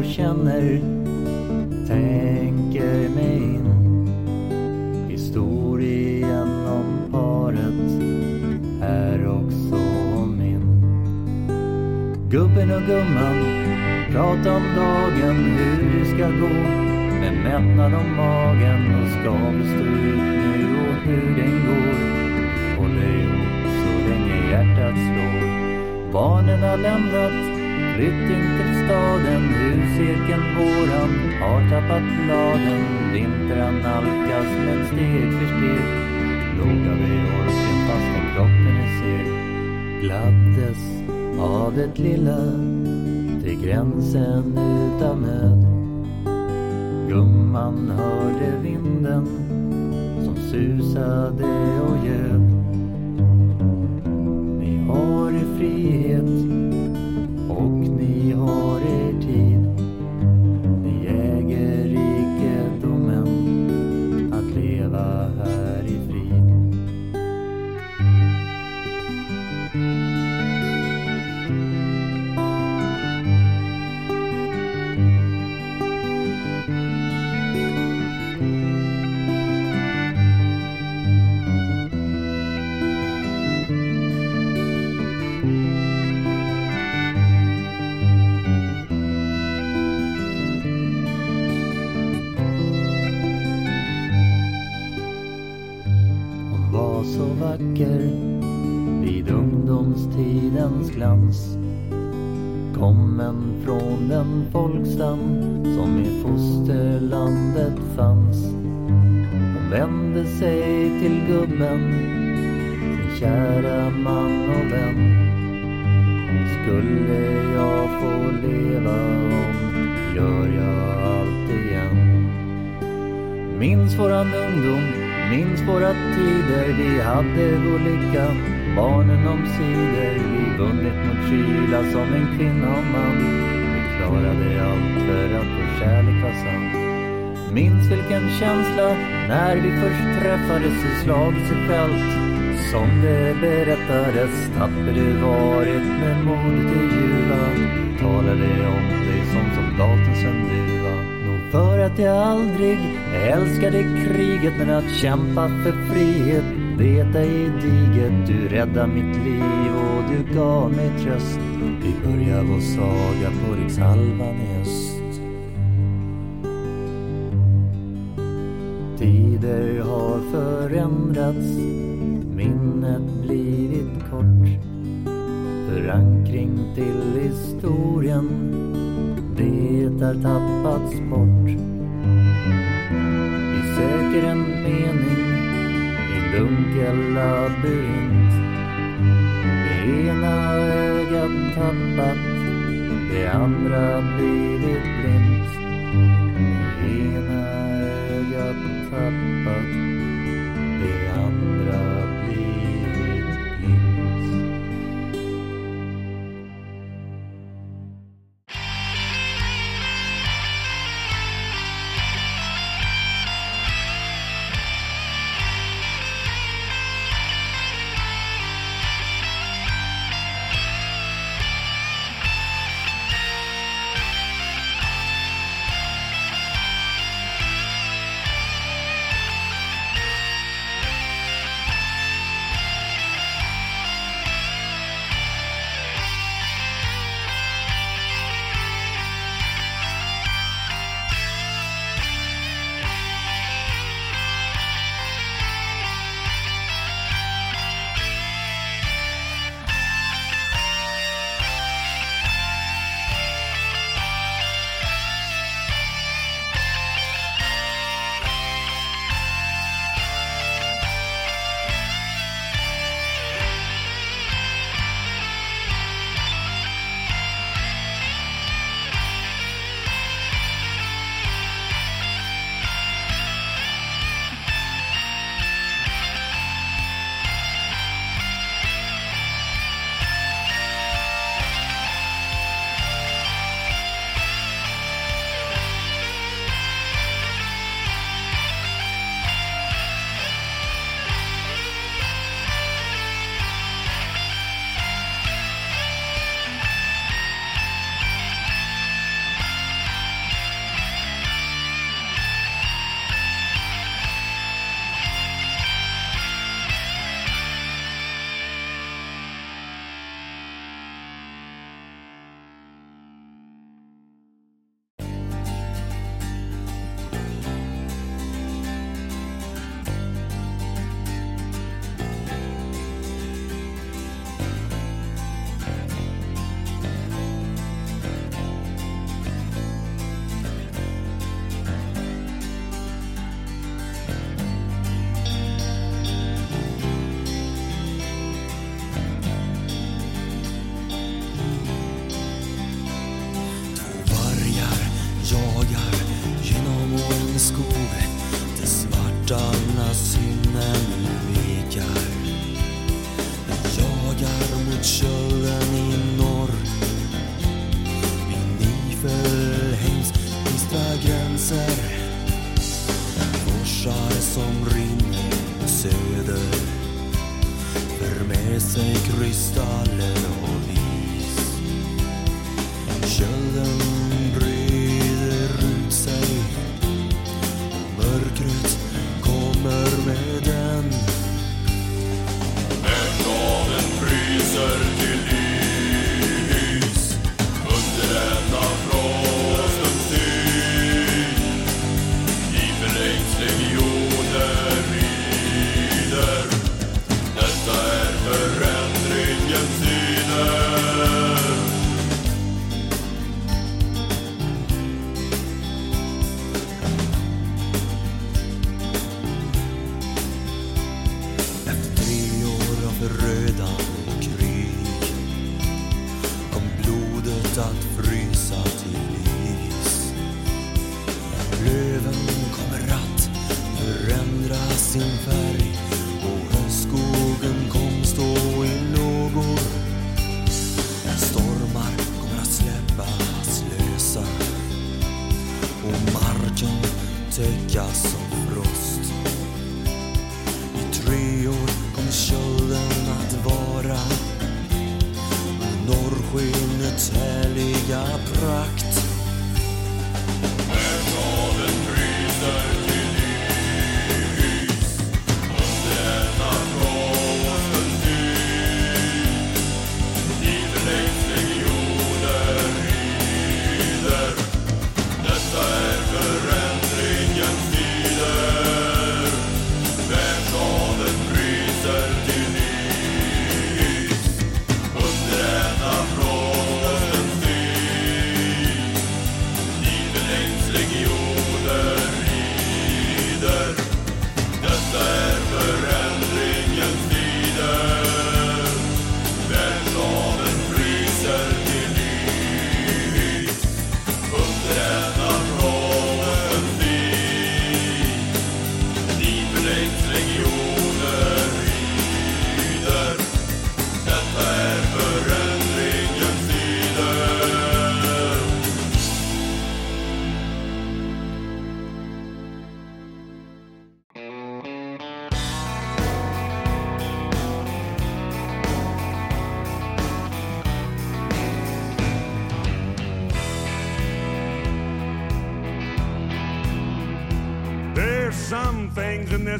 och känner, tänker mig in. Historien om paret är också min. Gubben och gumman prata om dagen, hur det ska gå. Med mättnad om magen och ska vi stå ut nu och hur den går. Håller ihop så länge hjärtat slår. Barnen har lämnat Flytt in till staden, huseken våran har tappat bladen. Vintern nalkas men steg för steg. Låga vi orken fastän kroppen är seg. Gladdes av det lilla till gränsen utav nöd. Gumman hörde vinden som susade och ljöd hade vår lycka, barnen omsider. Vi vunnit mot kyla som en kvinna och man. Vi klarade allt för att vår kärlek var sann. Minns vilken känsla när vi först träffades i slagets fält Som det berättades tapper du varit med modet i ljuva Talade om dig som soldaten sen du var Nog för att jag aldrig älskade kriget men att kämpa för frihet det är diget Du räddade mitt liv och du gav mig tröst. Vi börjar vår saga på rikshalvan i öst. Tider har förändrats minnet blivit kort. Förankring till historien det har tappats bort. Dunkel labyrint Det ena ögat tappat, det andra blivit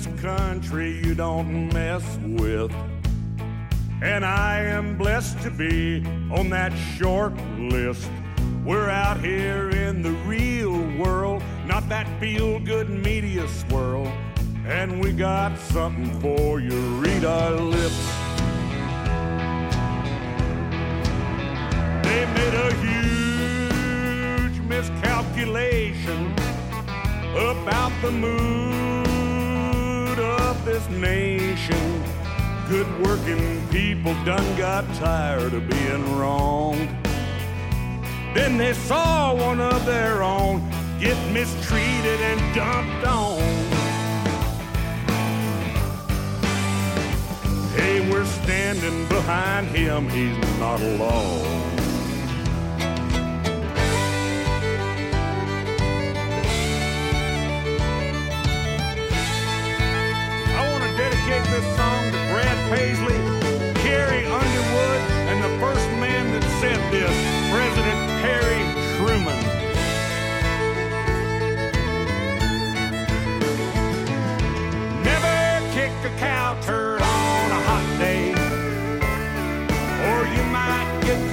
this country you don't mess with. And I am blessed to be on that short list. We're out here in the real world, not that feel good media swirl. And we got something for you. Read our lips. They made a huge miscalculation about the moon good working people done got tired of being wrong. Then they saw one of their own get mistreated and dumped on. Hey, we're standing behind him, he's not alone.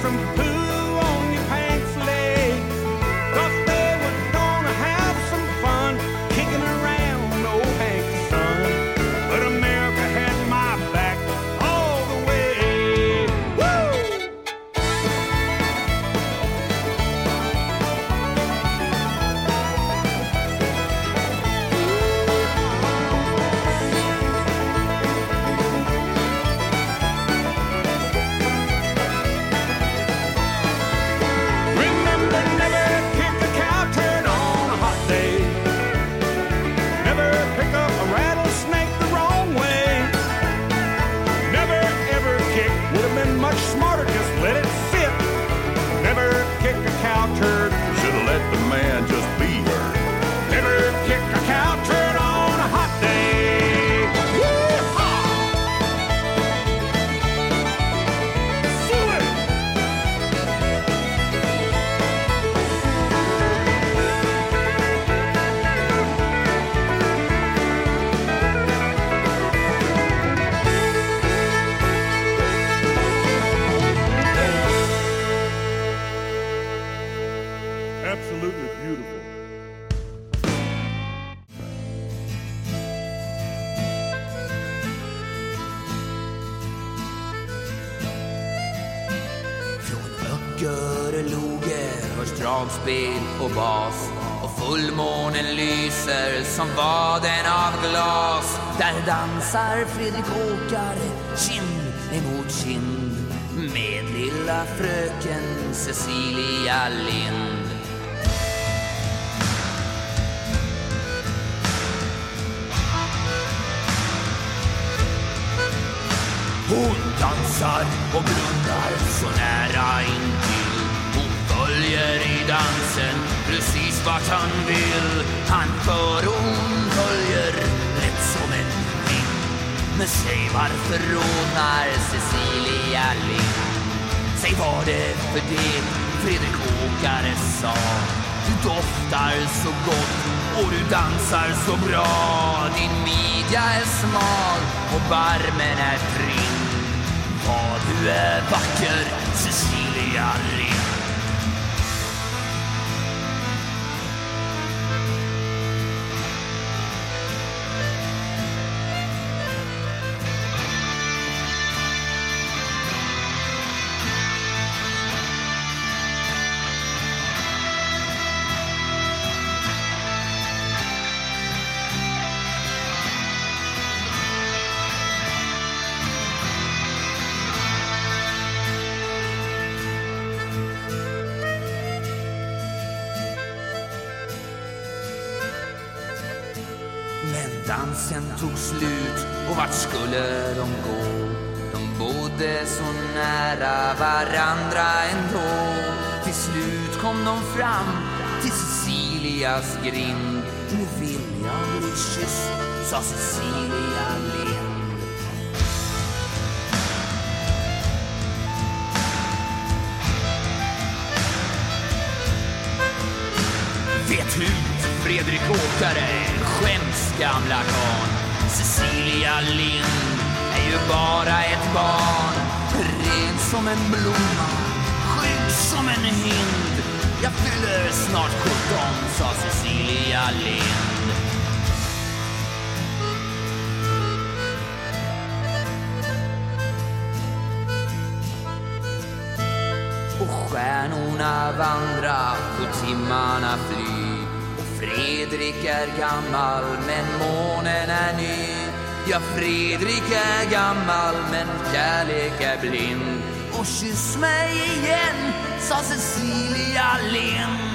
from dansar Fredrik Åberg Sen tog slut och vart skulle de gå? De bodde så nära varandra ändå. Till slut kom de fram till Cecilias grind. Nu vill jag bli kysst, sa Cecilia Lind. Vet hut, Fredrik Åkare skäms gamla karln. Cecilia Lind är ju bara ett barn. Ren som en blomma, sjuk som en hind. Jag fyller snart 17, sa Cecilia Lind. Och stjärnorna vandra och timmarna flyr Fredrik är gammal men månen är ny. Ja, Fredrik är gammal men kärlek är blind. Och kyss mig igen, sa Cecilia Lind.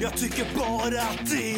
Jag tycker bara att det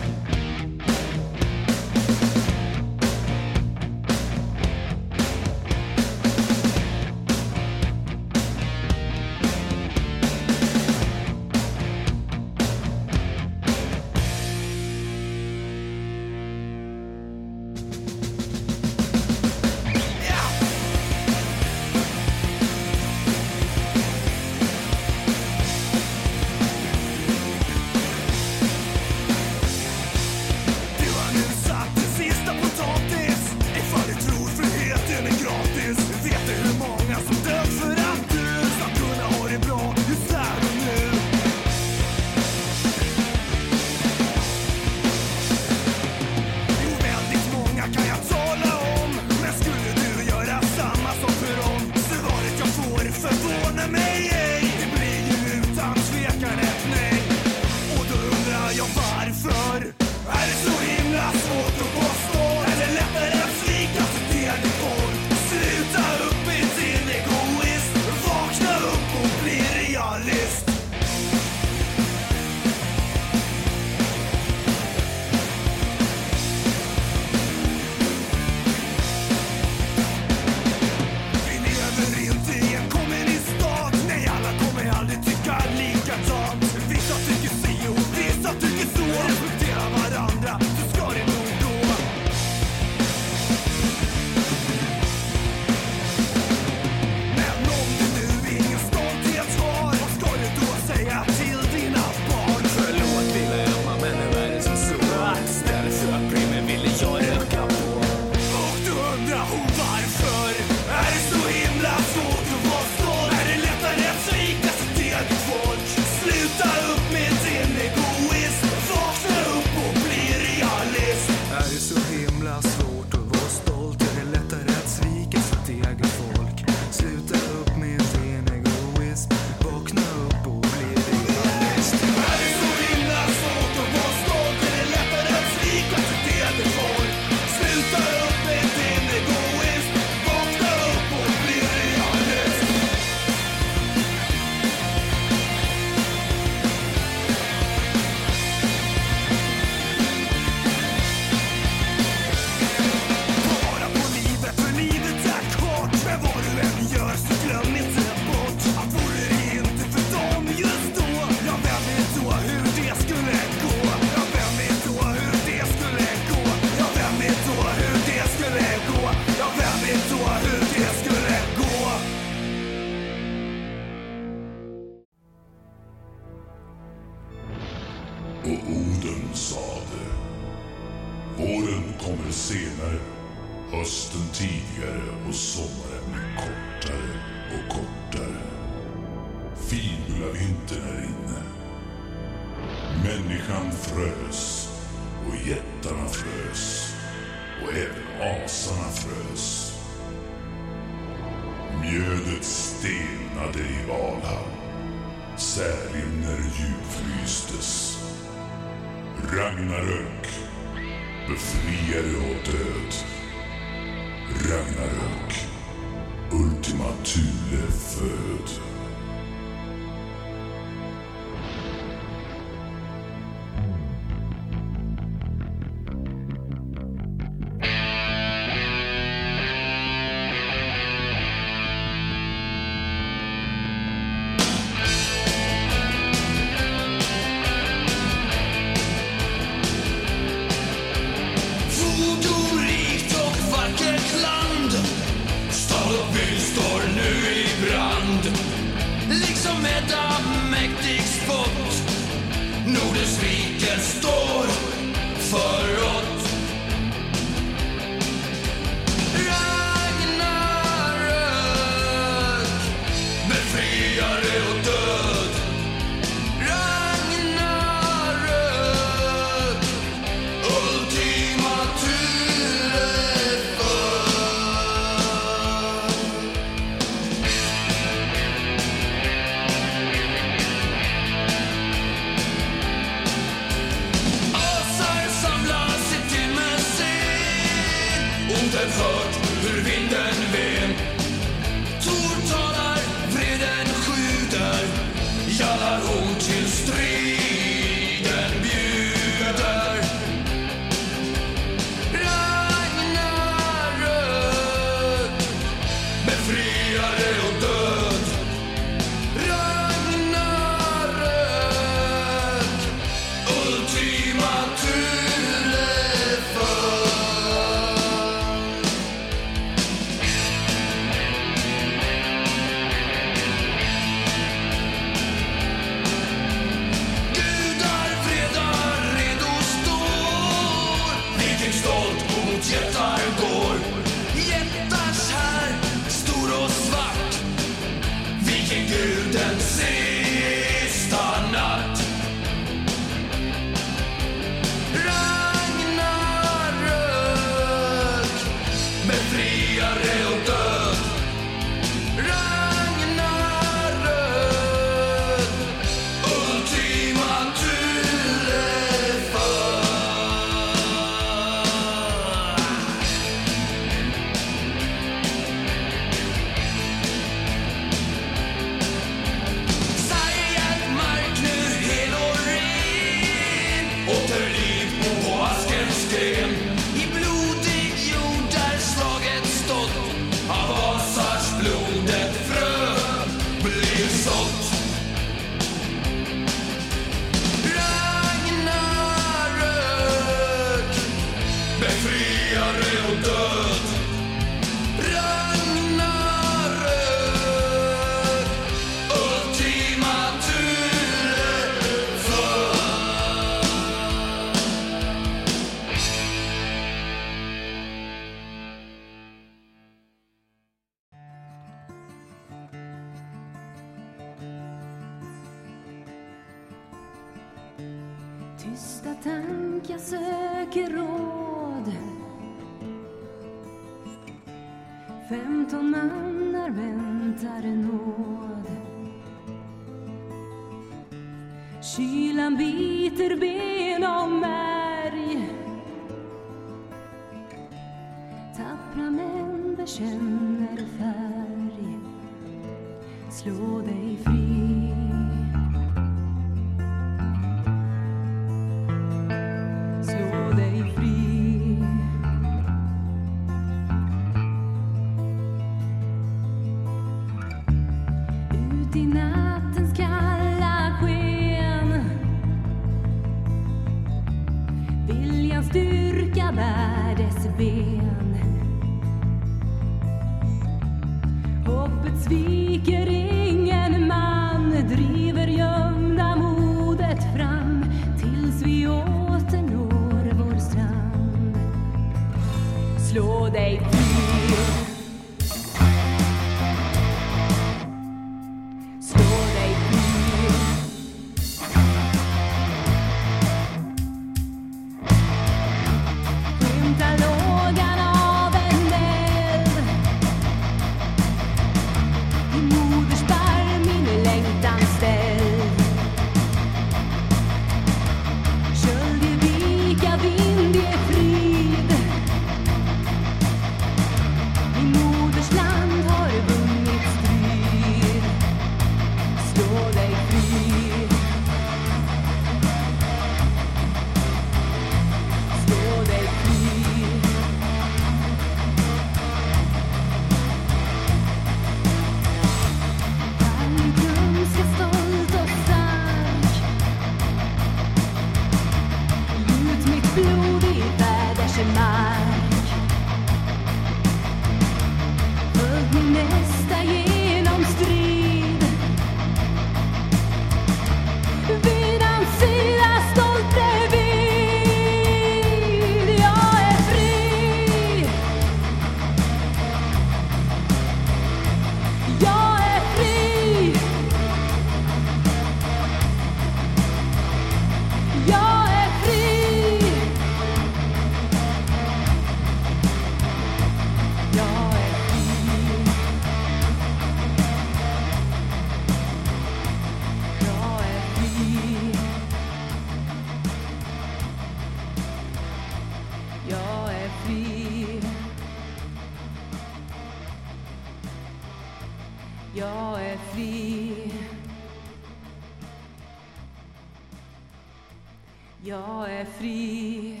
jag är fri.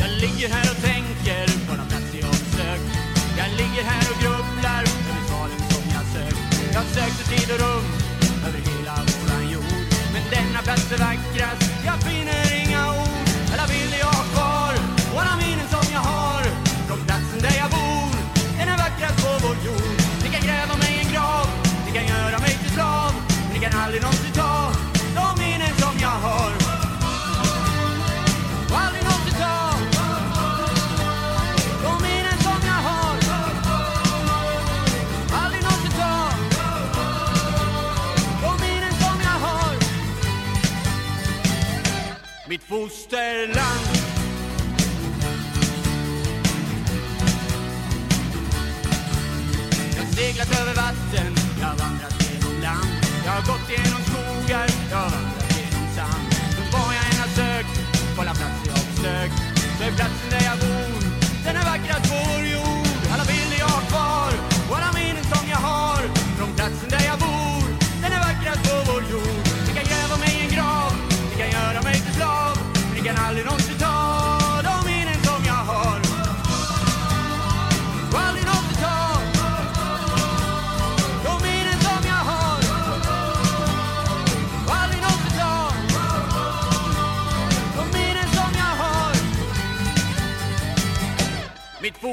Jag ligger här och tänker på de platser jag besökt. Jag ligger här och grubblar över svalen som jag sökt. Jag sökte tid och rum över hela våran jord. Men denna plats är vackrast jag finner mitt fosterland. Jag har seglat över vatten, jag har vandrat genom land. Jag har gått genom skogar, jag har vandrat genom sand. Men var jag än har sökt, på alla platser jag har besökt Så är platsen där jag bor, denna vackra vår jord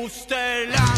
usted la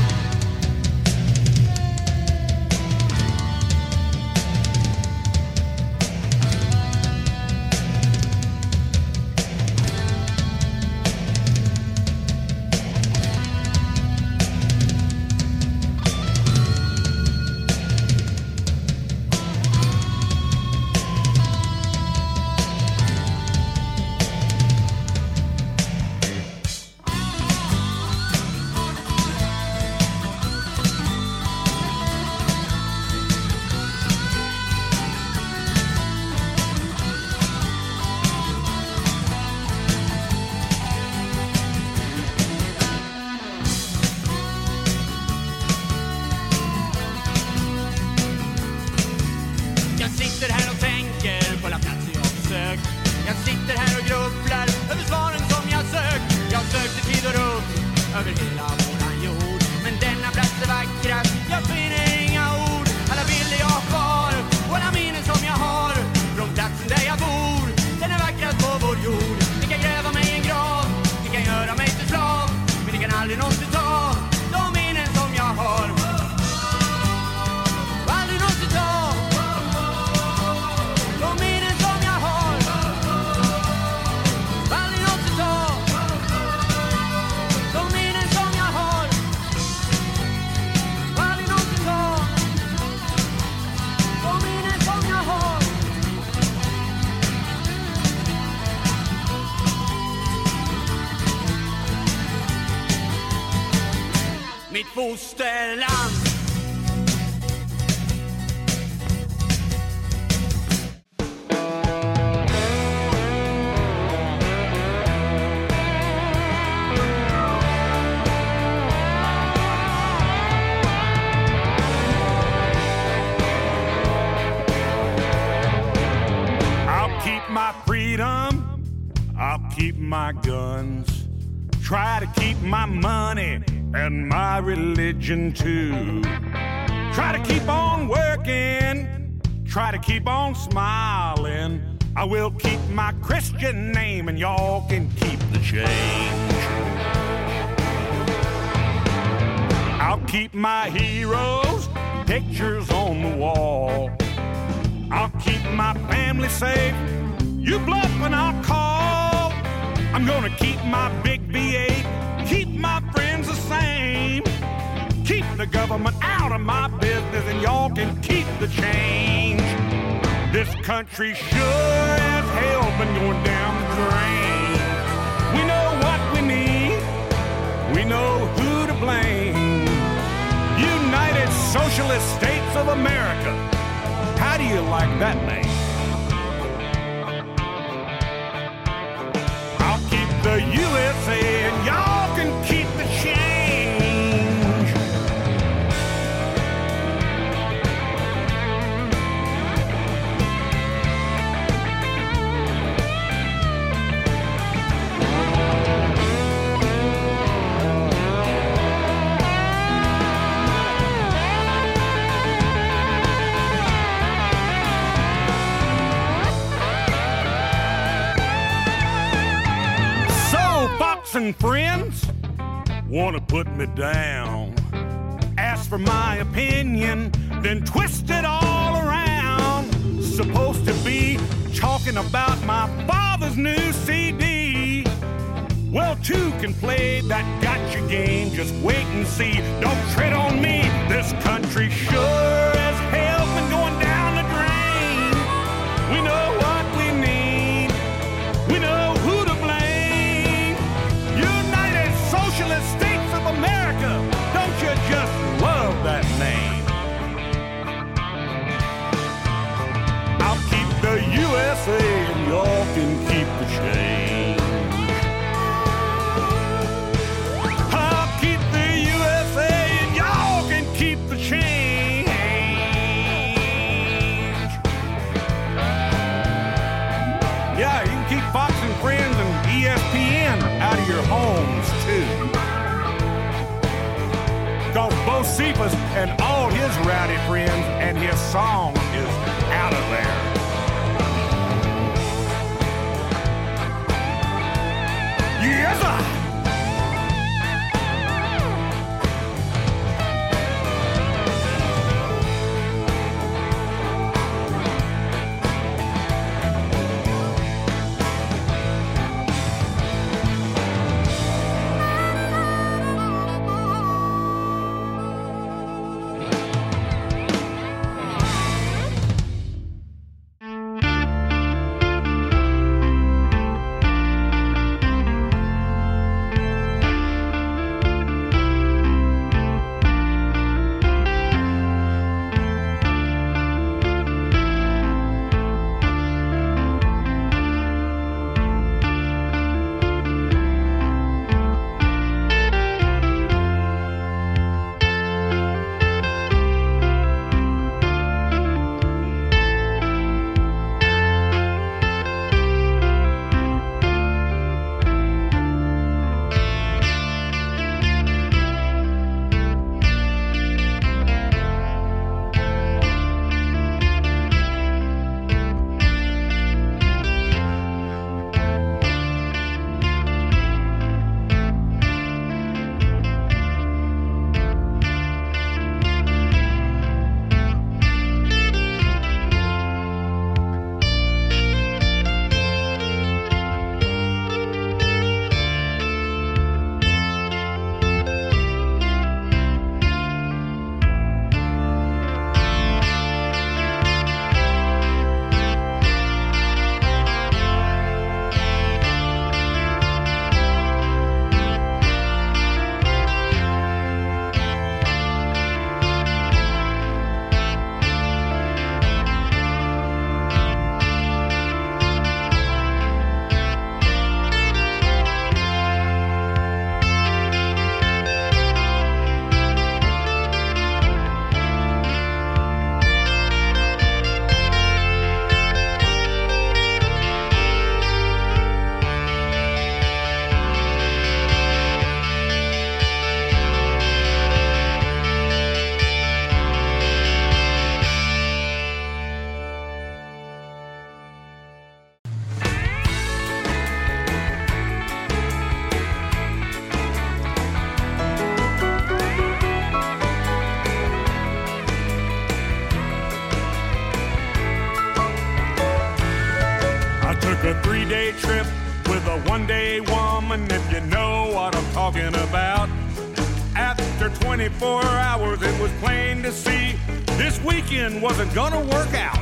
24 hours, it was plain to see this weekend wasn't gonna work out.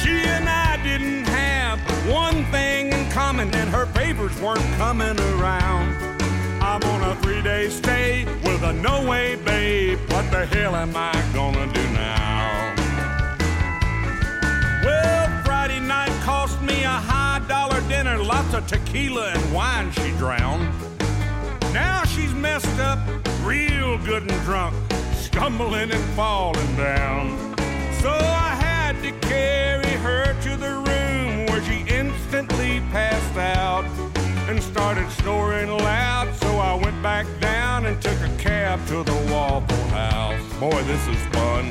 She and I didn't have one thing in common, and her favors weren't coming around. I'm on a three day stay with a no way babe. What the hell am I gonna do now? Well, Friday night cost me a high dollar dinner, lots of tequila and wine she drowned. Now she's messed up, real good and drunk, stumbling and falling down. So I had to carry her to the room where she instantly passed out and started snoring loud. So I went back down and took a cab to the Waffle House. Boy, this is fun.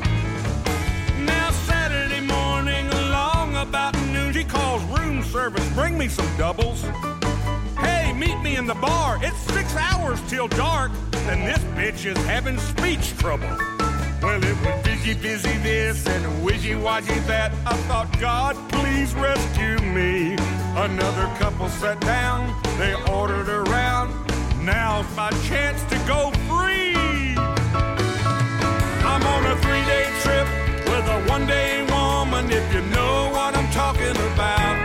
Now Saturday morning along about noon she calls room service, bring me some doubles. Hey, meet me in the bar. It's six hours till dark, and this bitch is having speech trouble. Well, it was busy, busy this and wishy washy that. I thought, God, please rescue me. Another couple sat down, they ordered around. Now's my chance to go free. I'm on a three day trip with a one day woman, if you know what I'm talking about.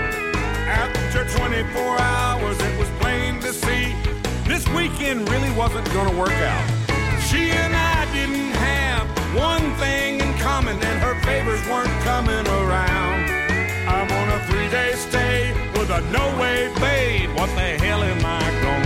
After 24 hours, it was plain to see this weekend really wasn't gonna work out. She and I didn't have one thing in common, and her favors weren't coming around. I'm on a three day stay with a no way babe. What the hell am I gonna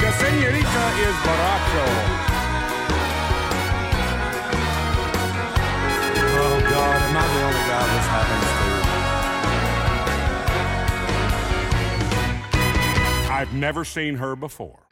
the senorita is Baracho. Oh God, am I the only guy this happens to? I've never seen her before.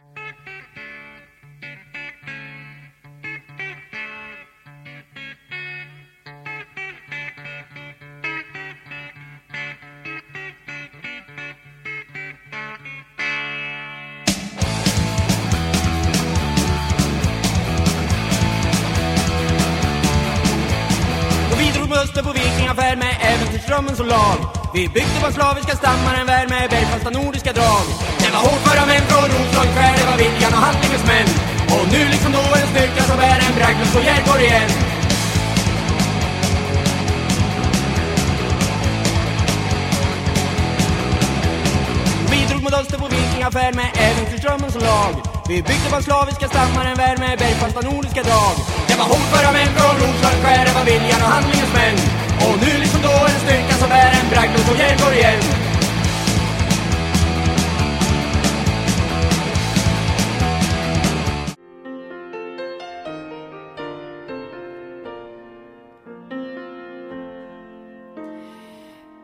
Vi byggde på slaviska stammar en värld med bergfasta nordiska drag. Det var hårdföra män från Roslag, skär, det var viljan och handlingens män. Och nu liksom då en styrka som bär en bragdlös och Järborg igen. Vi drog mot öster på vikingafärd med äventyrsdrömmen som lag. Vi byggde på slaviska stammar en värld med bergfasta nordiska drag. Det var hårdföra män från Roslags skär, det var viljan och handlingens män. Och nu liksom då en styrka som bär en bragdlös och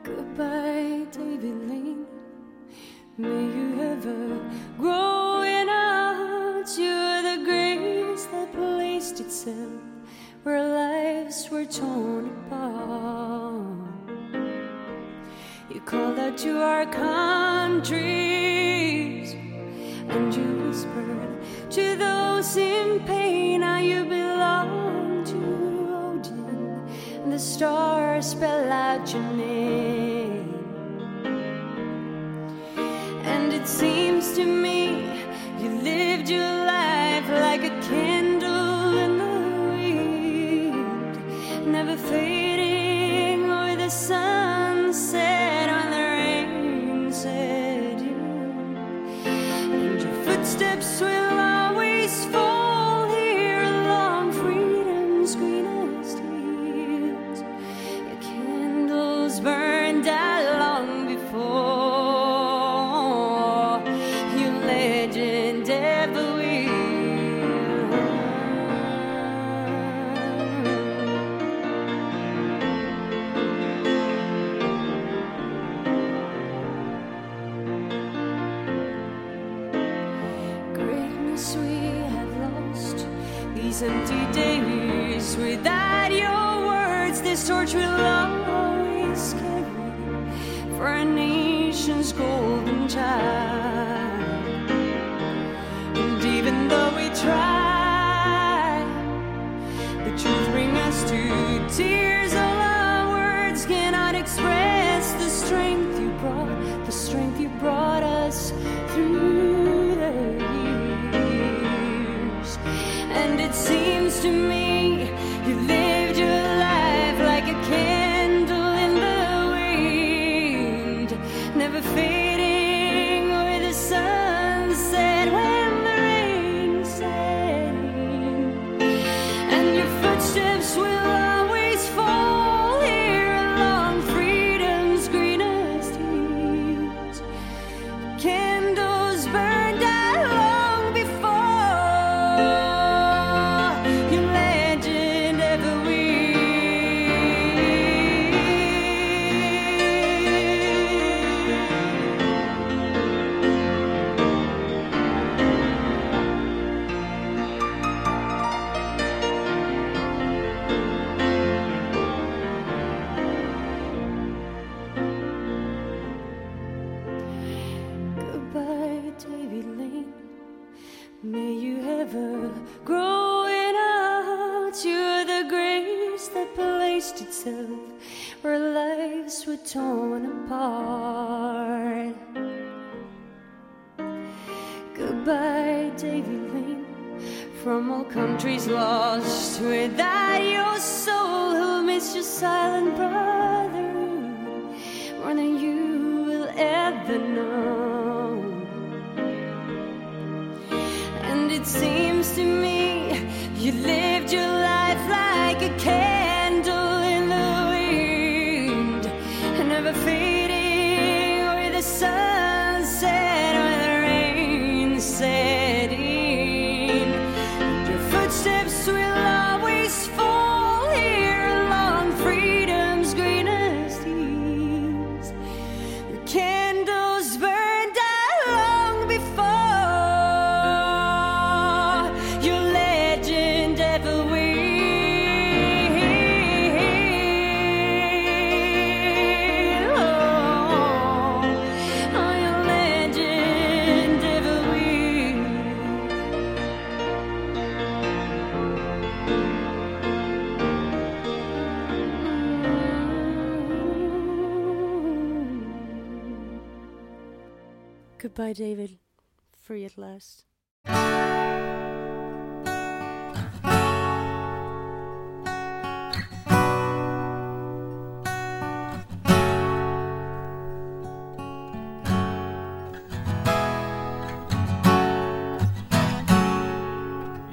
Goodbye, David. May you ever grow in. You're the grace that placed itself where lives were torn to our countries. And you whispered to those in pain how you belong to Odin. And the stars spell out your name. And it seems to me you lived your life. It's your silent brother, more than you will ever know. And it seems to me. Goodbye David, free at last.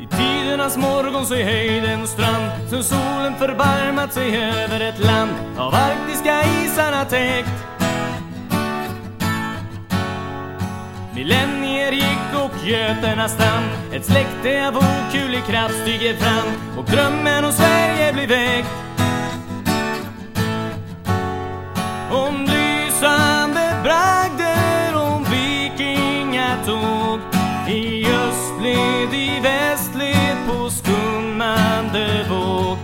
Tidernas morgon så är höjden strand Sen solen förbarmat sig över ett land Av arktiska isarna täckt Millennier gick och göterna stann Ett släkte av okulig kraft stiger fram. Och drömmen om Sverige blir väckt. Om lysande bragder, om vikingatåg. I östled, i västled, på skummande våg.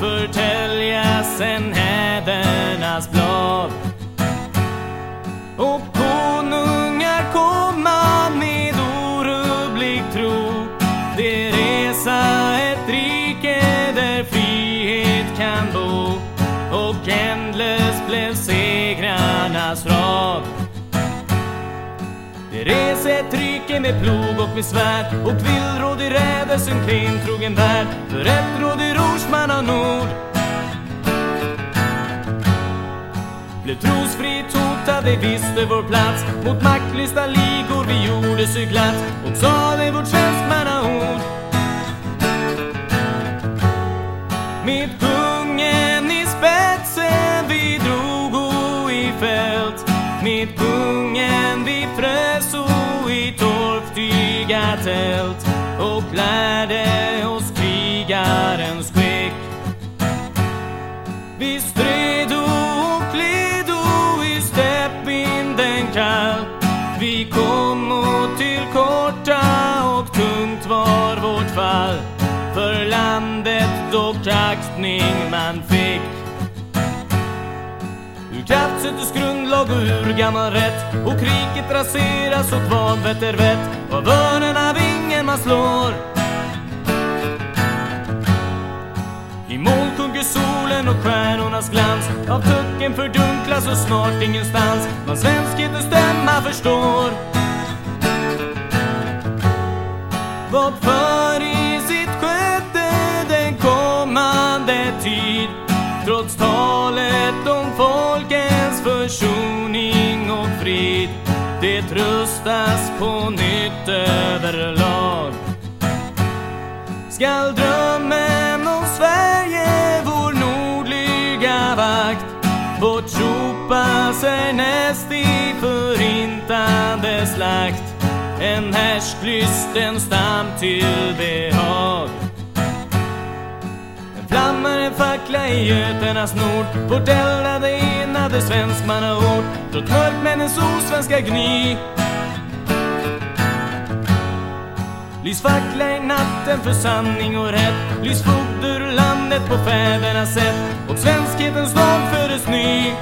Förtäljas en hädernas blad. Och segrarnas rad. Det reser ett rike med plog och med svärd och villråd i rädelsen klentrogen värld för ett råd i rorsman av nord. Blev trosfritt hotade, visste vår plats mot maktlysta ligor vi gjorde sig glatt och sade vårt svenskmannaord. Mitt kungen tält och lärde oss krigarens skick. Vi strido och plido i steppvinden kall. Vi kom och till korta och tungt var vårt fall. För landet dock aktning man fick. Ur kraftsättets grundlag och ur gammal rätt. Och kriget raseras och vanvett är vett. Av örnen av ingen man slår. I moln sjunker solen och stjärnornas glans. Av tucken fördunklas och snart ingenstans. Man svenskhetens stämma förstår. Vad för i sitt sköte den kommande tid? Trots talet om folk försoning och frid. Det tröstas på nytt överlag. Skall drömmen om Sverige, vår nordliga vakt Bortsopa sig näst i förintande slakt? En härsklysten stam till det flammar en fackla i Göternas nord. Vårt eldade enade svenskmannaord. Trots mörkmännens osvenska gny. Lys fackla i natten för sanning och rätt. Lys fogd ur landet på fädernas sätt. Och svenskhetens dag föres ny.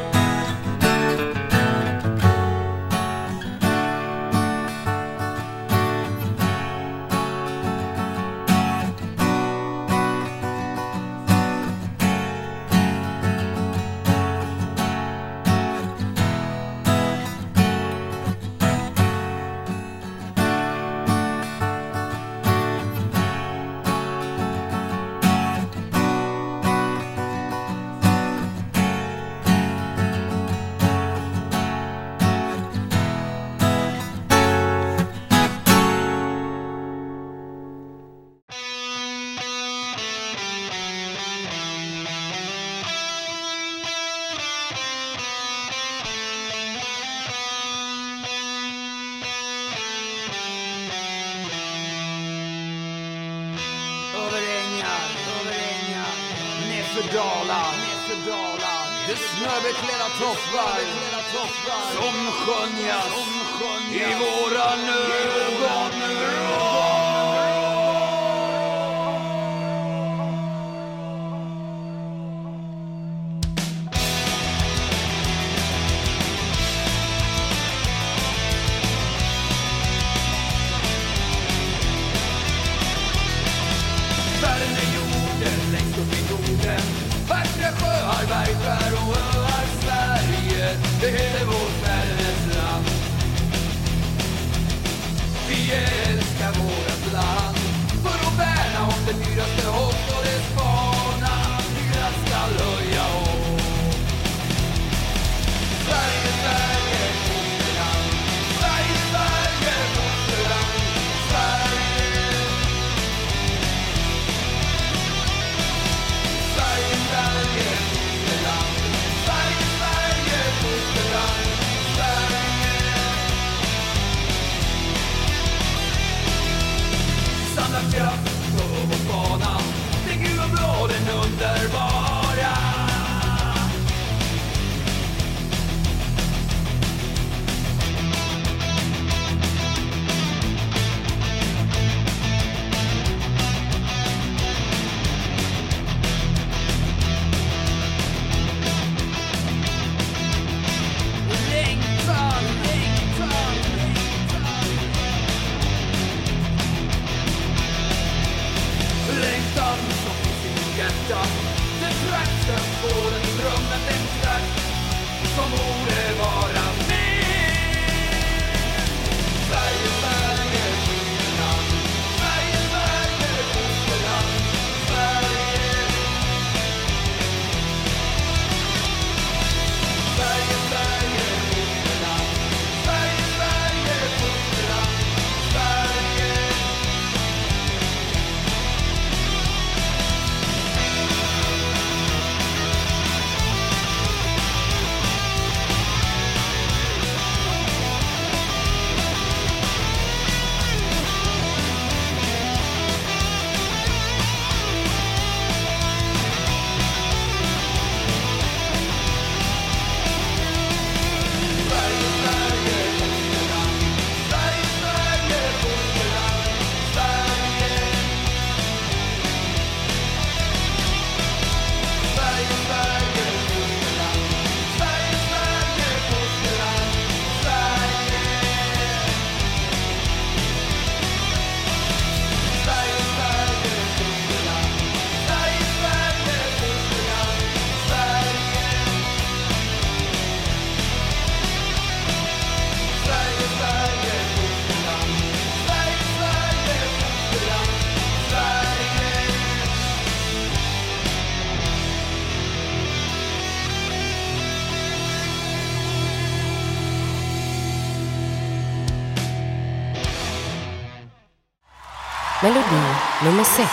Nummer 6.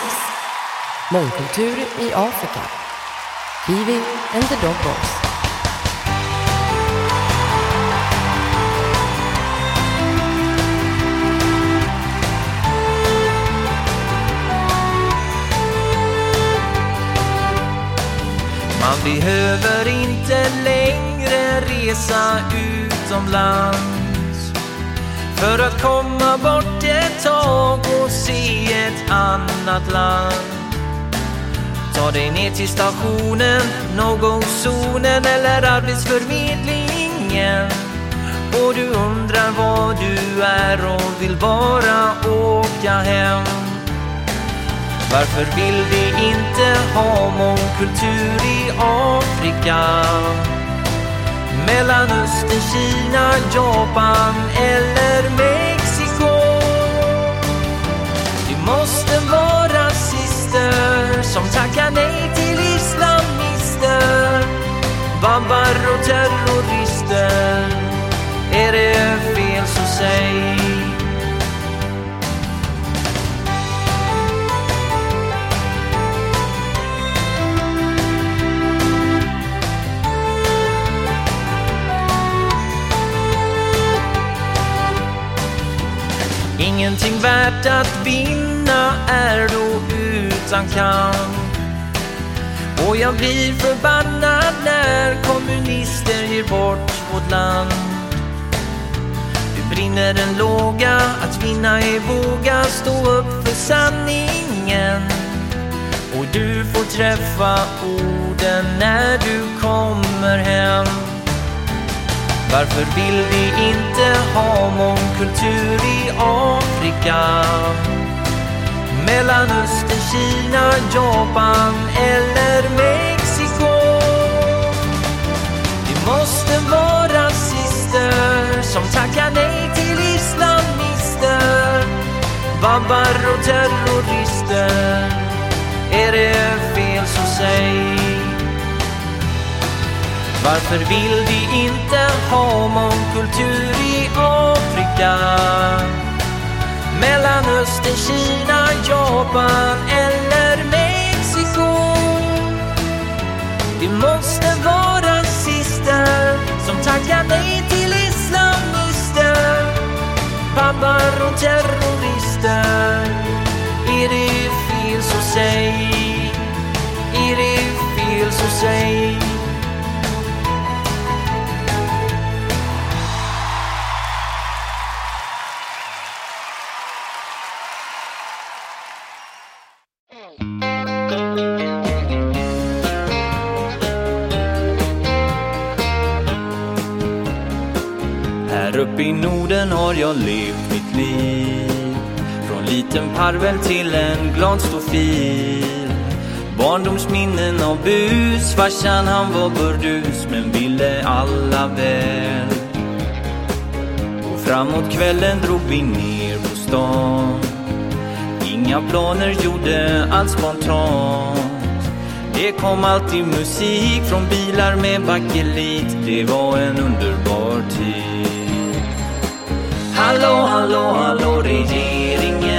Mångkultur i Afrika. Kiwi and the Dog Boys. Man behöver inte längre resa utomlands för att komma bort ett tag och se ett annat land. Ta dig ner till stationen, no-go-zonen eller arbetsförmedlingen och du undrar var du är och vill bara åka hem. Varför vill vi inte ha mångkultur i Afrika? Mellanöstern, Kina, Japan eller Mexiko? Som tackar nej till islamister. Babbar och terrorister. Är det fel så säg Ingenting värt att vinna är då utan kamp. Och jag blir förbannad när kommunister ger bort vårt land. Nu brinner en låga, att vinna är våga stå upp för sanningen. Och du får träffa orden när du kommer hem. Varför vill vi inte ha mångkultur i Afrika? Mellanöstern, Kina, Japan eller Mexiko? Det måste vara rasister som tackar nej till islamister Babbar och terrorister Är det fel så säg varför vill vi inte ha mångkultur i Afrika? Mellanöstern, Kina, Japan eller Mexiko? Det måste vara sista som tackar nej till islamister pappar och terrorister Är det fel så säg. Är det fel så säg. Liten till en glad stofil Barndomsminnen av bus Farsan han var burdus men ville alla väl. Och framåt kvällen drog vi ner på stan. Inga planer, gjorde allt spontant. Det kom alltid musik från bilar med bakelit. Det var en underbar tid. Hallå, hallå, hallå regeringen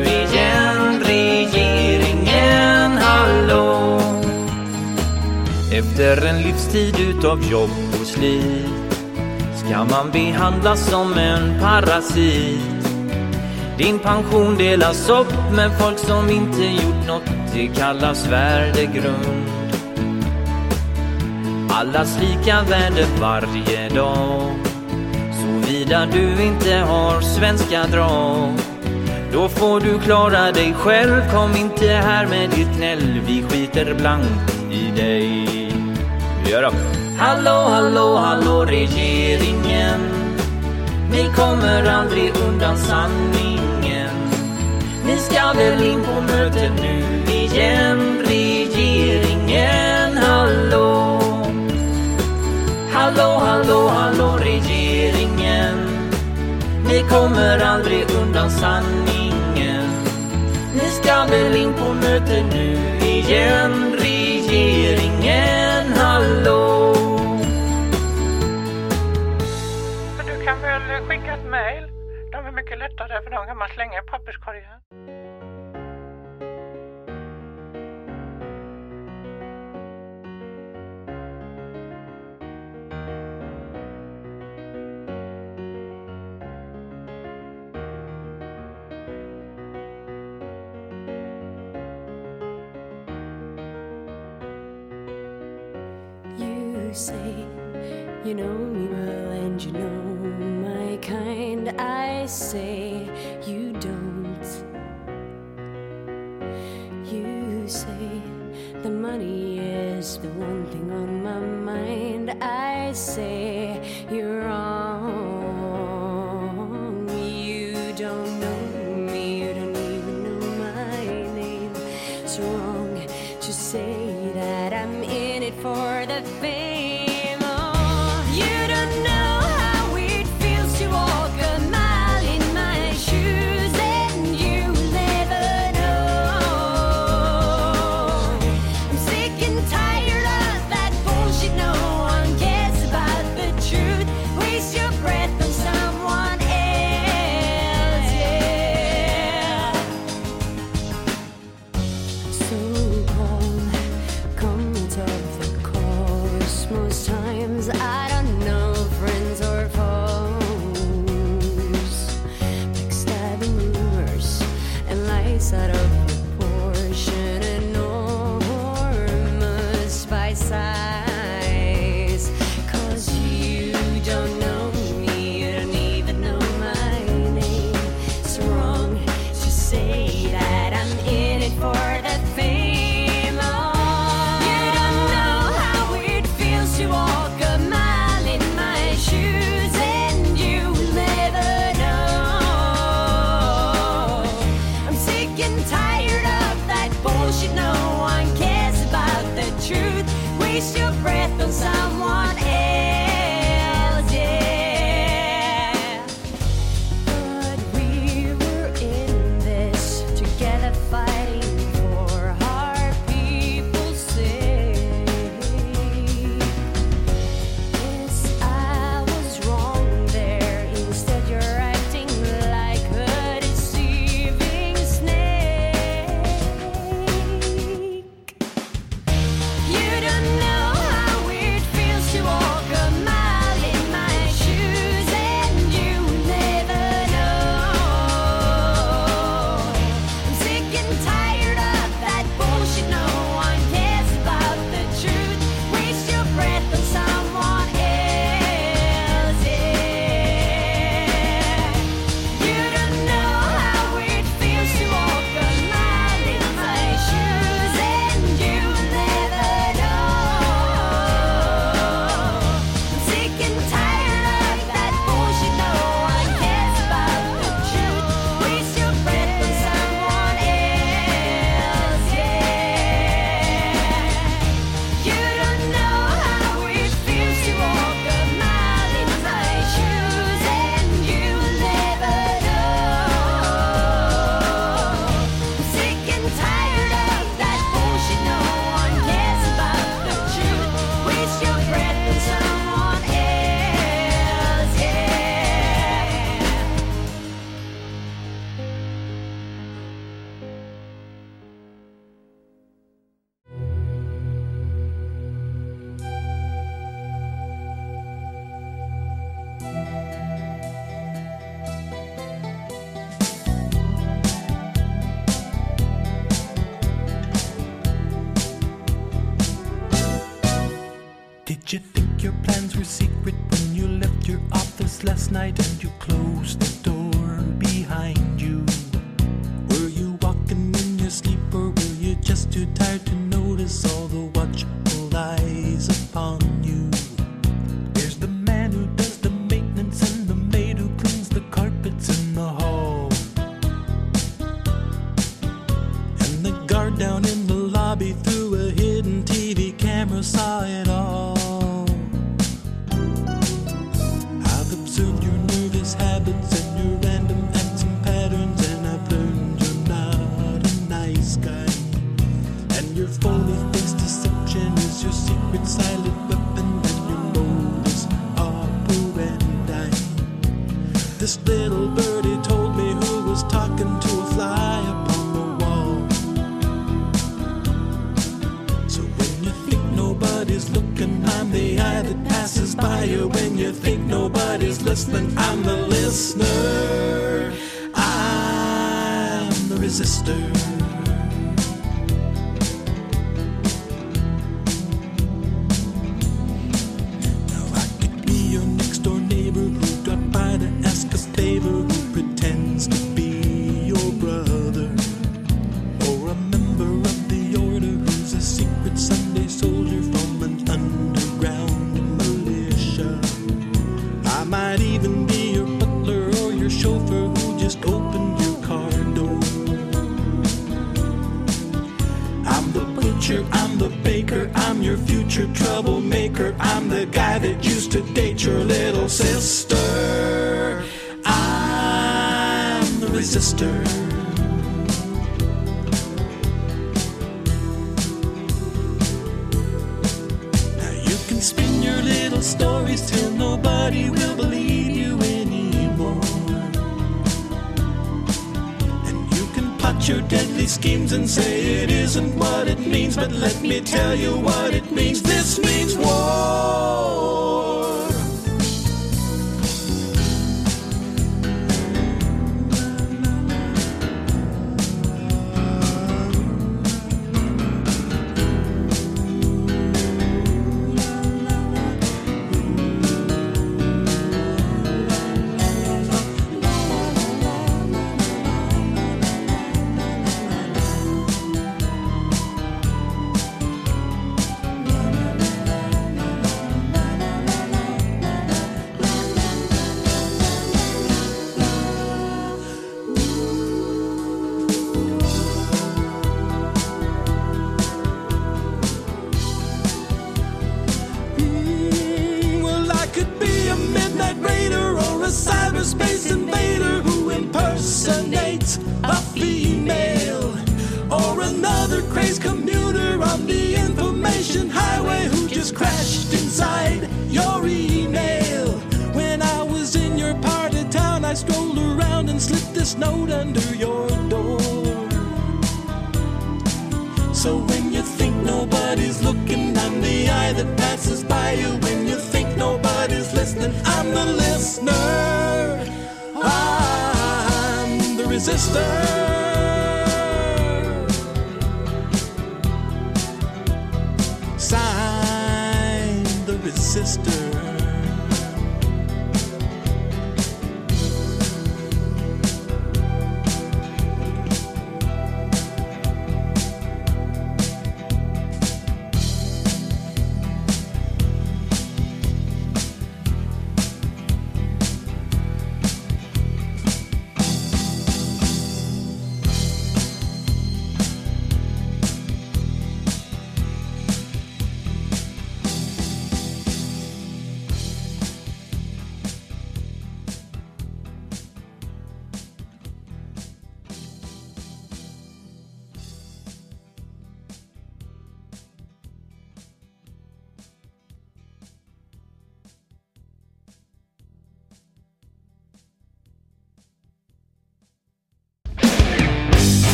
Efter en livstid utav jobb och slit ska man behandlas som en parasit. Din pension delas upp med folk som inte gjort något, det kallas värdegrund. Allas lika värde varje dag. Såvida du inte har svenska drag. Då får du klara dig själv, kom inte här med ditt gnäll. Vi skiter blankt i dig. Gör. Hallå, hallå, hallå regeringen. Ni kommer aldrig undan sanningen. Ni ska väl in på mötet nu igen, regeringen. Hallå. Hallå, hallå, hallå regeringen. Ni kommer aldrig undan sanningen. Ni ska väl in på mötet nu igen, regeringen. Hallå. Du kan väl skicka ett mail? De är mycket lättare för de kan man slänga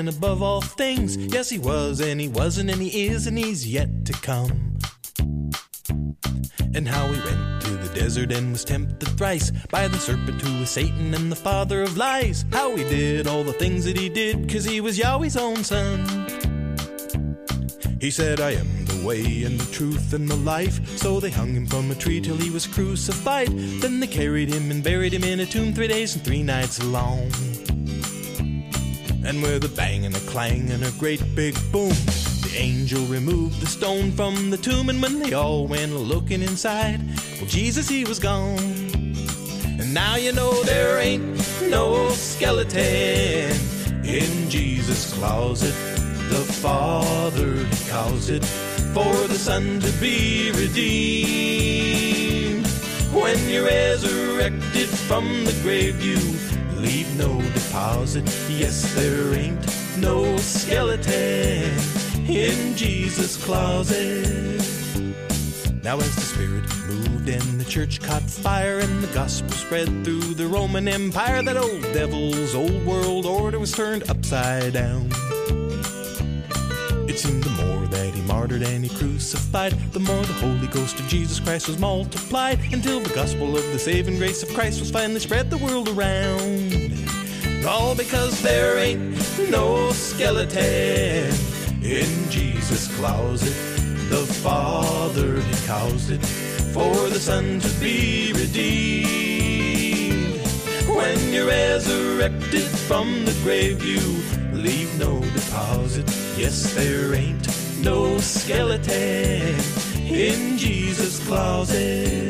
and above all things. Yes, he was, and he wasn't, and he is, and he's yet to come. And how he went to the desert and was tempted thrice by the serpent who was Satan and the father of lies. How he did all the things that he did, cause he was Yahweh's own son. He said, I am the way and the truth and the life. So they hung him from a tree till he was crucified. Then they carried him and buried him in a tomb three days and three nights long. With a bang and a clang and a great big boom, the angel removed the stone from the tomb. And when they all went looking inside, well, Jesus, he was gone. And now you know there ain't no skeleton in Jesus' closet. The Father calls it for the Son to be redeemed. When you're resurrected from the grave, you no deposit. Yes, there ain't no skeleton in Jesus' closet. Now, as the Spirit moved and the church caught fire and the gospel spread through the Roman Empire, that old devil's old world order was turned upside down. It seemed the more that he martyred and he crucified, the more the Holy Ghost of Jesus Christ was multiplied, until the gospel of the saving grace of Christ was finally spread the world around. All because there ain't no skeleton in Jesus' closet. The Father had caused it for the Son to be redeemed. When you're resurrected from the grave, you leave no deposit. Yes, there ain't no skeleton in Jesus' closet.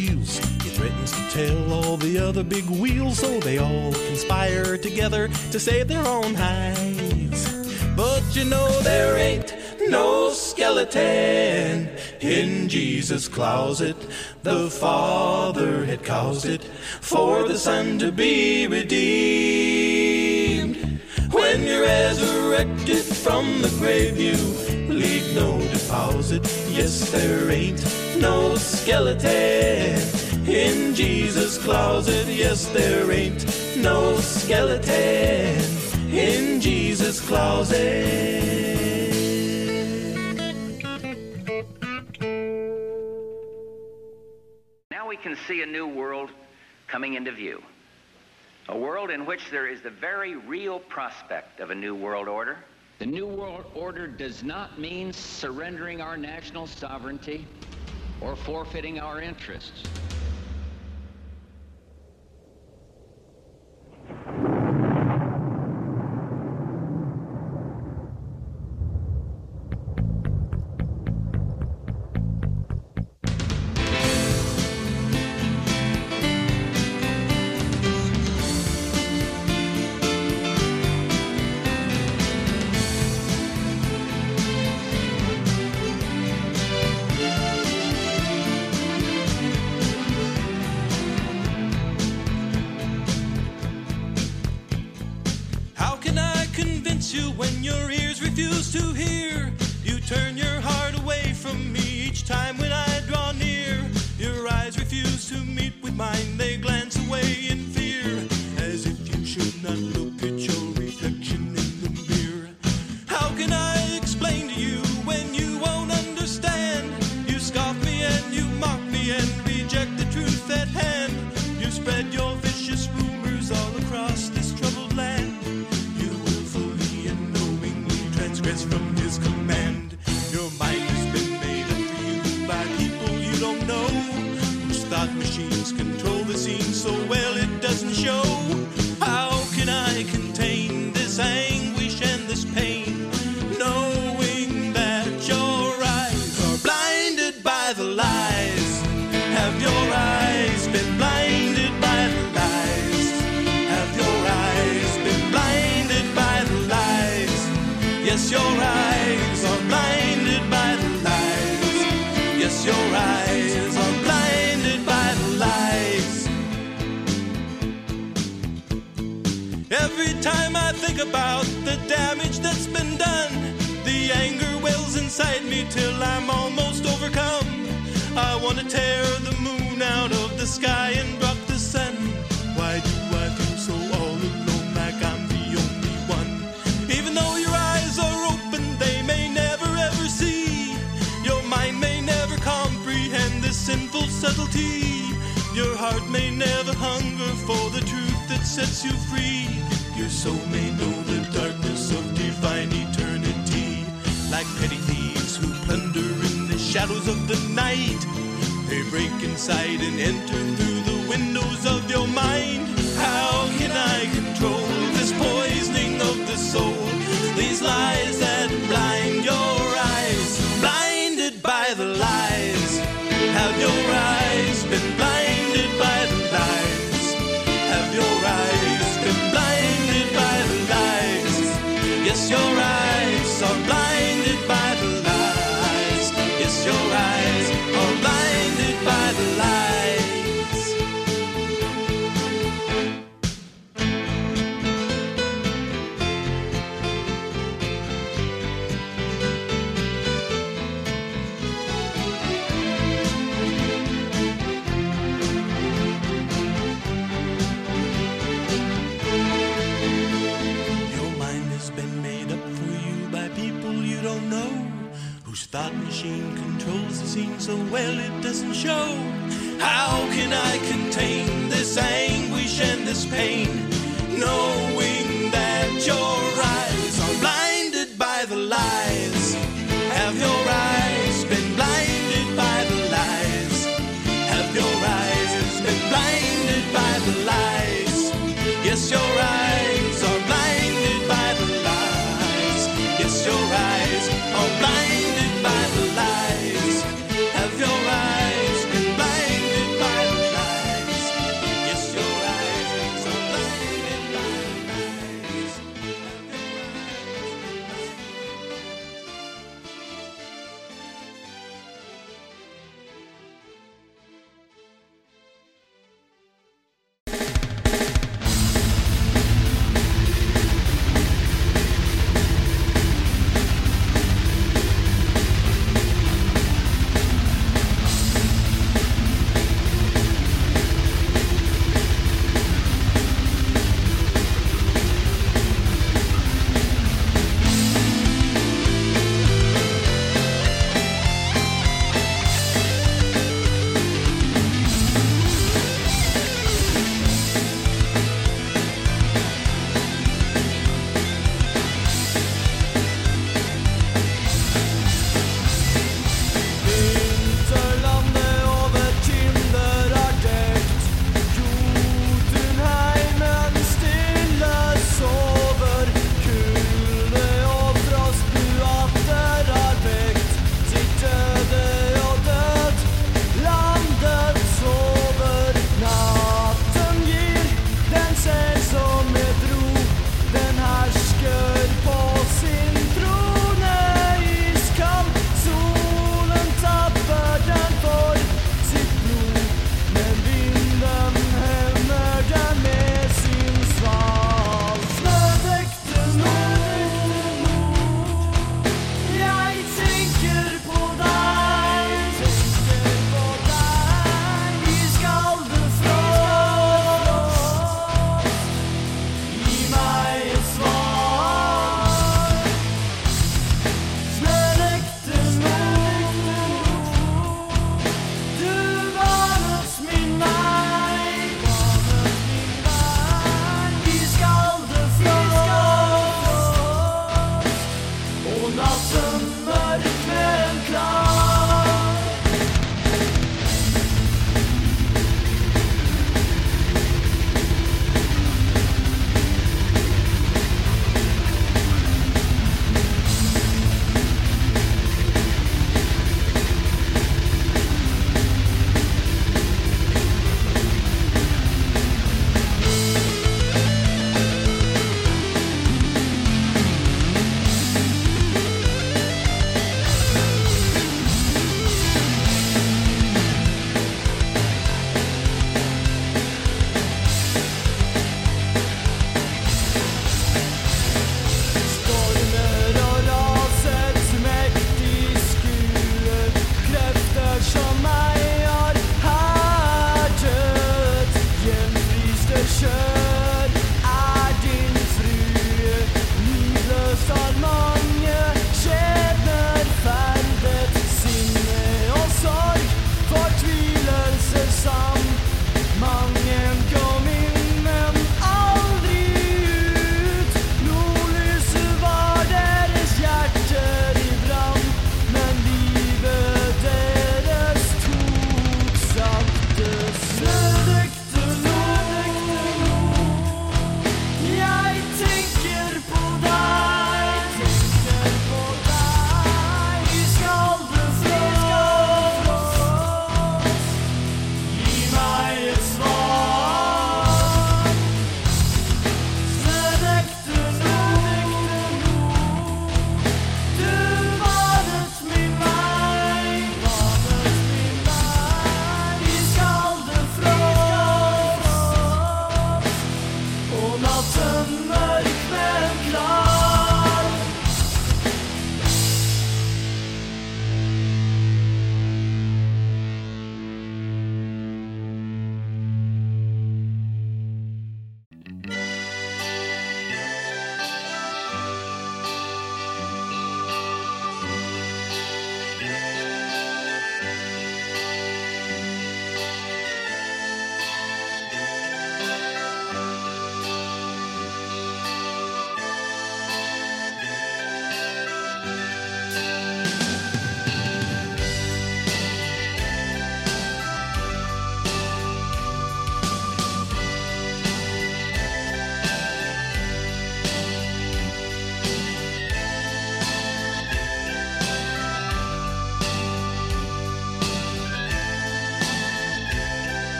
he threatens to tell all the other big wheels so they all conspire together to save their own hides. But you know there ain't no skeleton in Jesus' closet. The Father had caused it for the Son to be redeemed. When you're resurrected from the grave, you leave no deposit. Yes, there ain't no skeleton in Jesus' closet. Yes, there ain't no skeleton in Jesus' closet. Now we can see a new world coming into view. A world in which there is the very real prospect of a new world order. The New World Order does not mean surrendering our national sovereignty or forfeiting our interests. Thank you.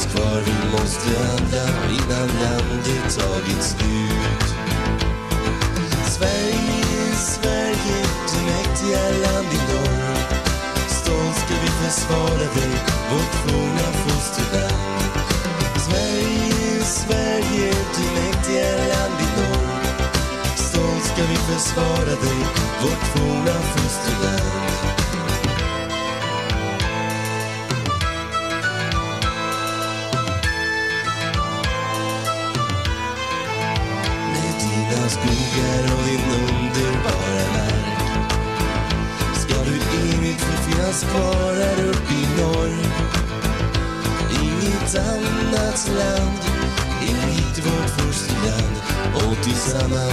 finns kvar. Vi måste handla innan landet tagit slut. Sverige, Sverige, du mäktiga land i norr Stolt ska vi försvara dig, vårt folk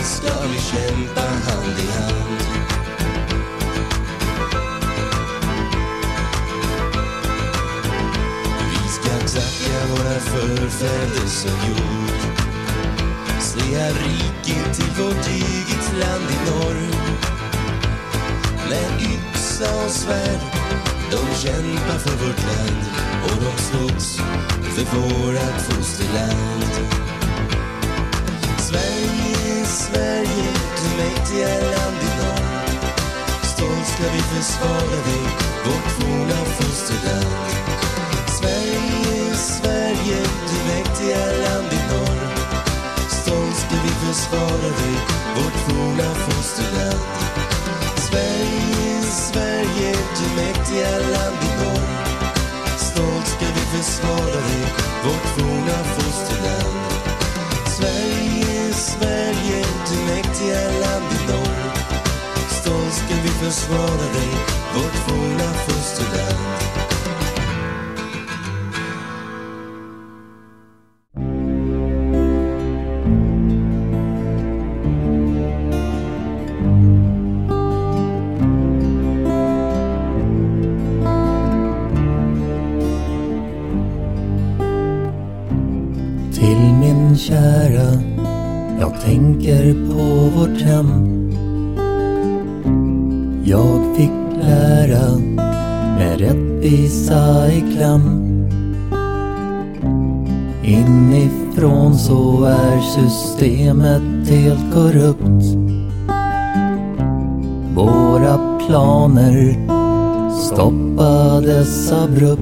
ska vi kämpa hand i hand. Vi ska tacka våra förfäder som gjort Svea rike till vårt eget land i norr. Med yxa och svärd de kämpar för vårt land. Och de slogs för vårat fosterland. Sverige, Sverige, du mäktiga land i norr Stolt ska vi försvara dig, vårt forna fosterland. Sverige, Sverige, du mäktiga land i norr. Stolt ska vi försvara dig, vårt forna fosterland. Sverige, Sverige, du mäktiga land i norr. Stolt ska vi försvara dig, vårt forna fosterland. Sverige, Sverige, du mäktiga land i norr Stolt ska vi försvara dig, vårt forna fosterland. Systemet helt korrupt. Våra planer stoppades abrupt.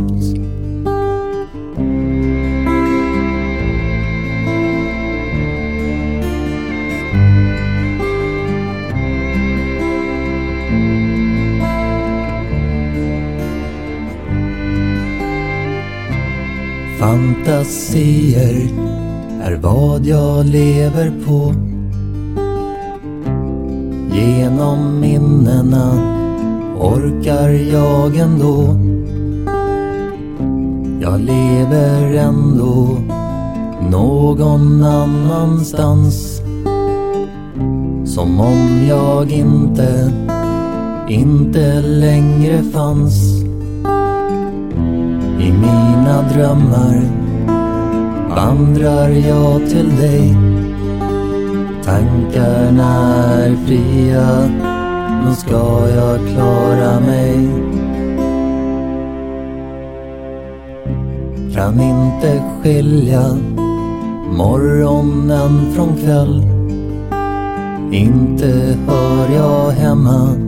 Inte längre fanns. I mina drömmar vandrar jag till dig. Tankarna är fria, nu ska jag klara mig. Kan inte skilja morgonen från kväll. Inte hör jag hemma,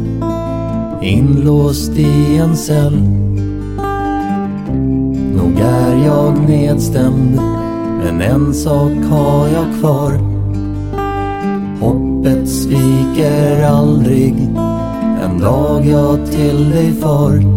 inlåst i en cell. Nog är jag nedstämd, men en sak har jag kvar. Hoppet sviker aldrig, en dag jag till dig far.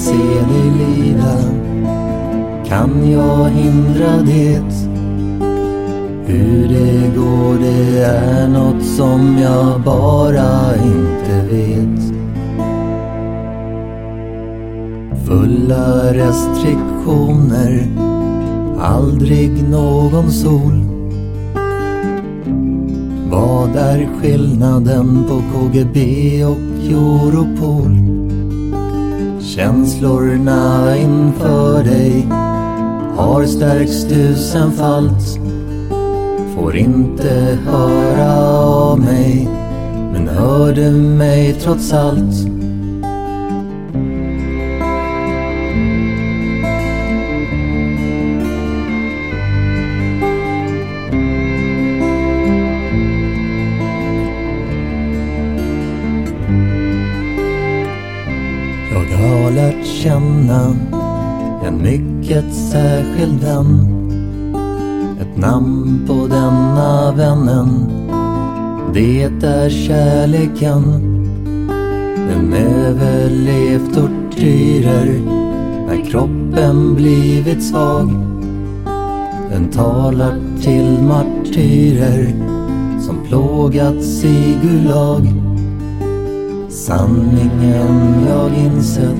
Se dig lida kan jag hindra det? Hur det går det är något som jag bara inte vet. Fulla restriktioner, aldrig någon sol. Vad är skillnaden på KGB och Europol? Känslorna inför dig har stärkts tusenfalt. Får inte höra av mig, men hör du mig trots allt? Har lärt känna en mycket särskild vän. Ett namn på denna vännen, det är kärleken. Den överlevt tortyrer när kroppen blivit svag. Den talar till martyrer som plågats i Gulag. Sanningen jag insett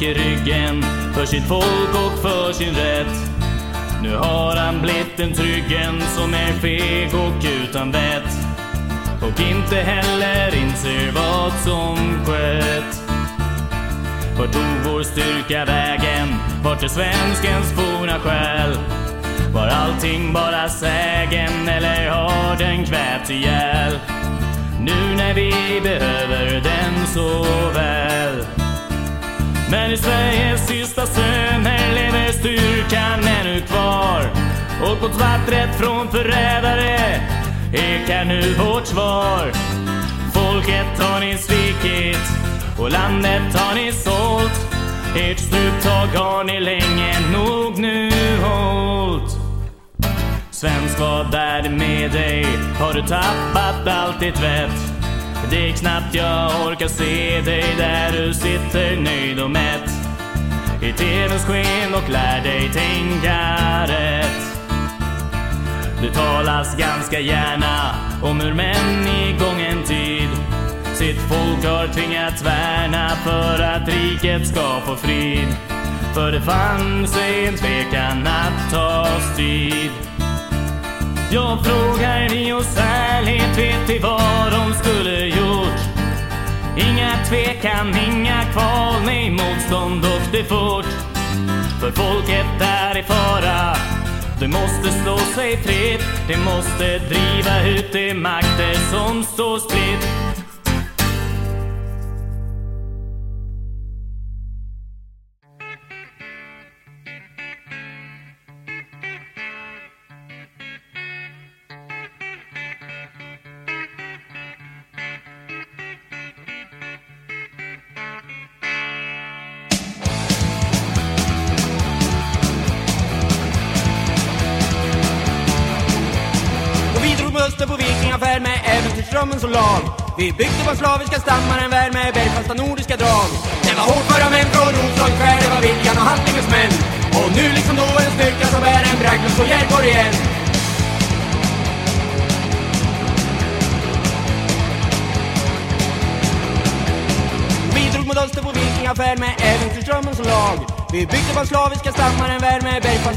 rak i ryggen för sitt folk och för sin rätt. Nu har han blivit en tryggen som är feg och utan vett. Och inte heller inser vad som skett. Vart tog vår styrka vägen? Vart är svenskens forna själ? Var allting bara sägen eller har den kvävt ihjäl? Nu när vi behöver den så väl. Men i Sveriges sista söner lever styrkan ännu kvar. Och mot vattnet från förrädare ekar nu vårt svar. Folket har ni svikit och landet har ni sålt. Ert struptag har ni länge nog nu hållt. Svensk, vad är det med dig? Har du tappat allt ditt vett? Det är knappt jag orkar se dig där du sitter nöjd och mätt i TVns sken och lär dig tänka rätt. Det talas ganska gärna om hur män i gången tid sitt folk har tvingats värna för att riket ska få frid. För det fanns en tvekan att ta strid. Jag frågar dig oss ärligt, vet vi vad de skulle gjort? Inga tvekan, inga kval, nej motstånd och det fort. För folket är i fara, det måste slå sig fritt. Det måste driva ut de makter som står spritt.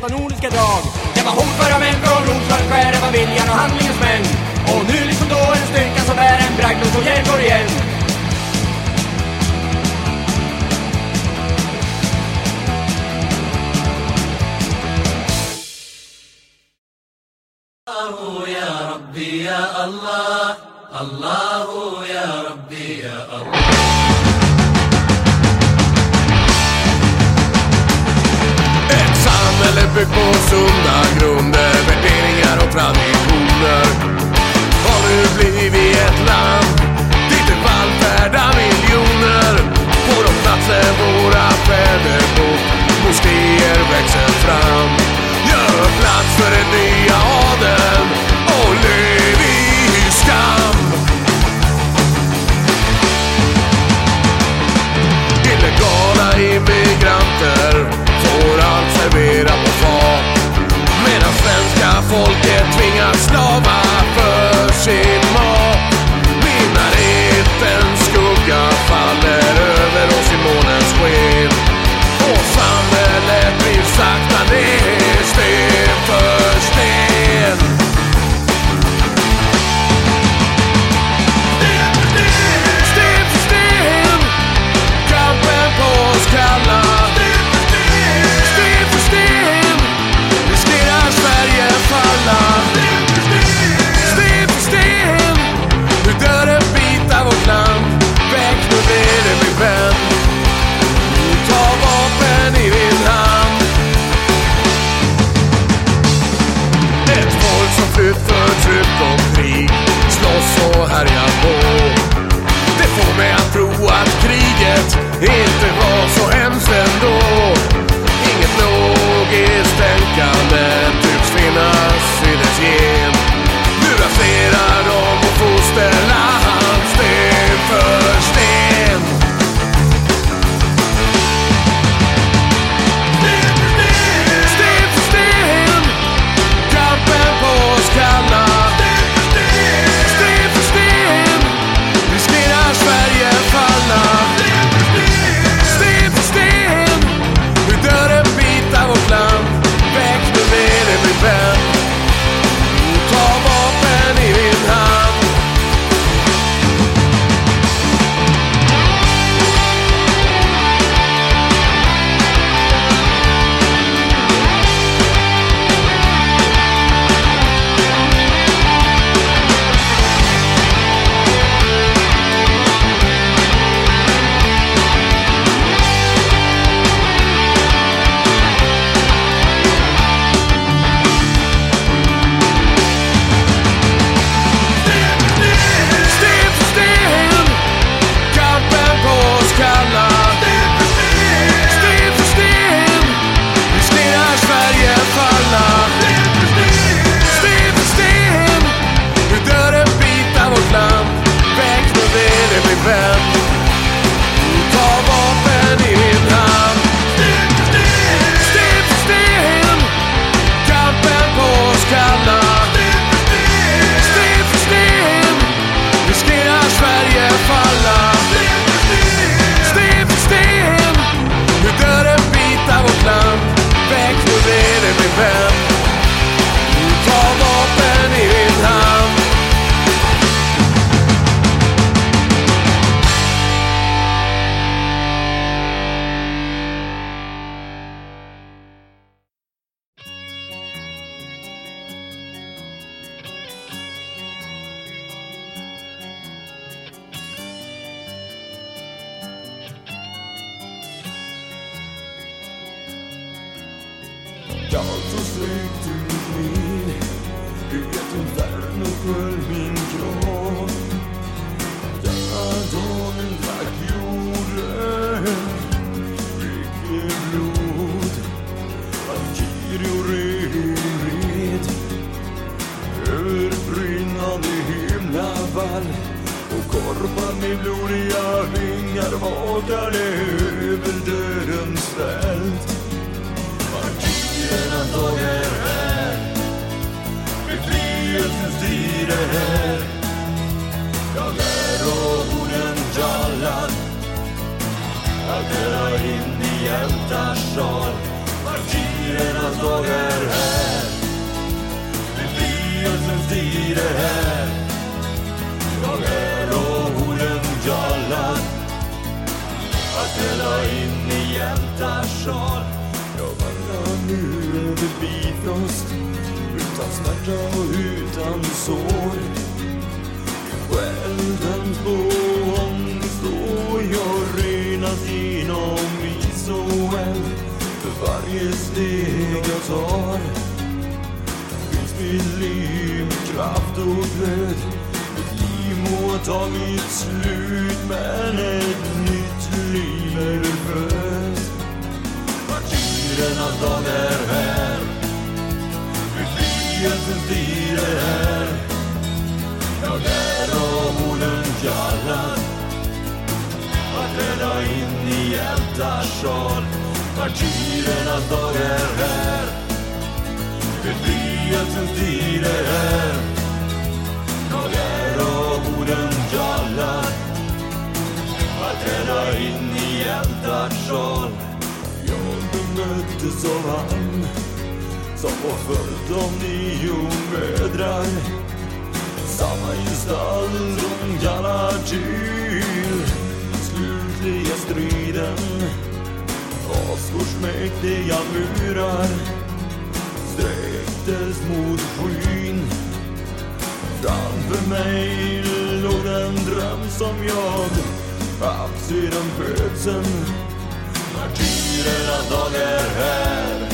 nordiska drag. mot skyn. Framför mig låg den dröm som jag haft sedan födseln. Martyrernas dag är här.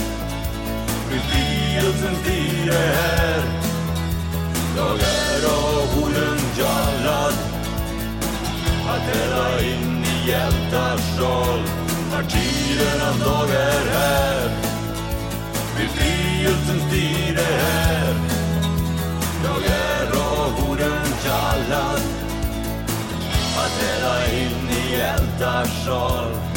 Befrielsens tid är här. Jag är av orden kallad att hälla in i hjältars sal. Martyrernas dag är här. Befrielsens hjälten styr det här Jag är av orden kallad att träda in i hjältars sal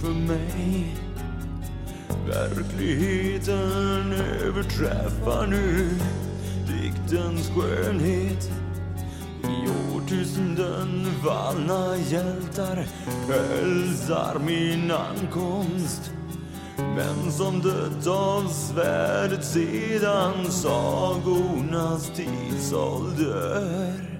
för mig. Verkligheten överträffar nu diktens skönhet. I årtusenden fallna hjältar hälsar min ankomst. Men som dött av svärdet sedan sagornas tidsålder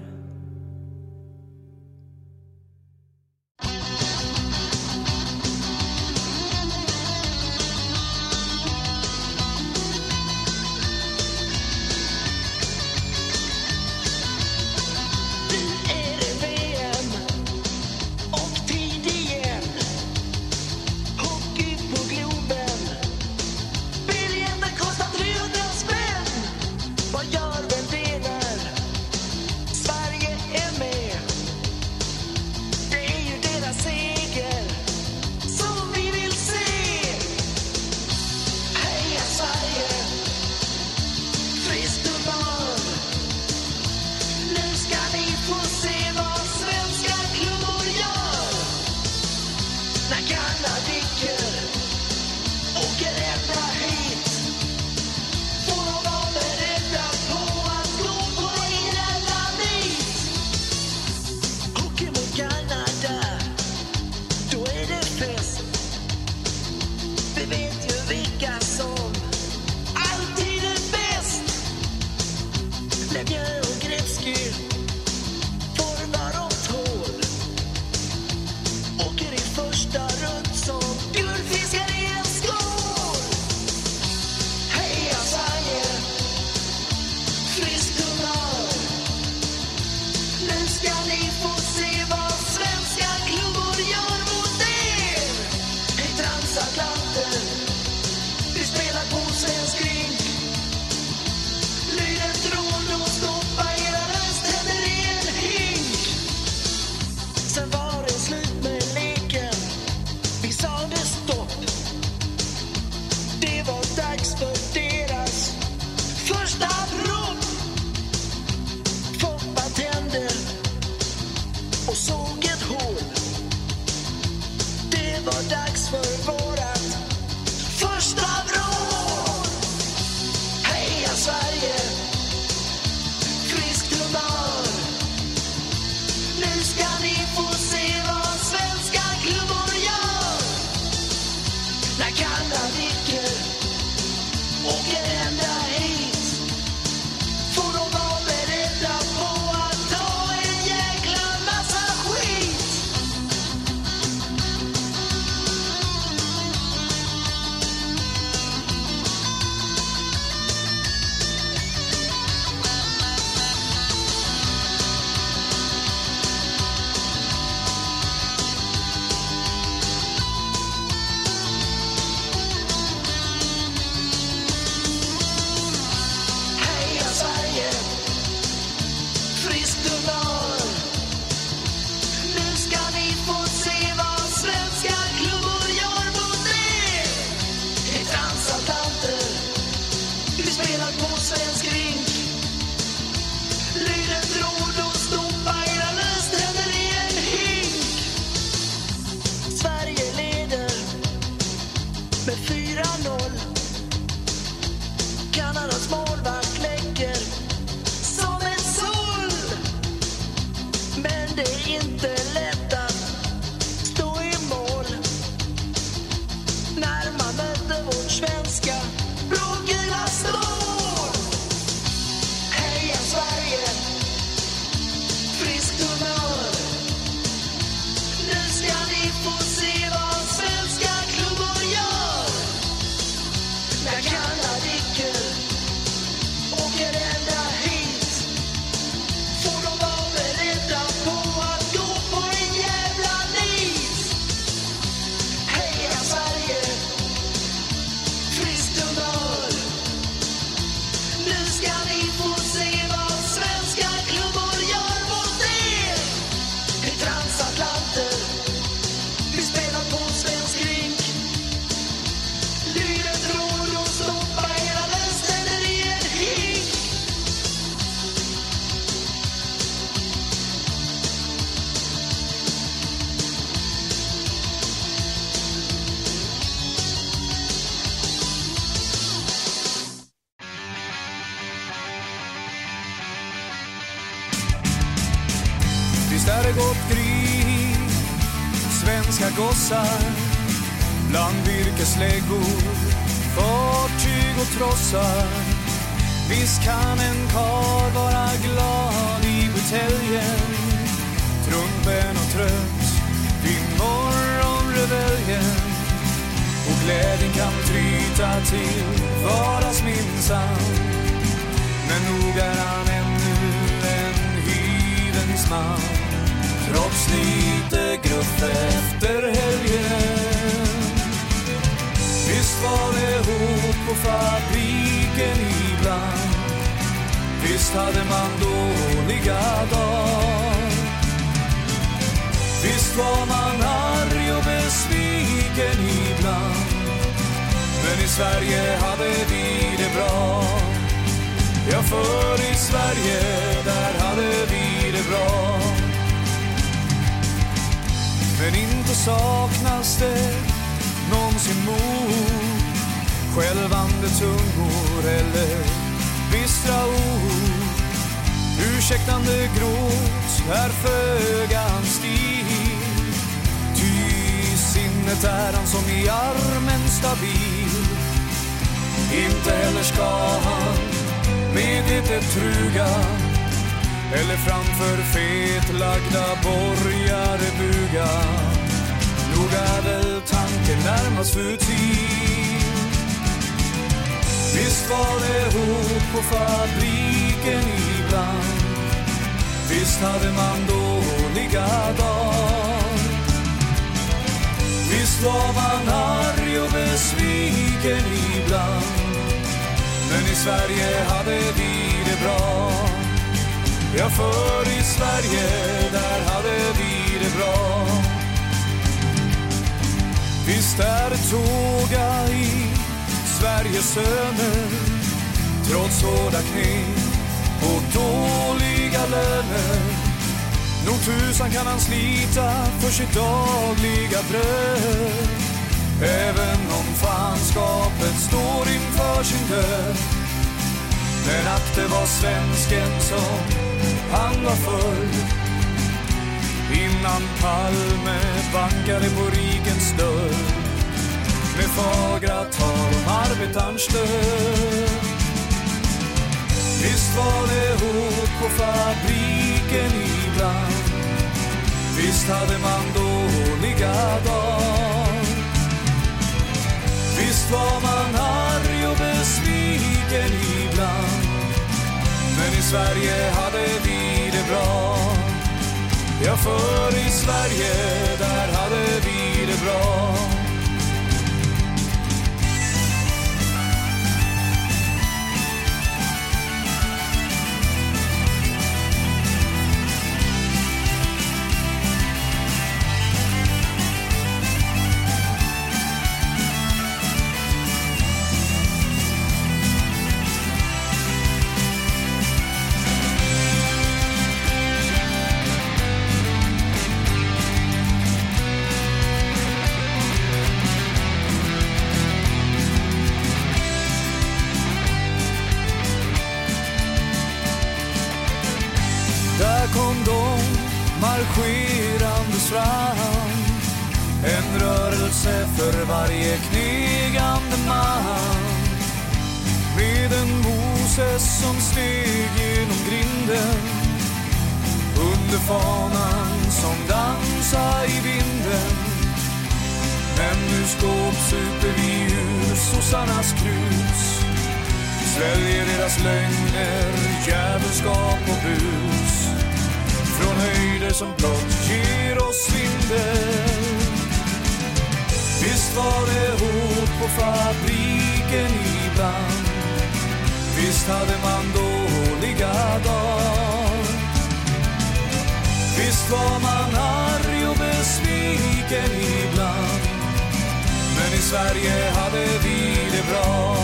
Sverige hade vi det bra.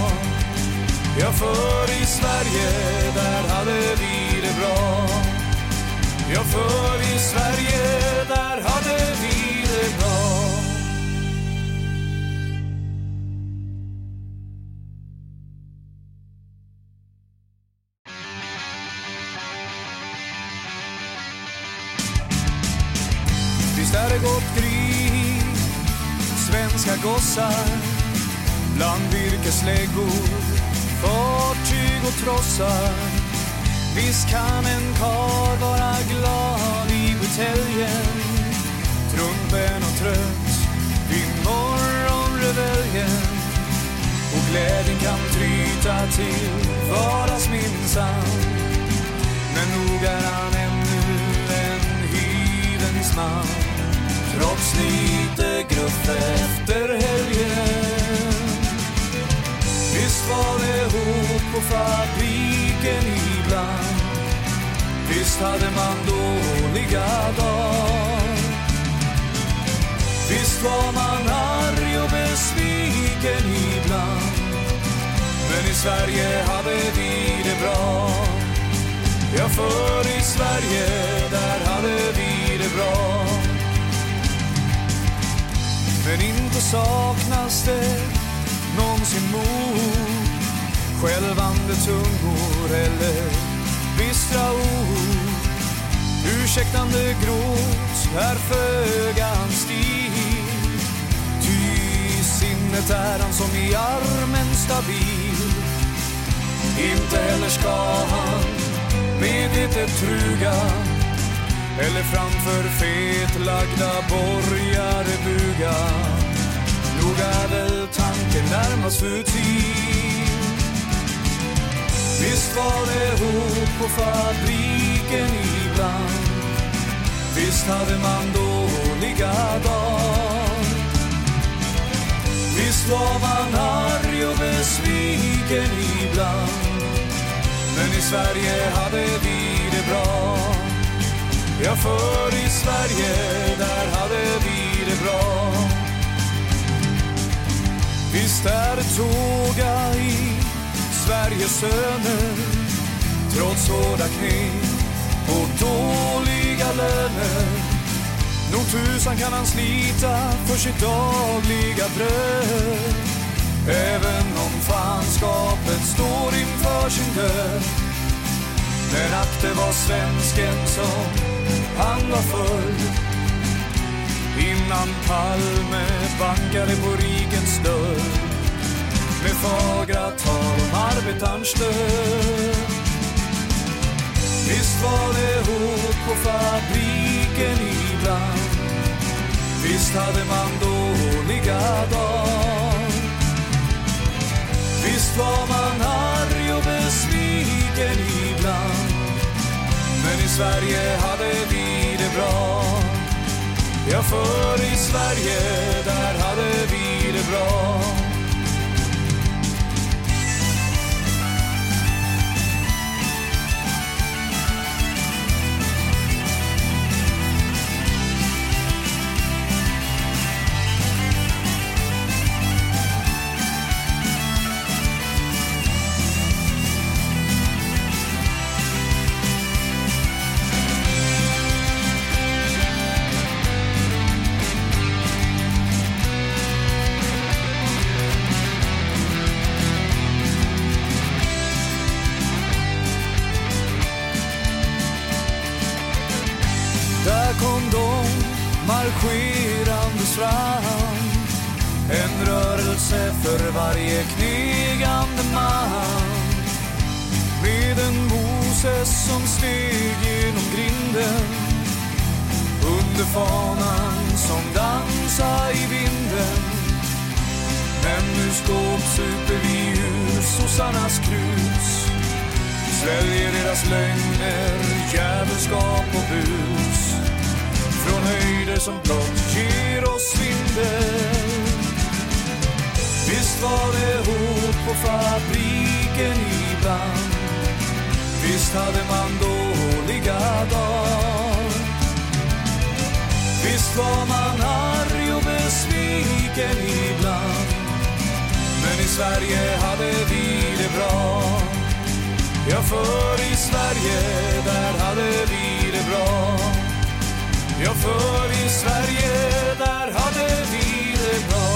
Ja, för i Sverige, där hade vi det bra. Ja, för i Sverige, där hade vi gossar bland virkesläggor, fartyg och trossar. Visst kan en karl vara glad i buteljen, trumpen och trött vid morgonreveljen. Och glädjen kan tryta till vardags minsann. Men nog är han ännu en hyvens man Trots lite gruff efter helgen. Visst var det hårt på fabriken ibland. Visst hade man dåliga dagar. Visst var man arg och besviken ibland. Men i Sverige hade vi det bra. Ja, för i Sverige, där hade vi det bra. Men inte saknas det någonsin mod. Skälvande tungor eller bistra ord. Ursäktande gråt är föga hans stil Ty sinnet är han som i armen stabil. Inte heller ska han medvetet truga eller framför fetlagda borgare buga. Nog är väl tanken närmast futil. Visst var det hot på fabriken ibland. Visst hade man dåliga dagar. Visst var man arg och besviken ibland. Men i Sverige hade vi det bra. Ja, för i Sverige, där hade vi det bra. Visst är det tåga i Sveriges söner Trots hårda knep och dåliga löner. Nog tusan kan han slita för sitt dagliga bröd. Även om fanskapet står inför sin död. Men att det var svensken som han var full. Innan Palme bankade på rikens dörr. Med fagra tal om arbetarns död Visst var det hårt på fabriken ibland. Visst hade man dåliga dagar. Visst var man arg och besviken ibland Sverige hade vi det bra. Ja, för i Sverige, där hade vi det bra. som steg genom grinden. Under fanan som dansar i vinden. Men nu skåpsuper vi ur sossarnas krus. Sväljer deras lögner, djävulskap och bus. Från höjder som blott ger oss svindel Visst var det hårt på fabriken ibland. Visst hade man dåliga dagar. Visst var man arg och besviken ibland. Men i Sverige hade vi det bra. Ja, för i Sverige, där hade vi det bra. Ja, för i Sverige, där hade vi det bra.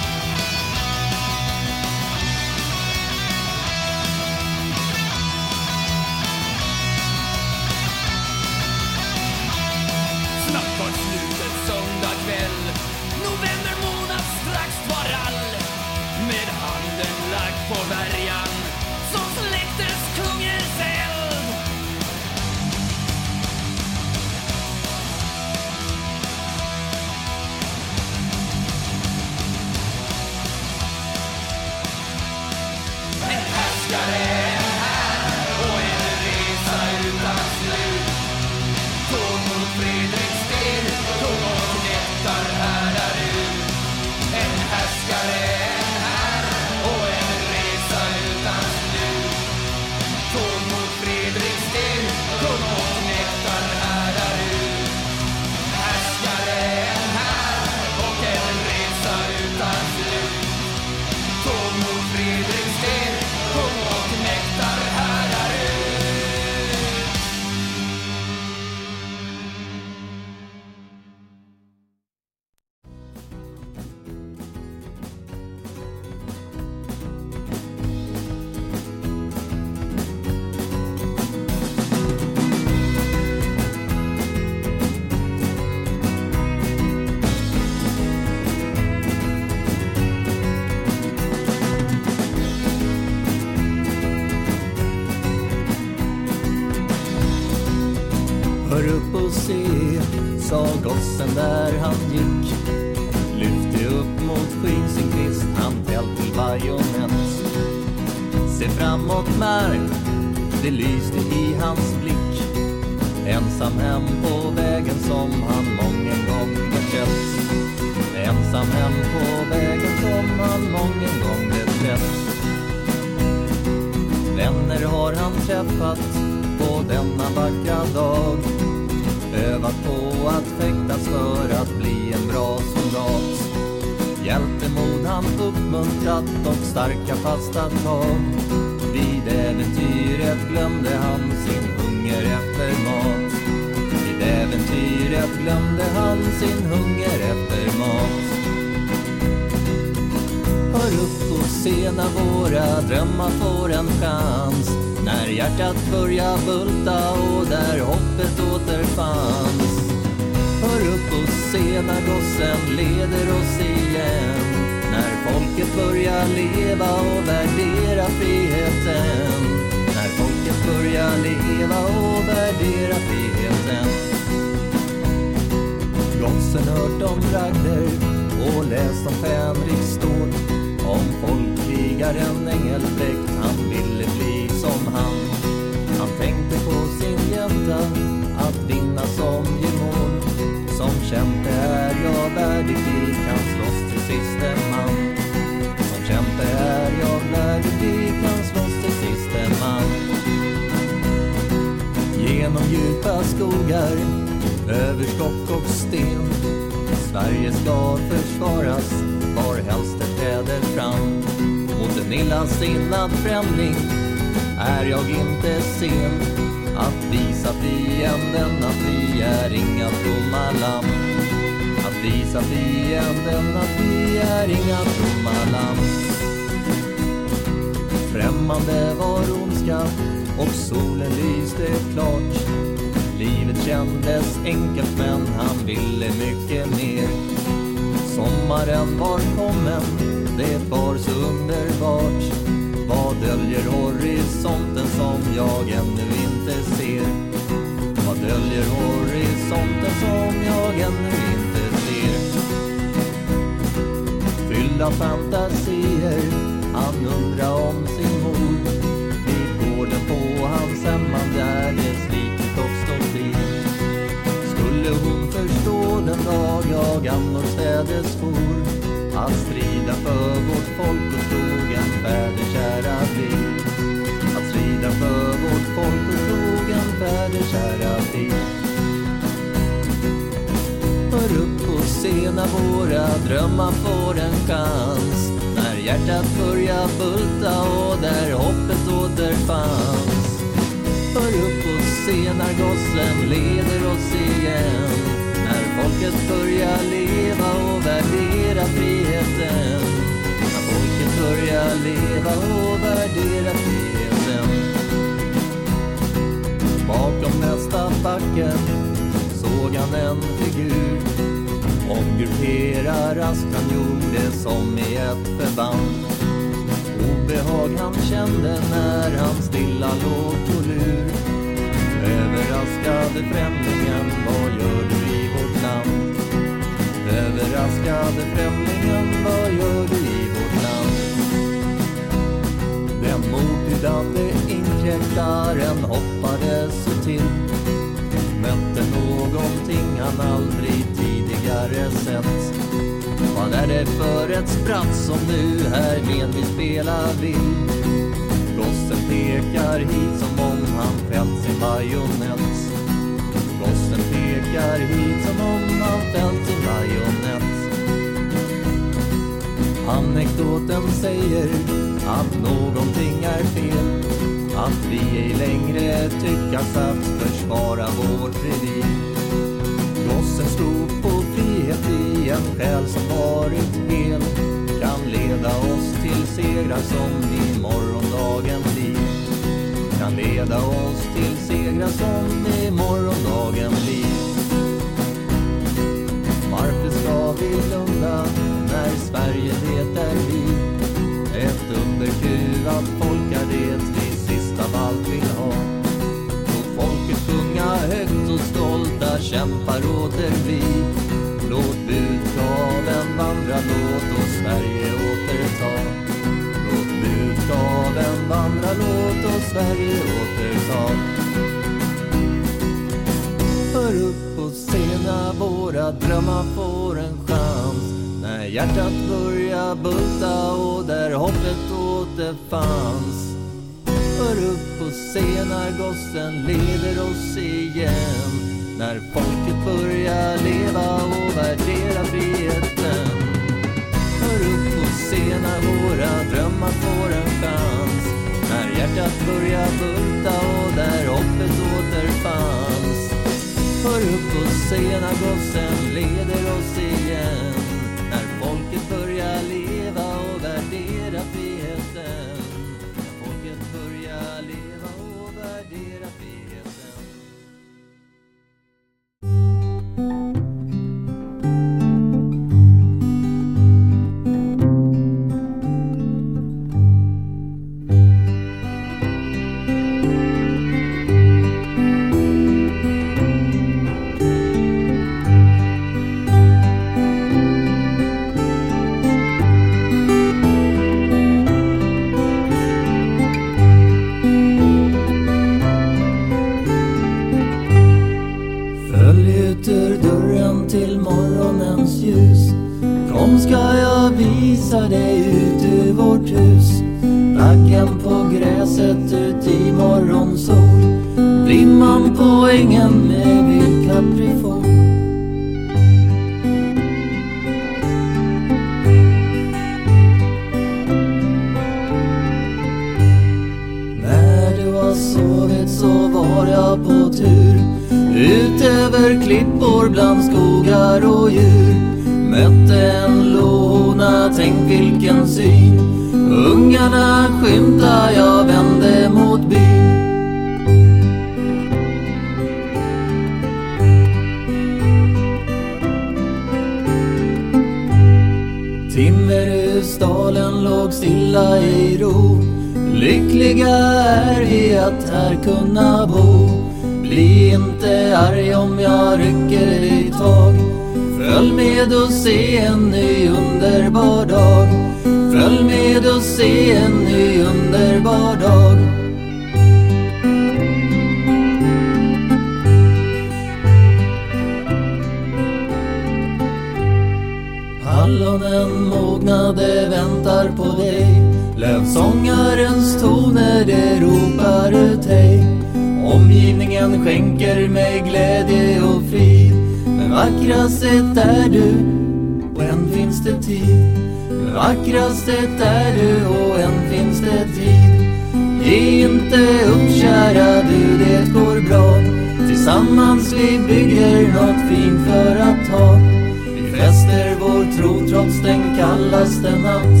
Kallaste natt.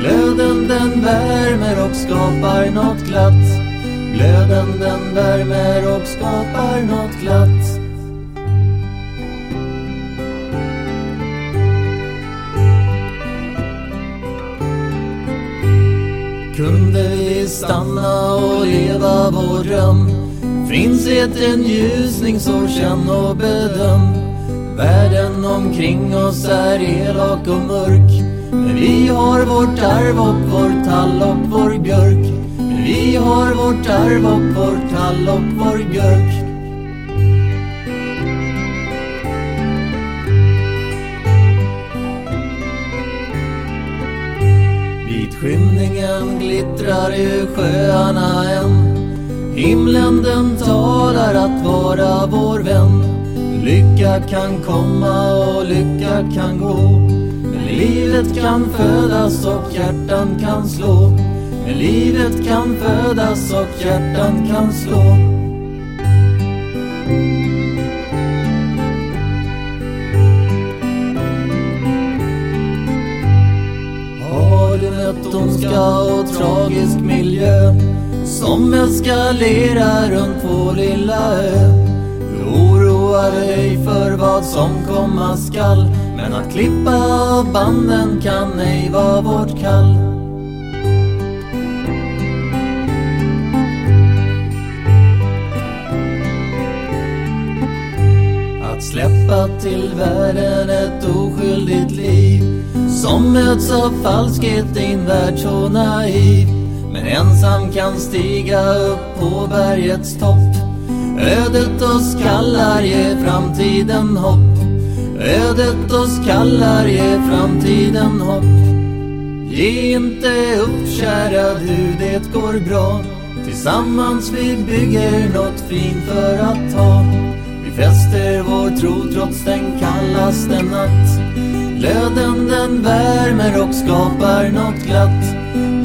Glöden den värmer och skapar något glatt. Glöden den värmer och skapar något glatt. Kunde vi stanna och leva vår dröm? Finns det en ljusning så känn och bedöm. Världen omkring oss är elak och mörk. Men vi har vårt arv och vår tall och vår björk. Men vi har vårt arv och vår tall och vår björk. Vid skymningen glittrar ju sjöarna än. Himlen den talar att vara vår vän. Lycka kan komma och lycka kan gå. Men livet kan födas och hjärtan kan slå. Men livet kan födas och hjärtan kan slå. Har du mött ondska och tragisk miljö? Som eskalerar runt vår lilla ö? Oroar dig för vad som komma skall. Men att klippa av banden kan ej vara vårt kall. Att släppa till världen ett oskyldigt liv. Som möts av falskhet invärd värld så naiv. Men ensam kan stiga upp på bergets topp. Ödet oss kallar, ge framtiden hopp. Ödet oss kallar, ge framtiden hopp. Ge inte upp kära du, det går bra. Tillsammans vi bygger något fint för att ha. Vi fäster vår tro trots den kallaste natt. Glöden den värmer och skapar något glatt.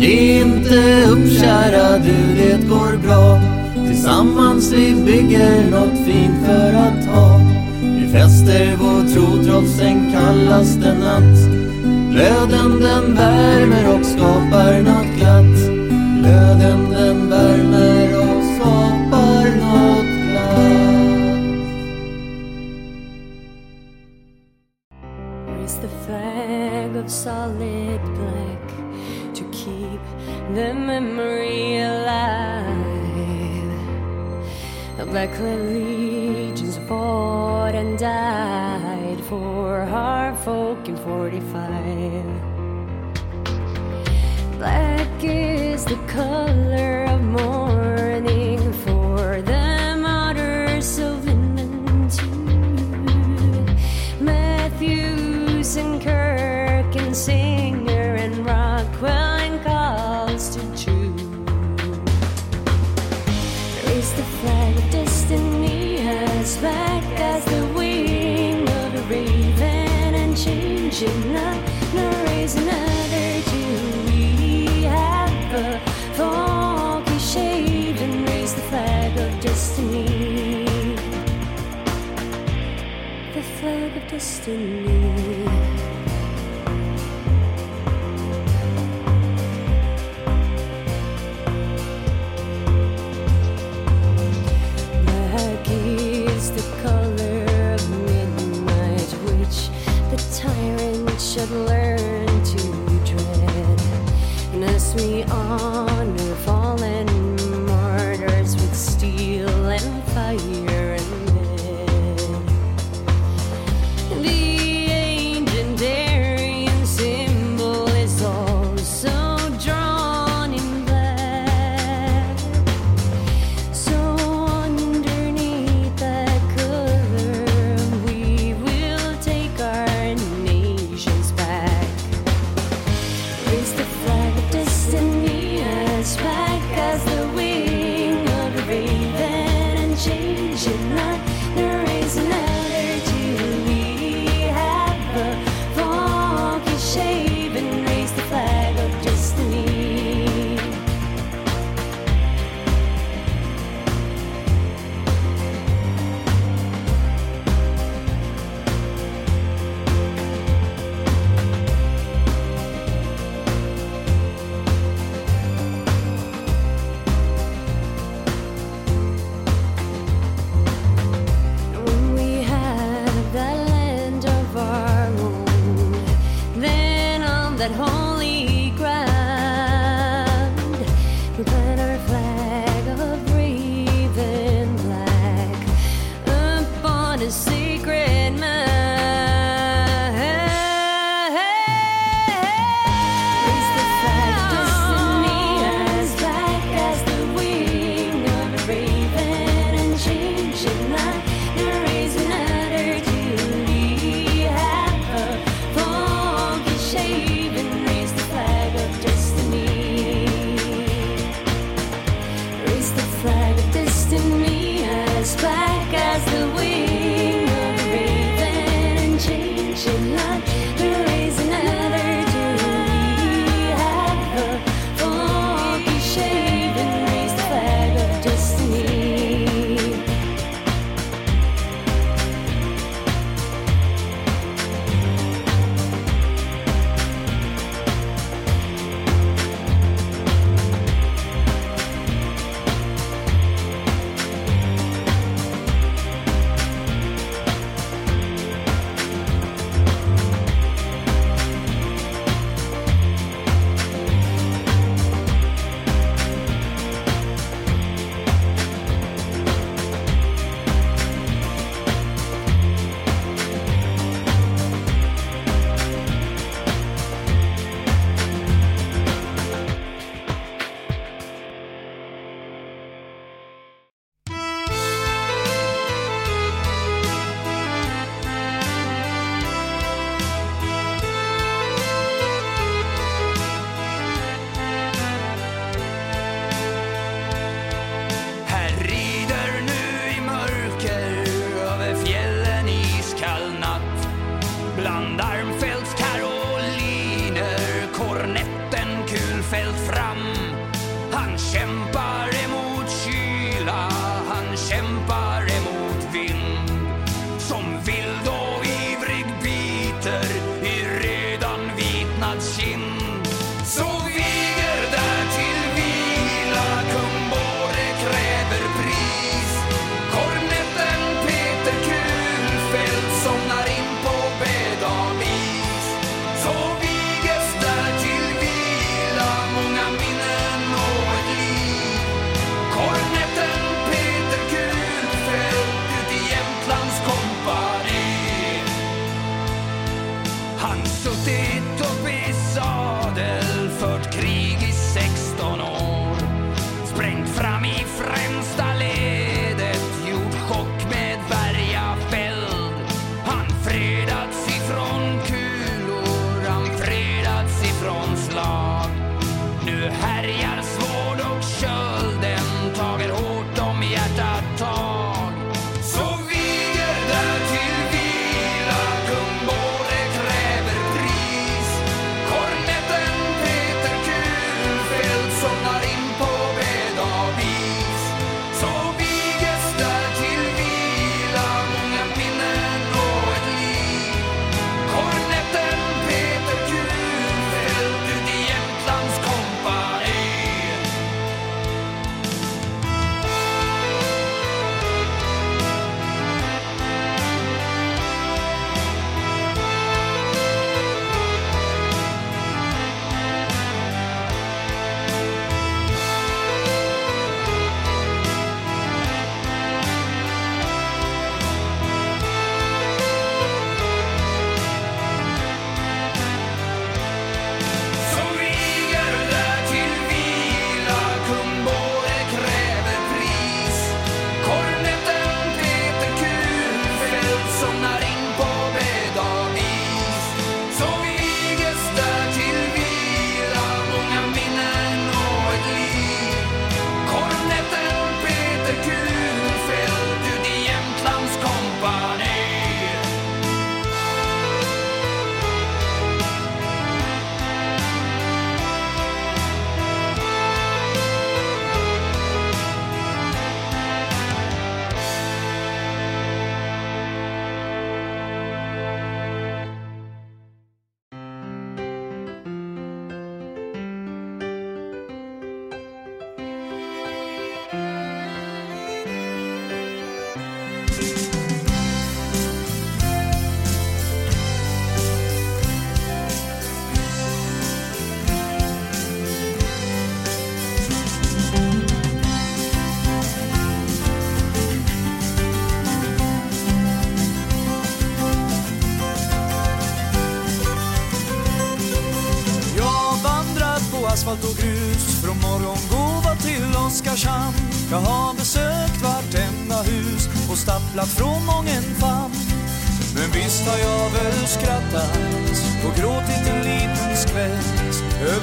Ge inte upp kära du, det går bra. Tillsammans vi bygger något fint för att ha. Vi fäster vår tro trots den kallaste natt. Glöden den värmer och skapar något glatt. Glöden The black legions fought and died for our folk in 45. Black is the color destiny.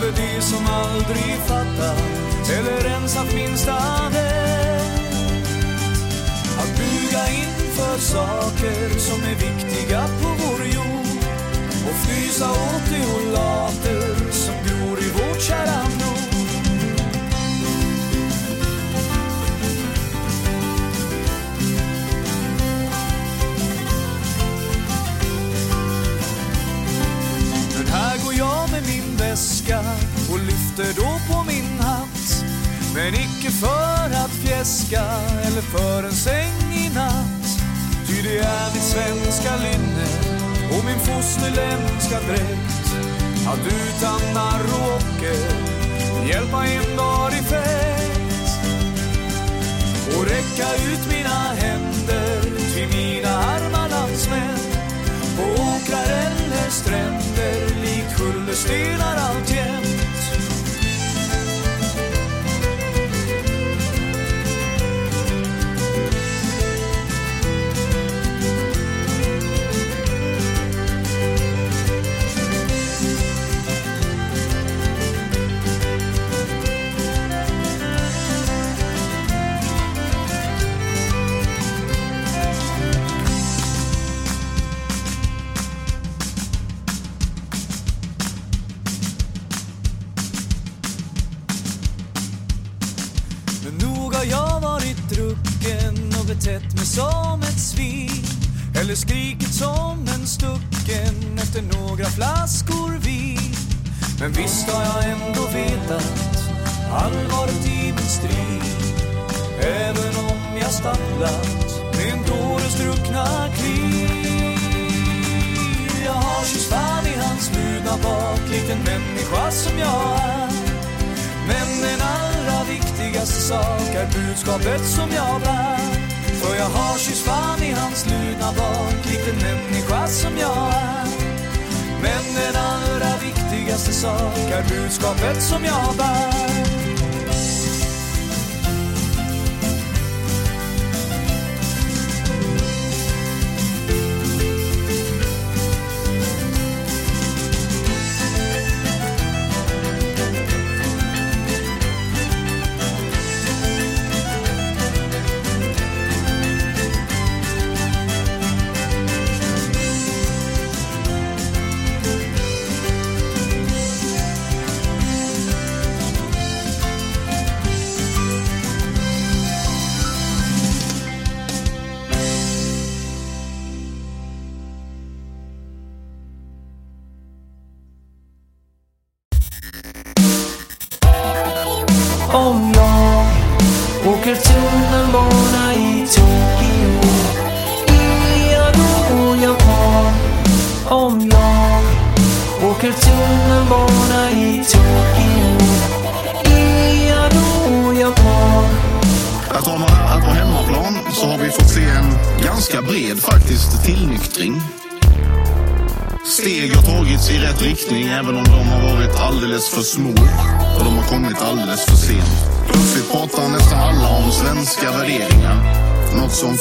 Över det som aldrig fattat eller ens haft minsta vett. Att buga inför saker som är viktiga på vår jord och frysa åt deolater som gror i vårt kära lyfte då på min hatt. Men icke för att fjäska eller för en säng i natt. Ty det är mitt svenska linne och min fosterländska dräkt. Att utan narr och ocker hjälpa en dag i fäkt Och räcka ut mina händer till mina arma landsmän. På åkrar eller stränder likt kullerstenar alltjämt. Som ett svin. Eller skrikit som en stucken efter några flaskor vin. Men visst har jag ändå vetat allvaret i min strid. Även om jag stapplat med en dåres druckna kliv Jag har kysst fan i hans ludna bak likt en människa som jag är. Men den allra viktigaste sak är budskapet som jag bär. För jag har kysst fan i hans ludna bak likt en människa som jag. Är Men den allra viktigaste sak är budskapet som jag bär.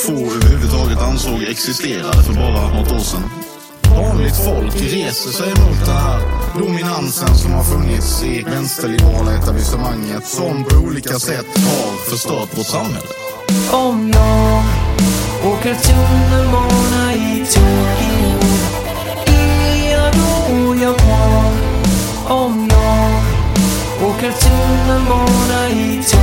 Få överhuvudtaget ansåg existerade för bara något år sedan. Vanligt folk reser sig mot den här dominansen som har funnits i vänsterliberala etablissemanget som på olika sätt har förstört vårt samhälle. Om jag åker tunnelbana i Tokyo Är jag då japan? Om jag åker tunnelbana i Tokyo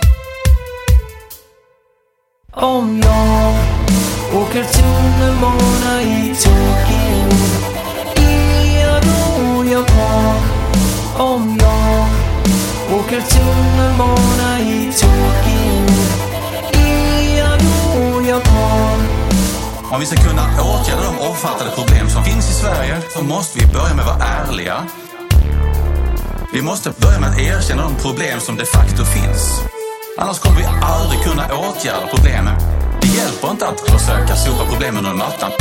om jag åker tunnelbana i Tokyo? Är jag då japan om jag åker tunnelbana i Tokyo? Är jag då japan? Om vi ska kunna åtgärda de omfattande problem som finns i Sverige så måste vi börja med att vara ärliga. Vi måste börja med att erkänna de problem som de facto finns. Annars kommer vi aldrig kunna åtgärda problemen. Det hjälper inte att försöka sopa problemen under mattan.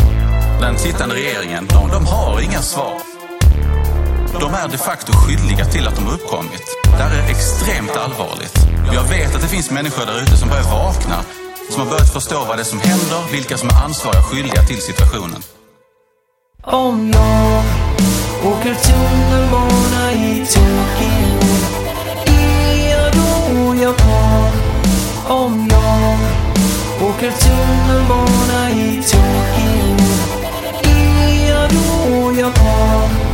Den sittande regeringen, de, de har inga svar. De är de facto skyldiga till att de har uppkommit. Det här är extremt allvarligt. Jag vet att det finns människor där ute som börjar vakna, som har börjat förstå vad det är som händer, vilka som är ansvariga och skyldiga till situationen. Om jag åker tunnelbana i Tokyo Jag åker tunnelbana i Tokyo Är jag då japan?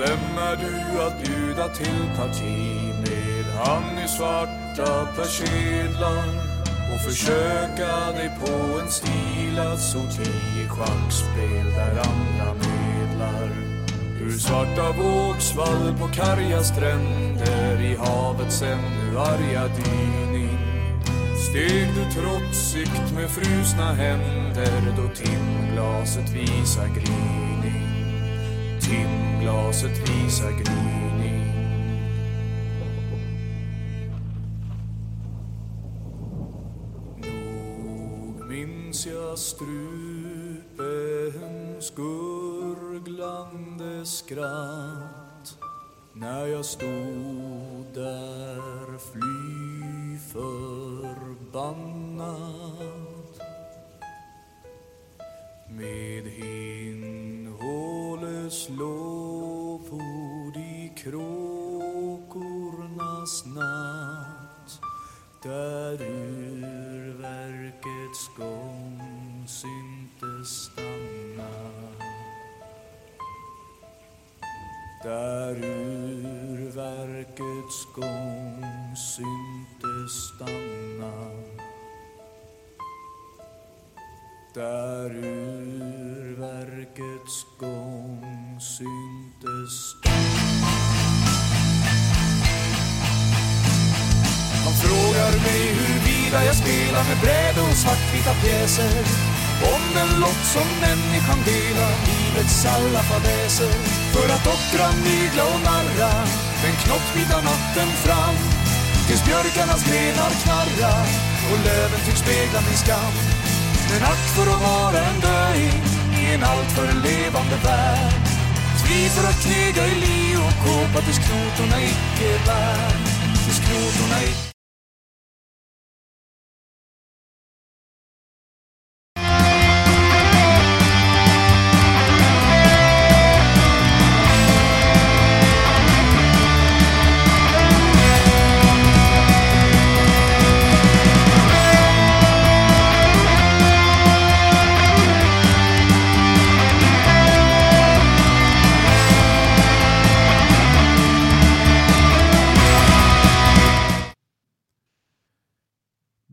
Vem är du att bjuda till parti Med? Han i svarta persedlar och försöka dig på en stilad sorti i schackspel där andra medlar. Ur svarta vågsvall på karga stränder i havets ännu arga dyning Steg du trotsigt med frusna händer då timglaset visar grin. Timglaset visar gryning. Nog minns jag strupens gurglande skratt när jag stod där fly förbannad med Herrens lovord i kråkornas natt. Där urverkets gång syntes stanna. Där urverkets gång syntes stanna. Där urverkets gång syntes Han frågar mig huruvida jag spelar med bräde och svartvita pjäser. Om den lott som människan delar livets alla fadäser. För att ockra, mygla och narra den knoppvita natten fram. Tills björkarnas grenar knarra och löven tycks spegla min skam. Men ack för att vara en döing i en alltför levande värld. Íþur að kniga í lí og kópa til skrútuna ykki var Til skrútuna ykki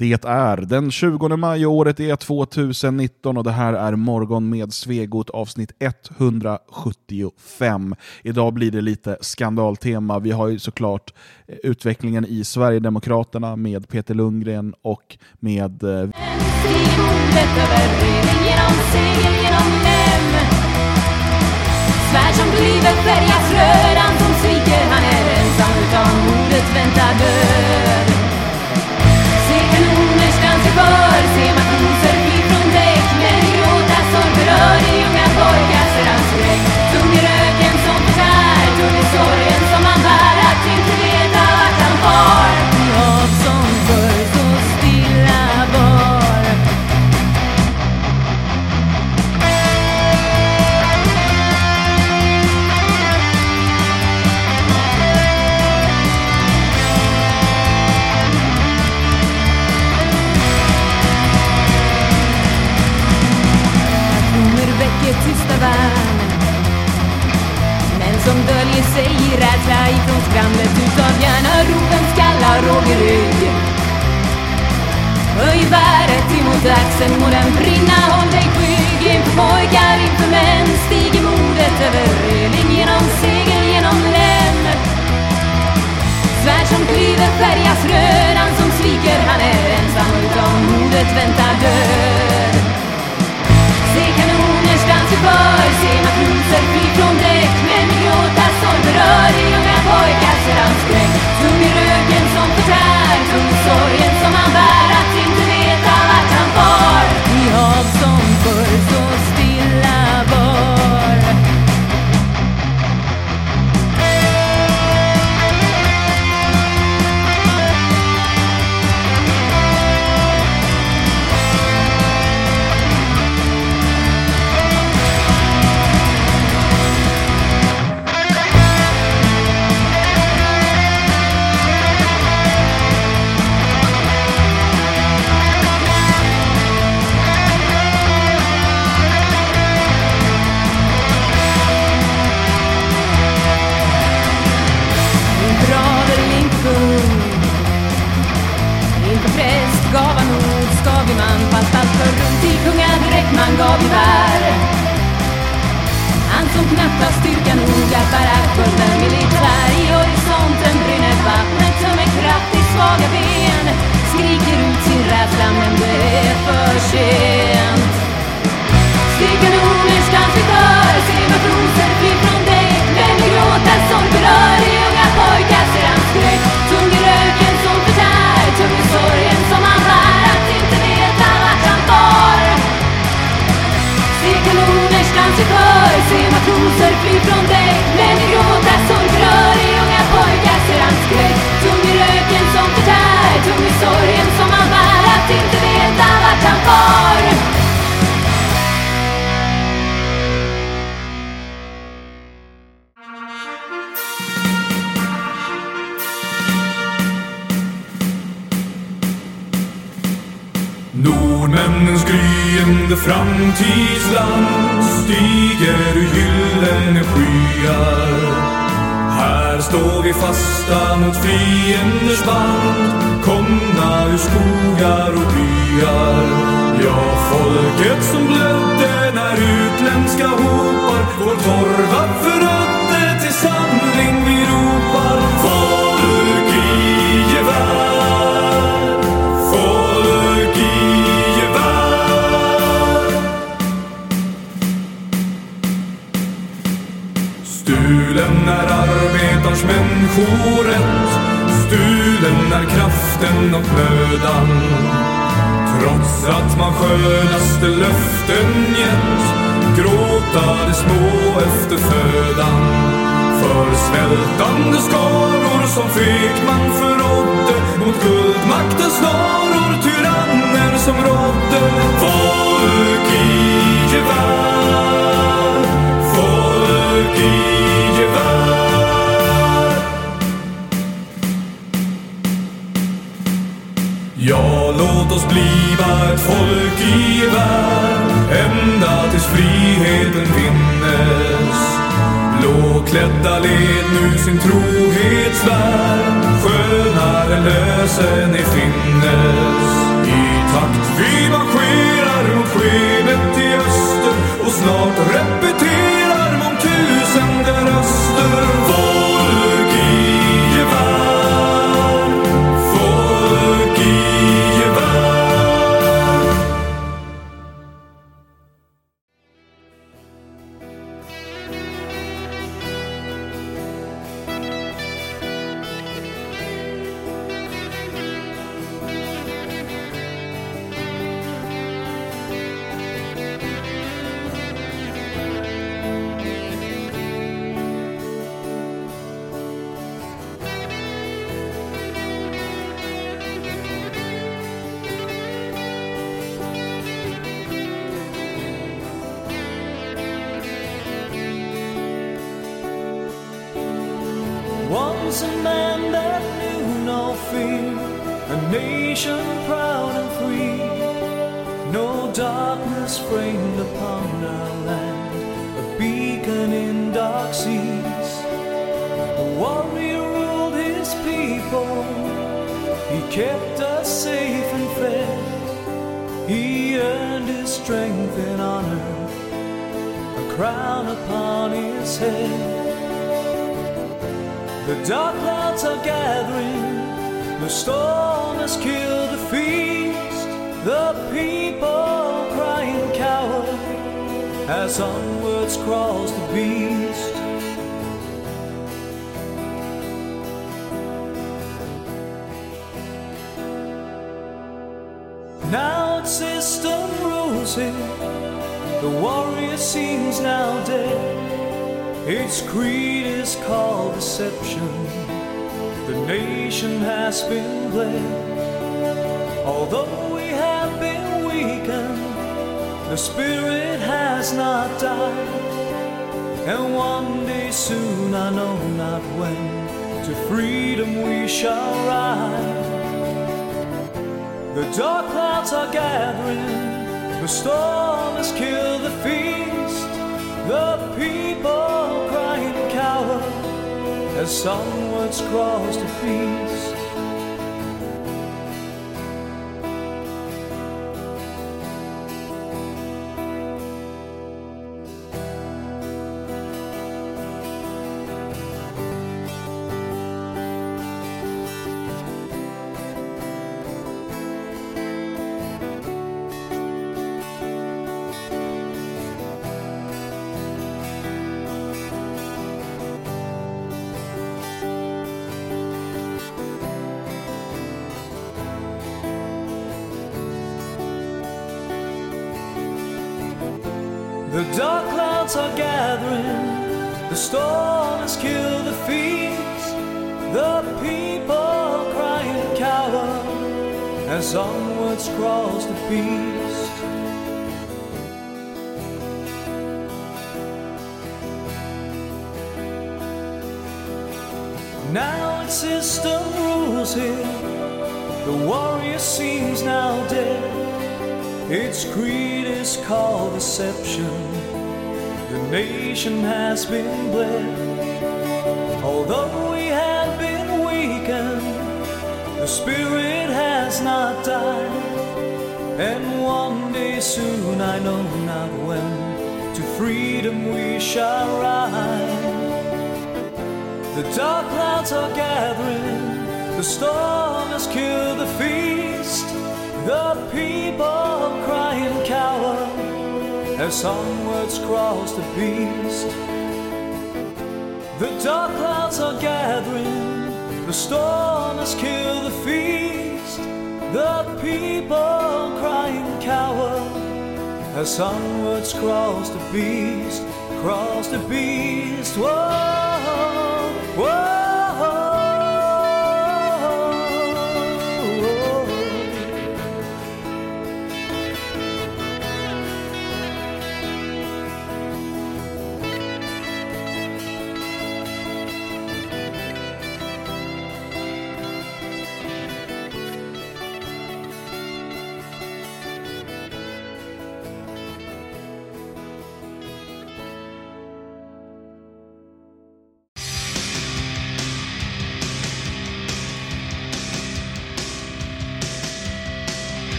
Det är den 20 maj och året är 2019 och det här är Morgon med Svegot avsnitt 175. Idag blir det lite skandaltema. Vi har ju såklart eh, utvecklingen i Sverigedemokraterna med Peter Lundgren och med genom genom lem Svärd som klyver färgas röd, han som sviker han är ensam utan modet väntar död som döljer sig i rädsla ifrån skramlet utav hjärnaropen skallar rågerygg. Höj bäret emot axeln, må den brinna, håll dig skygg inför pojkar, inför män, stiger modet över reling genom segel, genom län. Svärd som klyver färgas röd, han som sviker han är ensam utav modet väntar död. Se kanoners dans i för, se matroser Tung i röken som förtär, tung sorgen som han bär. Bäckman gav gevär Han som knappt har styrka nog att bära skulden militär I horisonten brinner vattnet som en kraft i svaga ben. Skriker ut sin rädsla men det är för sent. Vi fasta mot fienders band, komna ur skogar och byar. Ja, folket som blödde när utländska hopar vår torva makten och mödan Trots att man skönaste löften gett Gråta de små efter födan. För svältande skaror som fegt man förrådde Mot guldmaktens snaror, tyranner som rådde. Folk i gevär Folk i gevär. Låt oss bliva ett folk i värld ända tills friheten vinnes. Blåklädda led nu sin trohetsvärld skönare lösen i finnes. I takt vi marscherar mot skenet i öster och snart repeterar mångtusende röster.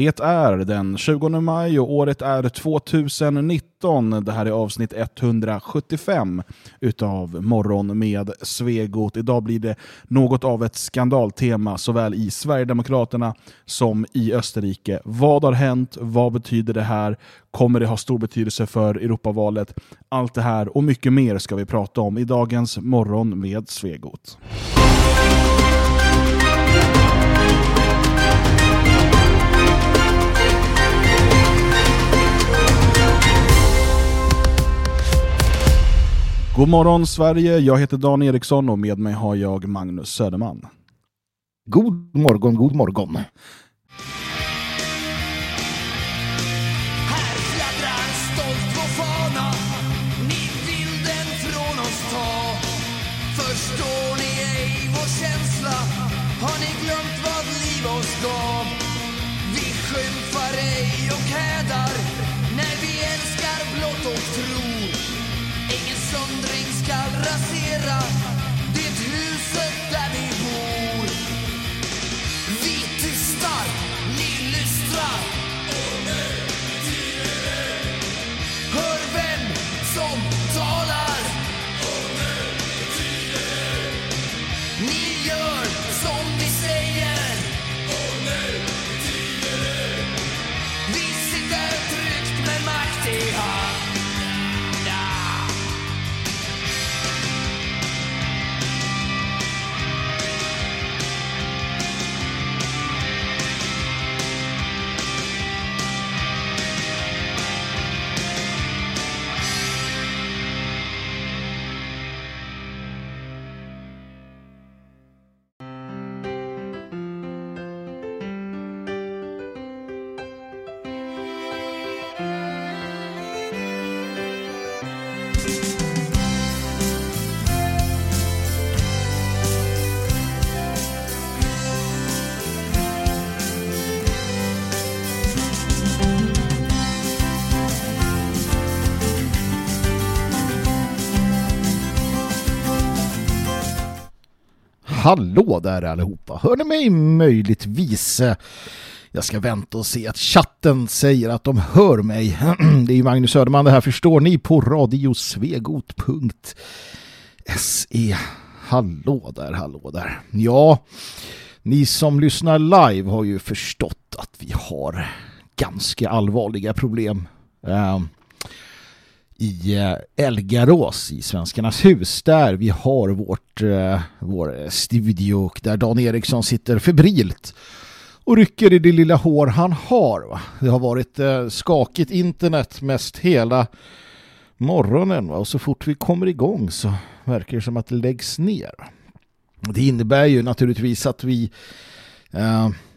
Det är den 20 maj och året är 2019. Det här är avsnitt 175 utav Morgon med Svegot. Idag blir det något av ett skandaltema såväl i Sverigedemokraterna som i Österrike. Vad har hänt? Vad betyder det här? Kommer det ha stor betydelse för Europavalet? Allt det här och mycket mer ska vi prata om i dagens Morgon med Svegot. God morgon Sverige, jag heter Dan Eriksson och med mig har jag Magnus Söderman. God morgon, god morgon. Hallå där allihopa. Hör ni mig möjligtvis? Jag ska vänta och se att chatten säger att de hör mig. Det är ju Magnus Söderman det här förstår ni på radiosvegot.se. Hallå där, hallå där. Ja, ni som lyssnar live har ju förstått att vi har ganska allvarliga problem. Um, i eh, Elgarås i Svenskarnas hus där vi har vårt, eh, vår eh, studio och där Dan Eriksson sitter febrilt och rycker i det lilla hår han har. Det har varit skakigt internet mest hela morgonen och så fort vi kommer igång så verkar det som att det läggs ner. Det innebär ju naturligtvis att vi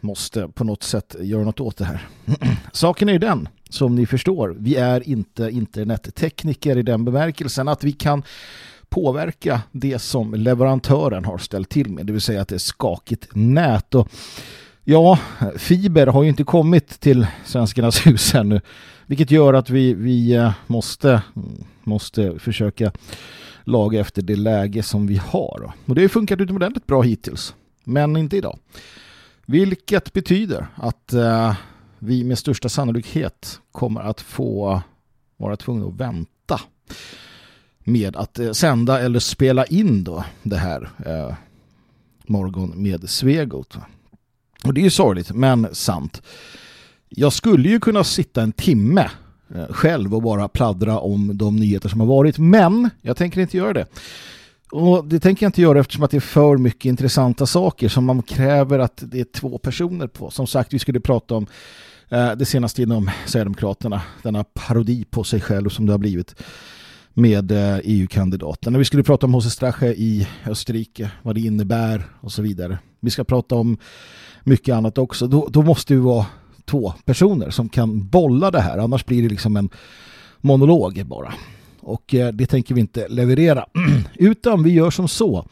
måste på något sätt göra något åt det här. Saken är ju den som ni förstår, vi är inte internettekniker i den bemärkelsen att vi kan påverka det som leverantören har ställt till med, det vill säga att det är skakigt nät. Och ja, fiber har ju inte kommit till Svenskarnas hus ännu, vilket gör att vi, vi eh, måste, måste försöka laga efter det läge som vi har. Och det har funkat utomordentligt bra hittills, men inte idag. Vilket betyder att uh, vi med största sannolikhet kommer att få vara tvungna att vänta med att eh, sända eller spela in då det här eh, morgon med Svegot. Och det är ju sorgligt men sant. Jag skulle ju kunna sitta en timme eh, själv och bara pladdra om de nyheter som har varit men jag tänker inte göra det. Och det tänker jag inte göra eftersom att det är för mycket intressanta saker som man kräver att det är två personer på. Som sagt, vi skulle prata om Eh, det senaste inom Sverigedemokraterna. Denna parodi på sig själv som det har blivit med eh, EU-kandidaten. Vi skulle prata om HC Strache i Österrike, vad det innebär och så vidare. Vi ska prata om mycket annat också. Då, då måste vi vara två personer som kan bolla det här. Annars blir det liksom en monolog bara och eh, det tänker vi inte leverera. Utan vi gör som så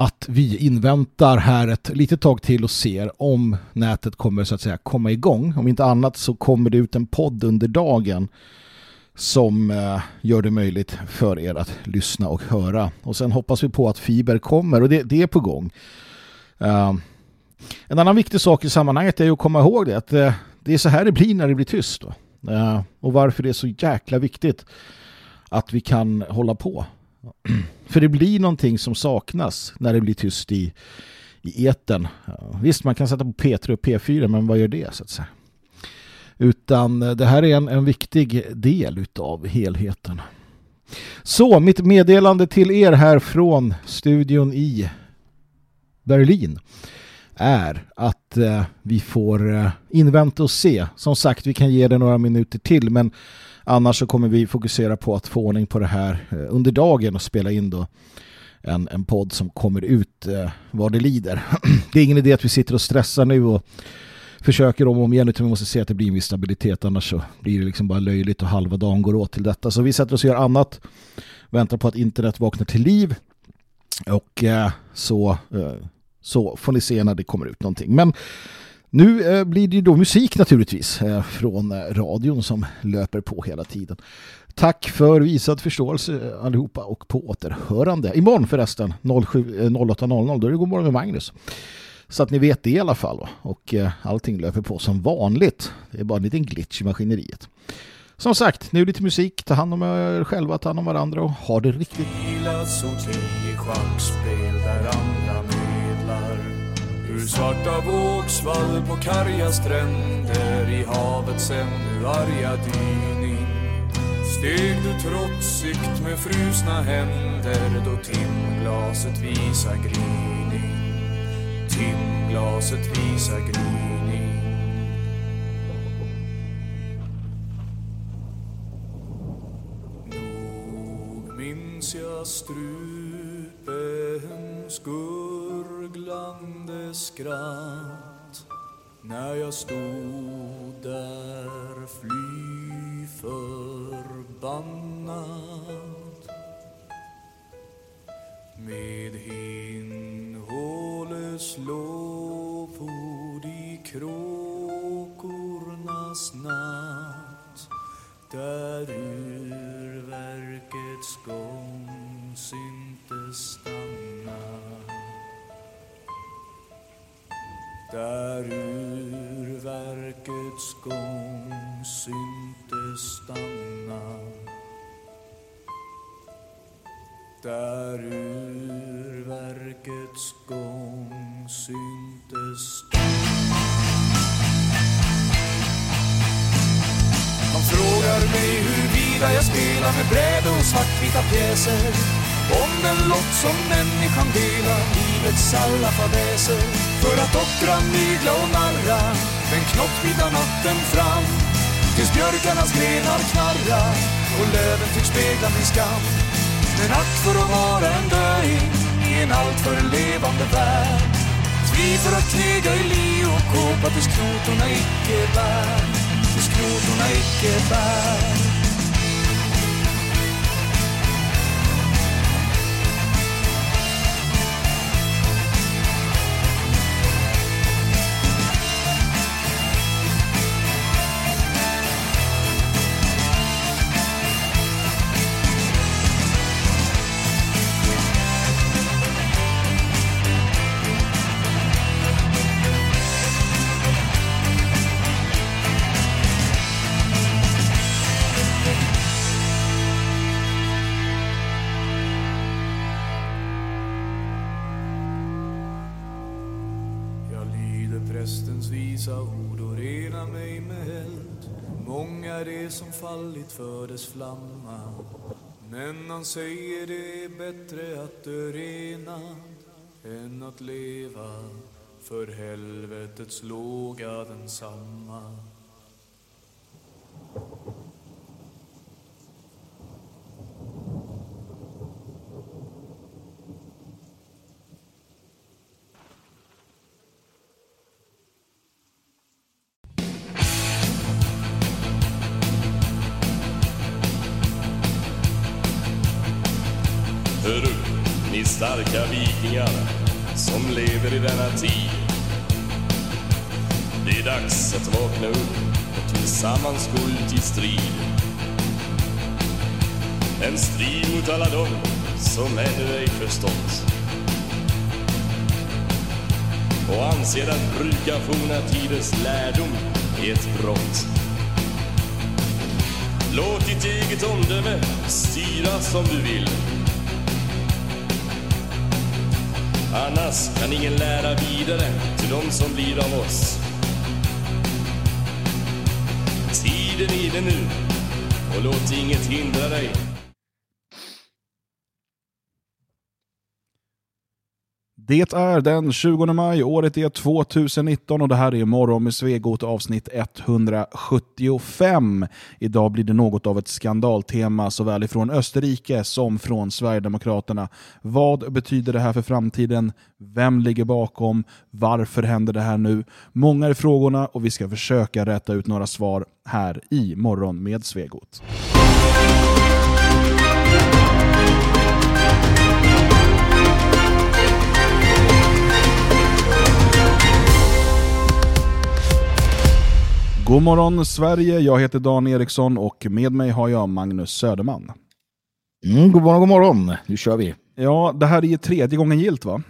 att vi inväntar här ett litet tag till och ser om nätet kommer så att säga komma igång. Om inte annat så kommer det ut en podd under dagen som eh, gör det möjligt för er att lyssna och höra. Och sen hoppas vi på att fiber kommer och det, det är på gång. Eh, en annan viktig sak i sammanhanget är att komma ihåg det, att eh, det är så här det blir när det blir tyst. Då. Och varför det är så jäkla viktigt att vi kan hålla på. För det blir någonting som saknas när det blir tyst i, i eten. Visst, man kan sätta på P3 och P4, men vad gör det så att säga? Utan eh, det här är en, en viktig del av helheten. Så, mitt meddelande till er här från studion i Berlin är att eh, vi får eh, invänta och se. Som sagt, vi kan ge det några minuter till men annars så kommer vi fokusera på att få ordning på det här eh, under dagen och spela in då en, en podd som kommer ut eh, vad det lider. det är ingen idé att vi sitter och stressar nu och försöker om och om igen utan vi måste se att det blir en viss stabilitet annars så blir det liksom bara löjligt och halva dagen går åt till detta. Så vi sätter oss och gör annat, väntar på att internet vaknar till liv och eh, så, eh, så får ni se när det kommer ut någonting. Men nu eh, blir det ju då musik naturligtvis eh, från eh, radion som löper på hela tiden. Tack för visad förståelse allihopa och på återhörande. Imorgon förresten 08.00 då är det God morgon med Magnus. Så att ni vet det i alla fall. Och allting löper på som vanligt. Det är bara en liten glitch i maskineriet. Som sagt, nu lite musik. Ta hand om er själva, ta hand om varandra och ha det riktigt. Ur svarta vågsvall på karga stränder i havets ännu arga dyning. Steg du trotsigt med frusna händer då timglaset visar gryning. Timglaset visar gryning. Nog minns jag strupens guld gurglande skratt när jag stod där fly förbannad. Med hinnhåles lovord i kråkornas natt där urverkets gång syntes stanna. Där urverkets gång syntes stanna. Där urverkets gång syntes stanna. Han frågar mig huruvida jag spelar med bräde och svartvita pjäser. Om den lott som människan delar livets alla fadäser. För att ockra, mygla och narra den knoppvita natten fram. Tills björkarnas grenar knarra och löven tycks spegla min skam. Men ack för att vara en döing i en alltför levande värld. Tvi för att knega i li och kåpa tills knotorna icke bär. Tills knotorna icke bär. Fallit för dess flamma. Men han säger det är bättre att dö renad än att leva för helvetets låga densamma. Starka vikingar som lever i denna tid. Det är dags att vakna upp och tillsammans gå ut i strid. En strid mot alla dem som ännu ej förstått. och anser att bruka forna tiders lärdom är ett brott. Låt ditt eget omdöme styra som du vill. Annars kan ingen lära vidare till de som blir av oss. Tiden är det nu och låt inget hindra dig. Det är den 20 maj, året är 2019 och det här är Morgon med Svegot avsnitt 175. Idag blir det något av ett skandaltema såväl ifrån Österrike som från Sverigedemokraterna. Vad betyder det här för framtiden? Vem ligger bakom? Varför händer det här nu? Många är frågorna och vi ska försöka rätta ut några svar här i Morgon med Svegot. God morgon Sverige, jag heter Dan Eriksson och med mig har jag Magnus Söderman. Mm, god morgon, god morgon. Nu kör vi. Ja, det här är ju tredje gången gilt va?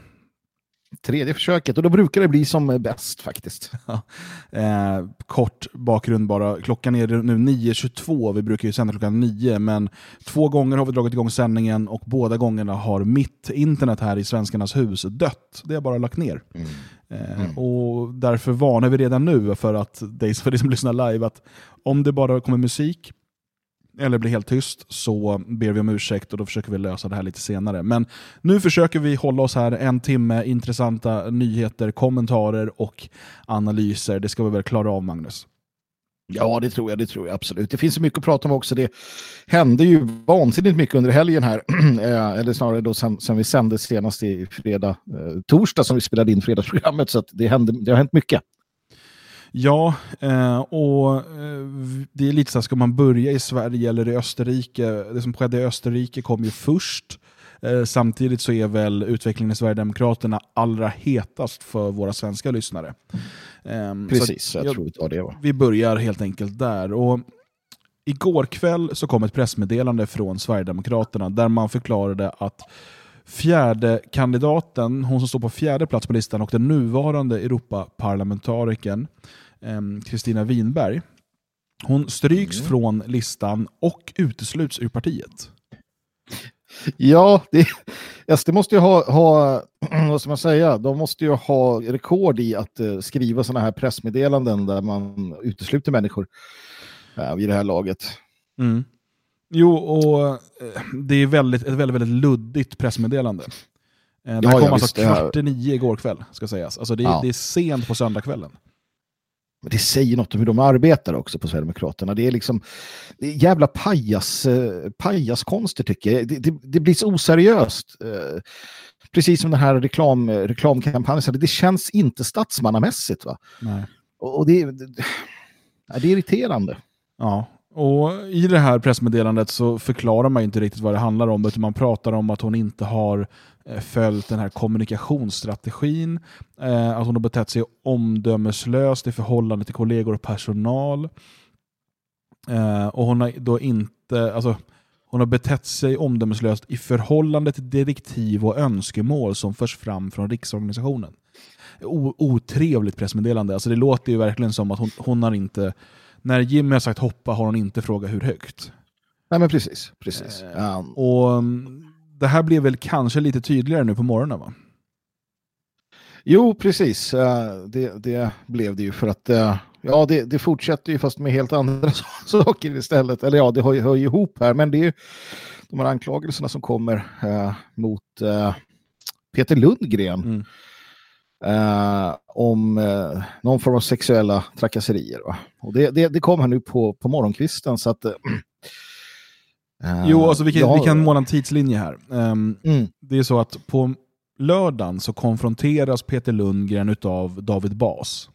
Tredje försöket och då brukar det bli som bäst faktiskt. eh, kort bakgrund bara. Klockan är nu 9.22, vi brukar ju sända klockan 9, men två gånger har vi dragit igång sändningen och båda gångerna har mitt internet här i Svenskarnas hus dött. Det har bara lagt ner. Mm. Eh, och därför varnar vi redan nu för att dig för dig som lyssnar live att om det bara kommer musik eller blir helt tyst så ber vi om ursäkt och då försöker vi lösa det här lite senare. Men nu försöker vi hålla oss här en timme, intressanta nyheter, kommentarer och analyser. Det ska vi väl klara av Magnus? Ja, det tror jag, det tror jag absolut. Det finns så mycket att prata om också. Det hände ju vansinnigt mycket under helgen här, eh, eller snarare då sen, sen vi sände senast i fredag, eh, torsdag som vi spelade in fredagsprogrammet, så att det, hände, det har hänt mycket. Ja, eh, och eh, det är lite så här, ska man börja i Sverige eller i Österrike? Det som skedde i Österrike kom ju först. Eh, samtidigt så är väl utvecklingen i Sverigedemokraterna allra hetast för våra svenska lyssnare. Eh, Precis, så jag jag- tror var det. Va? Vi börjar helt enkelt där. Och igår kväll så kom ett pressmeddelande från Sverigedemokraterna där man förklarade att fjärde kandidaten, hon som står på fjärde plats på listan och den nuvarande Europaparlamentarikern em, Kristina Winberg, hon stryks från listan och utesluts ur partiet. Ja, det, SD måste ju ha, ha, vad ska man säga, de måste ju ha rekord i att eh, skriva sådana här pressmeddelanden där man utesluter människor uh, vid det här laget. Mm. Jo, och eh, det är väldigt, ett väldigt, väldigt luddigt pressmeddelande. Eh, Det Ja, kom ja, alltså visst, kvart i nio igår kväll, ska sägas. Alltså det, är- Ja. det är sent på söndagskvällen. Men det säger något om hur de arbetar också på Sverigedemokraterna. Det är liksom det är jävla pajas, eh, pajaskonster tycker jag. Det, det, det blir så oseriöst. Precis som den här reklam, reklamkampanjen, det, känns inte statsmannamässigt. Va? Nej. Och, det, det är irriterande. Ja, och i det här pressmeddelandet så förklarar man ju inte riktigt vad det handlar om, utan man pratar om att hon inte har eh, följt den här kommunikationsstrategin, eh, att hon har betett sig omdömeslöst i förhållande till kollegor och personal. Eh, och hon har då inte, alltså, hon har betett sig omdömeslöst i förhållande till direktiv och önskemål som förs fram från riksorganisationen. O- otrevligt pressmeddelande. Alltså det låter ju verkligen som att hon, hon har inte, när Jimmy har sagt hoppa har hon inte frågat hur högt. Nej men precis. precis. Ja, Och mm, Det här blev väl kanske lite tydligare nu på morgonen va? Jo, precis. Eh, Det, det blev det ju för att eh, ja, det, det fortsätter ju fast med helt andra saker istället. Eller ja, det hör, ju- hör ju ihop här, men det är ju de här anklagelserna som kommer eh, mot eh, Peter Lundgren eh, om eh, någon form av sexuella trakasserier. Va? Och det, det, det kom här nu på, på morgonkvisten så att eh, eh, Jo, alltså vi kan, ja, vi kan måla en tidslinje här. Ehm, Mm. Det är så att på lördagen så konfronteras Peter Lundgren av David Bas.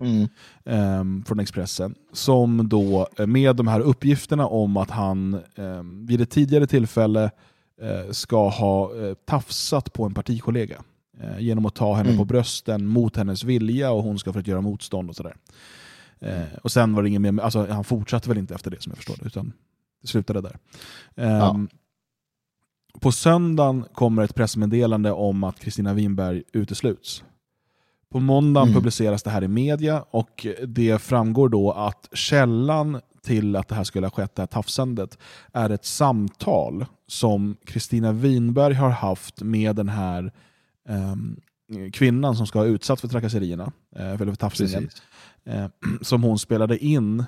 Mm. ehm, från Expressen, som då eh, med de här uppgifterna om att han ehm, vid ett tidigare tillfälle ska ha tafsat på en partikollega eh, genom att ta henne Mm. på brösten mot hennes vilja och hon ska för att göra motstånd och sådär. Eh, och sen var det ingen mer, alltså han fortsatte väl inte efter det som jag förstår det, utan det slutade där. Ehm, På söndagen kommer ett pressmeddelande om att Kristina Winberg utesluts. På måndagen Mm. publiceras det här i media och det framgår då att källan till att det här skulle ha skett, det här tafsandet, är ett samtal som Kristina Winberg har haft med den här kvinnan som ska ha utsatts för trakasserierna, eh, eller för tafsningen, eh, som hon spelade in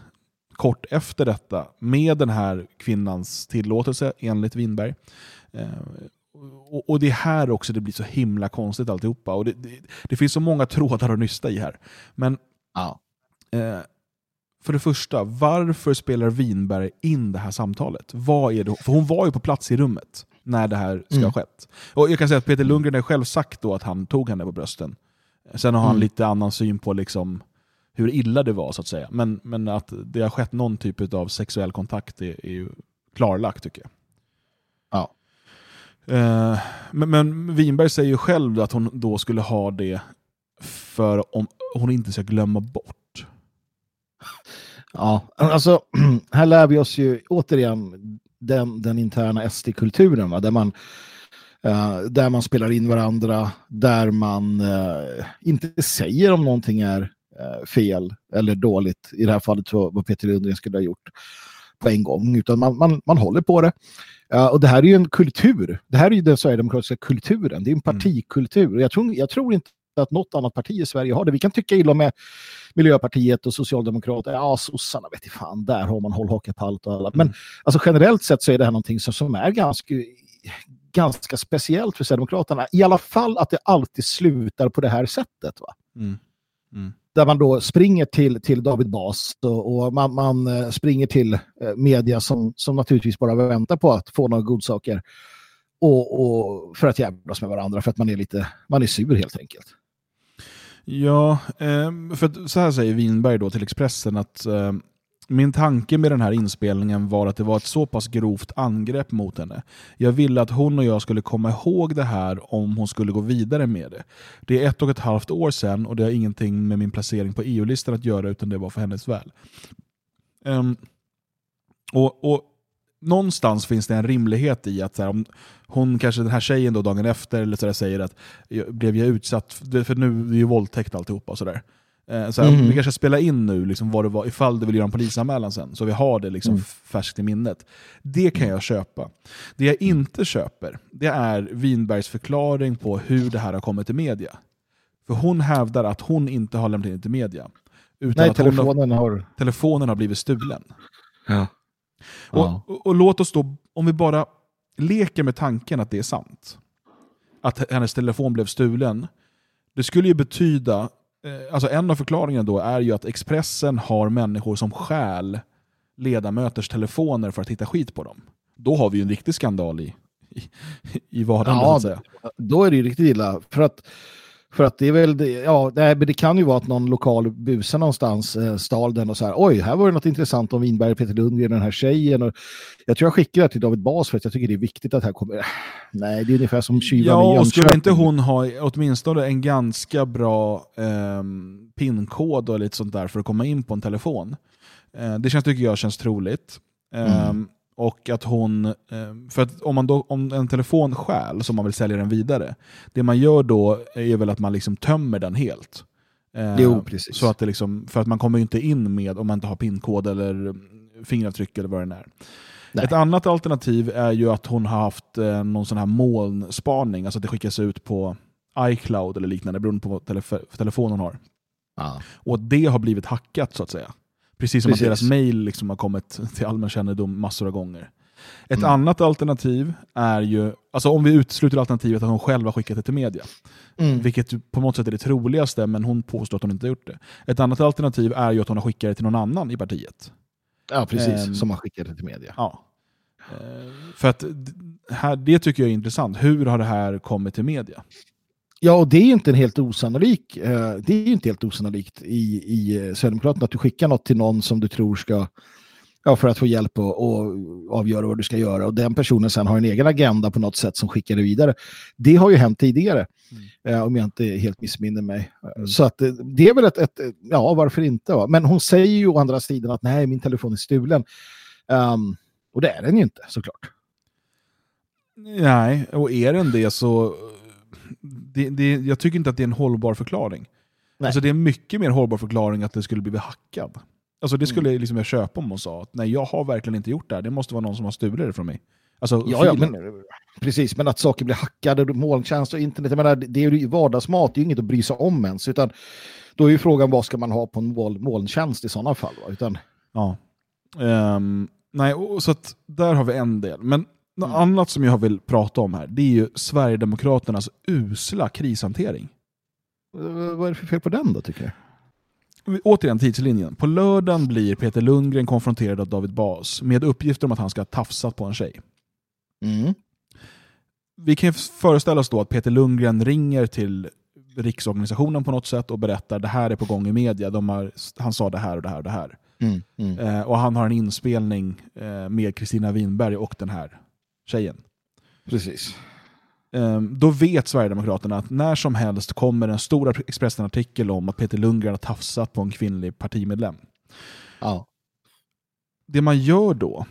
kort efter detta med den här kvinnans tillåtelse enligt Winberg. Eh, och, och det är här också det blir så himla konstigt alltihopa. Och det, det, det finns så många trådar att nysta i här. Men eh, för det första, varför spelar Winberg in det här samtalet? Vad är det? För hon var ju på plats i rummet när det här ska Mm. ha skett. Och jag kan säga att Peter Lundgren har själv sagt då att han tog henne på brösten. Sen har han Mm. lite annan syn på liksom hur illa det var så att säga. Men, men att det har skett någon typ av sexuell kontakt är, är ju klarlagt tycker jag. Ja. Eh, men, men Winberg säger ju själv att hon då skulle ha det för om hon inte ska glömma bort. Ja, alltså här lär vi oss ju återigen den, den interna SD-kulturen, va? där man eh, där man spelar in varandra, där man eh, inte säger om någonting är eh, fel eller dåligt, i det här fallet vad, Peter Lundgren skulle ha gjort på en gång, utan man, man, man håller på det. Och det här är ju en kultur. Det här är ju den sverigedemokratiska kulturen. Det är en partikultur. Jag tror, jag tror inte att något annat parti i Sverige har det. Vi kan tycka illa med Miljöpartiet och Socialdemokraterna. Ja, sossarna vet i fan, där har man hållhakepalt och alla. Men alltså, generellt sett så är det här någonting som, som är ganska, ganska speciellt för Sverigedemokraterna. I alla fall att det alltid slutar på det här sättet. Va? Mm. Mm. där man då springer till, till David Bas och, och man, man eh, springer till eh, media som, som naturligtvis bara väntar på att få några godsaker och, och för att jävlas med varandra för att man är lite man är sur helt enkelt. Ja, ehm, för så här säger Winberg då till Expressen att ehm, min tanke med den här inspelningen var att det var ett så pass grovt angrepp mot henne. Jag ville att hon och jag skulle komma ihåg det här om hon skulle gå vidare med det. Det är ett och ett halvt år sedan och det har ingenting med min placering på EU-listan att göra utan det var för hennes väl. Um, och, och Någonstans finns det en rimlighet i att så här, om hon kanske den här tjejen då dagen efter eller så där, säger att blev jag utsatt, för nu är det ju våldtäkt alltihopa och sådär. Eh, så här, Mhm. Vi kanske spelar in nu liksom vad det var, ifall du vill göra en polisanmälan sen, så vi har det liksom Mm. färskt i minnet. Det kan jag köpa. Det jag inte köper, det är Winbergs förklaring på hur det här har kommit till media. För hon hävdar att hon inte har lämnat in det till media. Utan Nej, att telefonen har... telefonen har blivit stulen. Ja. Och, och, och låt oss då, om vi bara leker med tanken att det är sant, att hennes telefon blev stulen, det skulle ju betyda, eh, alltså en av förklaringarna då är ju att Expressen har människor som stjäl ledamöters telefoner för att hitta skit på dem. Då har vi ju en riktig skandal i, i, i vardagen. Ja, att säga. då är det ju riktigt illa. För att, för att det är väl, ja, det, men det kan ju vara att någon lokal busa någonstans eh, stal den och så här, oj, här var det något intressant om Winberg, Peter Lundgren, den här tjejen. Och jag tror jag skickar det till David Bas för att jag tycker det är viktigt att här kommer, nej, det är ungefär som tjuven i Ja, och skulle Jönköping. inte hon ha åtminstone en ganska bra ehm, pinkod och lite sånt där för att komma in på en telefon? Eh, det känns, tycker jag känns troligt. Ehm, Mm. Och att hon, ehm, för att om, man då, om en telefon stjäl så man vill sälja den vidare, det man gör då är väl att man liksom tömmer den helt. Eh, Jo, precis. Så att det liksom, för att man kommer ju inte in med om man inte har pinkod eller fingeravtryck eller vad det är. Nej. Ett annat alternativ är ju att hon har haft eh, någon sån här molnspaning, alltså att det skickas ut på iCloud eller liknande beroende på vad telef- telefon hon har. Ja. Och det har blivit hackat så att säga. Precis som Precis. att deras mail liksom har kommit till allmän kännedom massor av gånger. Ett Mm. annat alternativ är ju, alltså om vi utesluter alternativet att hon själv har skickat det till media, Mm. vilket på något sätt är det troligaste, men hon påstår att hon inte har gjort det. Ett annat alternativ är ju att hon har skickat det till någon annan i partiet. Ja, precis, Ehm, som man skickade till media. Ja. Eh, För att här, det tycker jag är intressant. Hur har det här kommit till media? Ja, och det är ju inte en helt osannolik, eh, det är ju inte helt osannolikt i, i Sverigedemokraterna att du skickar något till någon som du tror ska, ja, för att få hjälp och, och avgöra vad du ska göra och den personen sen har en egen agenda på något sätt som skickar det vidare. Det har ju hänt tidigare, eh, om jag inte helt missminner mig. Eh, Så att eh, det är väl ett, ett ja, varför inte? Va? Men hon säger ju å andra sidan att nej, min telefon är stulen. Ehm, och det är den ju inte, såklart. Nej, och är den det så... Det, det, jag tycker inte att det är en hållbar förklaring. Nej. Alltså det är en mycket mer hållbar förklaring att det skulle bli hackad. Alltså det skulle Mm. liksom jag köpa om hon sa att nej, jag har verkligen inte gjort det här. Det måste vara någon som har stulit det från mig. Alltså, Ja, ja men, precis, men att saker blir hackade, molntjänst och internet, jag menar, det är ju vardagsmat, det är ju inget att bry sig om ens, utan då är ju frågan vad ska man ha på en moln, molntjänst i sådana fall? Va? Utan, Ja. Ehm, nej, och, så att där har vi en del. Men något Mm. annat som jag vill prata om här, det är ju Sverigedemokraternas usla krishantering. vad är det för fel på den då tycker jag? Återigen tidslinjen. På lördagen blir Peter Lundgren konfronterad av David Bas med uppgifter om att han ska ha tafsat på en tjej. Mm. Vi kan föreställa oss då att Peter Lundgren ringer till riksorganisationen på något sätt och berättar det här är på gång i media. Har, han sa det här och det här och det här. Mm. Mm. Eh, och han har en inspelning eh, med Kristina Winberg och den här tjejen. Precis. Eh, då vet Sverigedemokraterna att när som helst kommer en stor Expressen-artikel om att Peter Lundgren har tafsat på en kvinnlig partimedlem. Ja. Det man gör då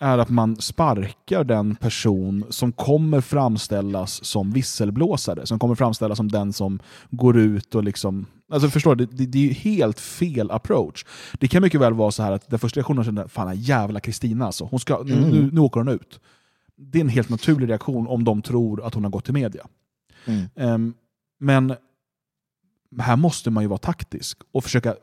är att man sparkar den person som kommer framställas som visselblåsare, som kommer framställas som den som går ut och liksom... Alltså förstår du, det, det är ju helt fel approach. Det kan mycket väl vara så här att den första reaktionen känner fan den jävla Kristina alltså, hon ska, nu, Mm. nu, nu åker hon ut. Det är en helt naturlig reaktion om de tror att hon har gått till media. Mm. Ehm, men här måste man ju vara taktisk och försöka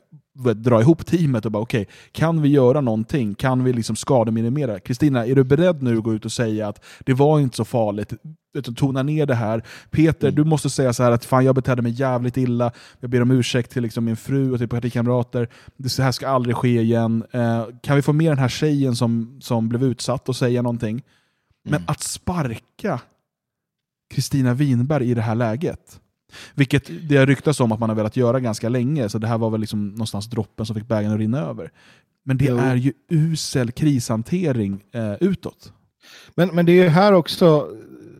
dra ihop teamet och bara okej, kan vi göra någonting? Kan vi liksom skademinimera? Kristina, är du beredd nu att gå ut och säga att det var inte så farligt? Du, Tona ner det här. Peter, du måste säga så här att fan jag betedde mig jävligt illa. Jag ber om ursäkt till liksom min fru och till partikamrater. Det här ska aldrig ske igen. Eh, kan vi få med den här tjejen som, som blev utsatt och säga någonting? Men att sparka Kristina Winberg i det här läget. Vilket det har ryktats om att man har velat göra ganska länge, så det här var väl liksom någonstans droppen som fick bägaren att rinna över. Men det Jo. är ju usel krishantering eh, utåt. Men, men det är ju här också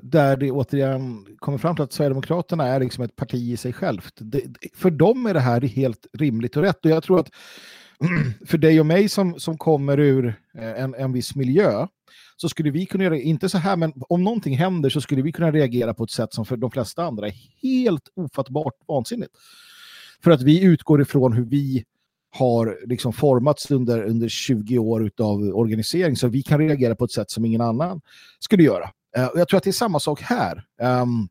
där det återigen kommer fram till att Sverigedemokraterna är liksom ett parti i sig självt. Det, för dem är det här helt rimligt och rätt. Och jag tror att för dig och mig som, som kommer ur eh, en, en viss miljö så skulle vi kunna göra, inte så här, men om någonting händer så skulle vi kunna reagera på ett sätt som för de flesta andra är helt ofattbart vansinnigt. För att vi utgår ifrån hur vi har liksom formats under, under 20 år av organisering så vi kan reagera på ett sätt som ingen annan skulle göra. Eh, och jag tror att det är samma sak här. Ehm,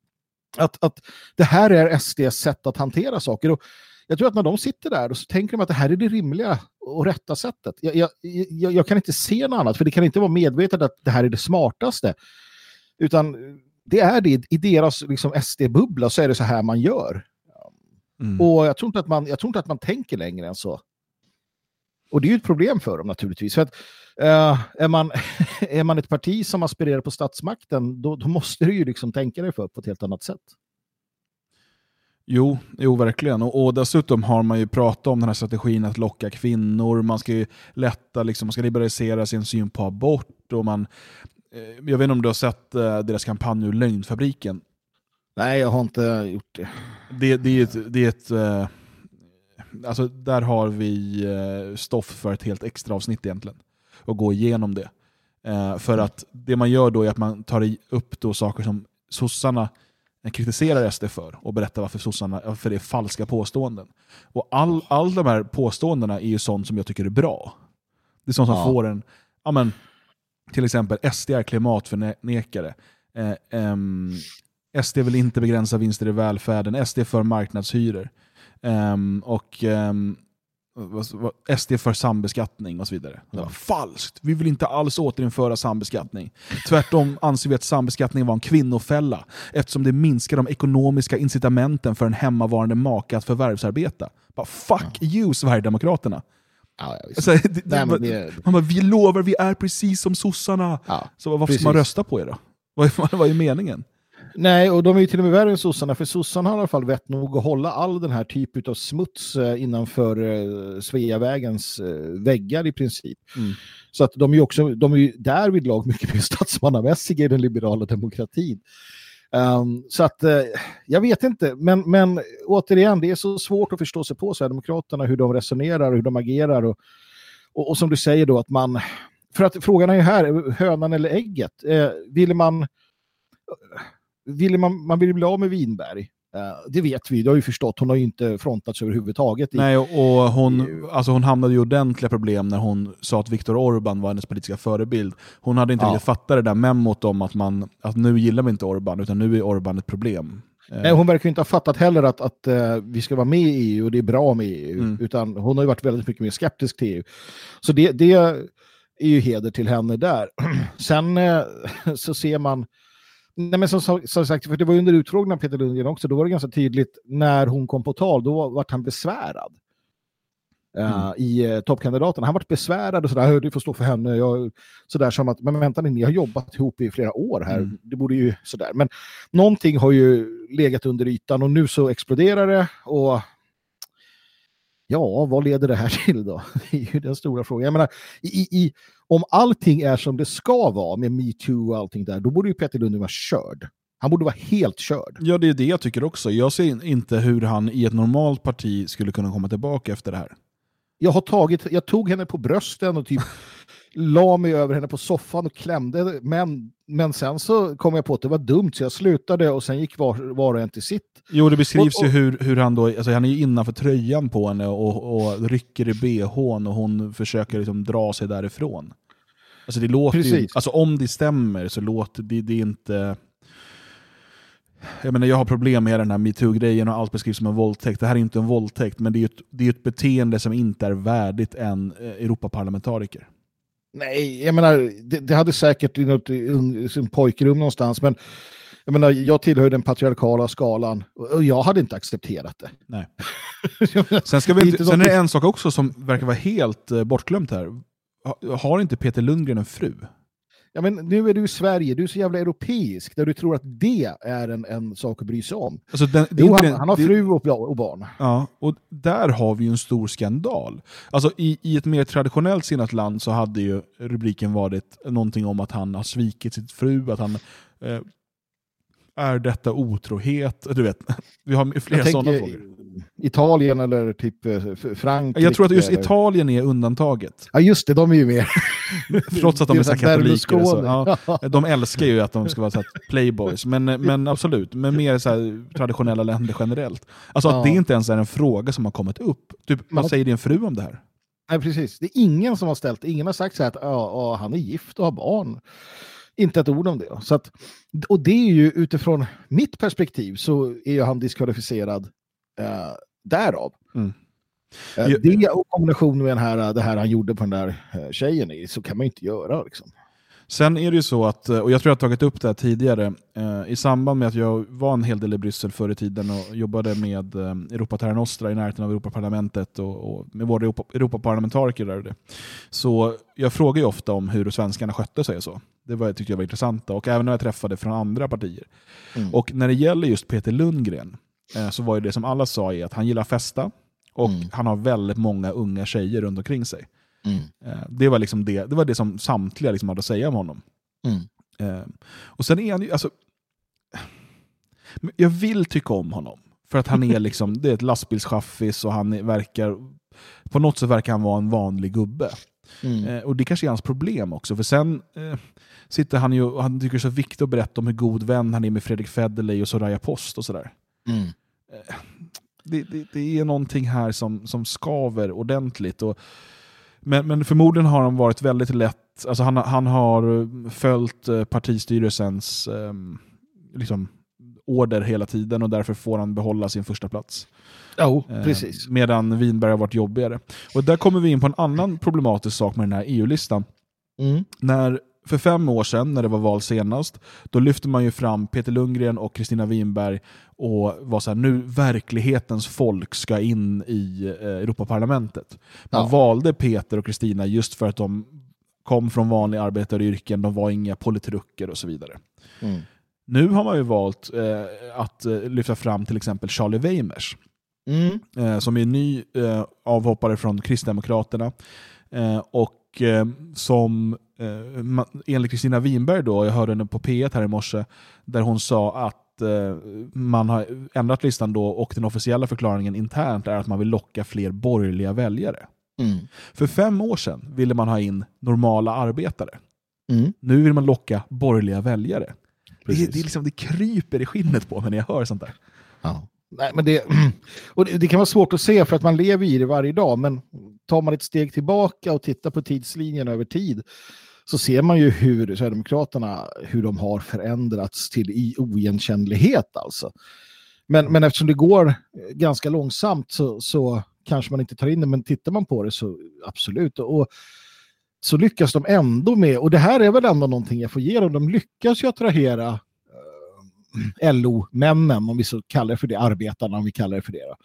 att, att det här är SDs sätt att hantera saker. Och jag tror att när de sitter där och så tänker de att det här är det rimliga och rätta sättet. Jag, jag, jag, jag kan inte se något annat, för det kan inte vara medvetet att det här är det smartaste. Utan det är det, i deras liksom, SD-bubbla så är det så här man gör. Och jag tror, inte att man, jag tror inte att man tänker längre än så. Och det är ju ett problem för dem naturligtvis. För att, eh, är, man, är man ett parti som aspirerar på statsmakten, då, då måste du ju liksom tänka dig för på ett helt annat sätt. Jo, jo verkligen. Och, och dessutom har man ju pratat om den här strategin att locka kvinnor, man ska ju lätta, liksom, man ska liberalisera sin syn på abort. Och man, eh, jag vet inte om du har sett eh, deras kampanj ur Lögnfabriken? Nej, jag har inte gjort det. Det, det är ett... Det är ett eh, alltså, där har vi stoff för ett helt extra avsnitt egentligen. Och gå igenom det. För att det man gör då är att man tar upp då saker som sossarna kritiserar SD för och berättar varför, sossarna, varför det är falska påståenden. Och all, all de här påståendena är ju sånt som jag tycker är bra. Det är sånt som Ja. får en... Ja, men, till exempel SD är klimatförnekare. Eh, ehm, SD vill inte begränsa vinster i välfärden. SD för marknadshyror. Ehm, och vad- SD för sambeskattning och så vidare. Det var falskt. Vi vill inte alls återinföra sambeskattning. Tvärtom anser vi att sambeskattning var en kvinnofälla eftersom det minskar de ekonomiska incitamenten för en hemmavarande make att förvärvsarbeta. Bara, fuck you Sverigedemokraterna! Alltså, det, Nej, men man- det- Man bara, vi lovar, vi är precis som sossarna. så varför ska man precis. rösta på er då? Vad är, vad är meningen? Nej, och de är ju till och med värre än sossarna, för sossarna har i alla fall vett nog att hålla all den här typen av smuts eh, innanför eh, Sveavägens eh, väggar i princip. Mm. Så att de är ju också, de är ju därvidlag mycket mer statsmannamässiga i den liberala demokratin. Ehm, så att eh, jag vet inte, men, men återigen, det är så svårt att förstå sig på Sverigedemokraterna, hur de resonerar och hur de agerar. Och, och, och som du säger då att man, för att frågan är ju här, hönan eller ägget. Eh, ville man ville man, man ville bli av med Winberg. Eh, det vet vi, det har ju förstått. Hon har ju inte frontats överhuvudtaget. Nej, och, hon, alltså hon hamnade i ordentliga problem när hon sa att Viktor Orban var hennes politiska förebild. Hon hade inte Ja. riktigt fattat det där memot om att, man, att nu gillar vi inte Orban, utan nu är Orban ett problem. Eh, Nej, hon verkar ju inte ha fattat heller att, att eh, vi ska vara med i EU och det är bra med EU. Mm. Utan hon har ju varit väldigt mycket mer skeptisk till EU. Så det, det är ju heder till henne där. Sen eh, så ser man, nej men som, som, sagt, för det var under utfrågningen av Peter Lundgren också, då var det ganska tydligt när hon kom på tal, då var han besvärad. eh, Mm. i eh, toppkandidaterna. Han var besvärad och sådär, "Hör, du får stå för henne. Jag, sådär som att, men vänta ni har jobbat ihop i flera år här. Mm. Det borde ju sådär. Men någonting har ju legat under ytan och nu så exploderar det och ja, vad leder det här till då? Det är ju den stora frågan. Jag menar, i, i, om allting är som det ska vara med metoo och allting där, då borde ju Peter Lundgren vara körd. Han borde vara helt körd. Ja, det är det jag tycker också. Jag ser in- inte hur han i ett normalt parti skulle kunna komma tillbaka efter det här. Jag, har tagit, jag tog henne på brösten och typ la mig över henne på soffan och klämde. Men, men sen så kom jag på att det var dumt så jag slutade och sen gick var, var och en till sitt. Jo, det beskrivs Och- och- ju hur, hur han då, alltså han är ju innanför tröjan på henne och, och rycker i bhn och hon försöker liksom dra sig därifrån. Alltså det låter ju, alltså om det stämmer så låter det, det inte... Jag menar jag har problem med den här metoo-grejen och allt beskrivs som en våldtäkt. Det här är inte en våldtäkt, men det är ett, det är ett beteende som inte är värdigt en eh, Europaparlamentariker. Nej, jag menar, det, det hade säkert i något sin pojkrum någonstans, men jag menar, jag tillhör den patriarkala skalan och jag hade inte accepterat det. Nej. Menar, Sen, ska vi inte, sen är det en sak också som verkar vara helt eh, bortglömt här. Ha- Har inte Peter Lundgren en fru? Ja, men nu är du i Sverige, du är så jävla europeisk, där du tror att det är en, en sak att bry sig om. Alltså den, Jo, han, han har det- fru och, och barn. Ja, och där har vi ju en stor skandal. Alltså i, i ett mer traditionellt sinnat land så hade ju rubriken varit någonting om att han har svikit sitt fru, att han eh, är detta otrohet? Du vet, vi har flera sådana frågor. Italien eller typ eh, Frankrike. Jag tror att just eller- Italien är undantaget. Ja just det, de är ju med. Trots att de är så katoliker. och Så. Ja, de älskar ju att de ska vara så playboys. Men, men absolut, men mer så traditionella länder generellt. Alltså att Ja. det inte ens är en fråga som har kommit upp. Typ, vad säger din fru om det här? Nej, precis. Det är ingen som har ställt, ingen har sagt så här att ja, han är gift och har barn. Inte ett ord om det. Så att, och det är ju utifrån mitt perspektiv så är ju han diskvalificerad eh, därav. Mm. Eh, det och kombination med den här, det här han gjorde på den där eh, tjejen, så kan man ju inte göra. Liksom. Sen är det ju så att, och jag tror jag har tagit upp det här tidigare, eh, i samband med att jag var en hel del i Bryssel förr i tiden och jobbade med eh, Europa Terra Nostra i närheten av Europaparlamentet och, och med våra Europa, Europaparlamentariker där och det. Så jag frågar ju ofta om hur svenskarna skötte sig och så. Det var, tyckte jag var intressant och även när jag träffade från andra partier. Mm. Och när det gäller just Peter Lundgren eh, så var ju det som alla sa är att han gillar festa och han har väldigt många unga tjejer runt omkring sig. Eh, Det var, liksom det, det var det som samtliga liksom hade att säga om honom. Eh, och sen är han ju, alltså, jag vill tycka om honom. För att han är liksom, det är ett lastbilschaffis och han verkar, på något sätt verkar han vara en vanlig gubbe. Mm. Eh, och det kanske är hans problem också, för sen eh, sitter han ju och han tycker det är så viktigt att berätta om hur god vän han är med Fredrik Federley och Soraya Post och sådär. Mm. Eh, det, det, det är någonting här som, som skaver ordentligt. Och, men, men förmodligen har han varit väldigt lätt, alltså han, han har följt eh, partistyrelsens eh, liksom, order hela tiden och därför får han behålla sin första plats. Jo, Eh, precis. Medan Winberg har varit jobbigare. Och där kommer vi in på en annan problematisk sak med den här EU-listan. Mm. När, för fem år sedan, när det var val senast, då lyfte man ju fram Peter Lundgren och Kristina Winberg och var så här, nu verklighetens folk ska in i eh, Europaparlamentet. Man Ja. valde Peter och Kristina just för att de kom från vanliga arbetaryrken, de var inga politruker och så vidare. Mm. Nu har man ju valt eh, att eh, lyfta fram till exempel Charlie Weimers Mm. eh, som är ny eh, avhoppare från Kristdemokraterna. Eh, och eh, som eh, ma- enligt Kristina Winberg, då, jag hörde henne på P1 här i morse, där hon sa att eh, man har ändrat listan då och den officiella förklaringen internt är att man vill locka fler borgerliga väljare. Mm. För fem år sedan ville man ha in normala arbetare. Mm. Nu vill man locka borgerliga väljare. Det, det, är liksom, det kryper i skinnet på mig när jag hör sånt där. Nej, men det, och det, det kan vara svårt att se för att man lever i det varje dag, men tar man ett steg tillbaka och tittar på tidslinjen över tid så ser man ju hur Sverigedemokraterna hur de har förändrats till i oigenkännlighet alltså. Men, men eftersom det går eh, ganska långsamt så, så kanske man inte tar in det, men tittar man på det så absolut. Och, så lyckas de ändå med, och det här är väl ändå någonting jag får ge dem, de lyckas ju attrahera LO-männen, om vi så kallar det för det, arbetarna om vi kallar det för det. Då.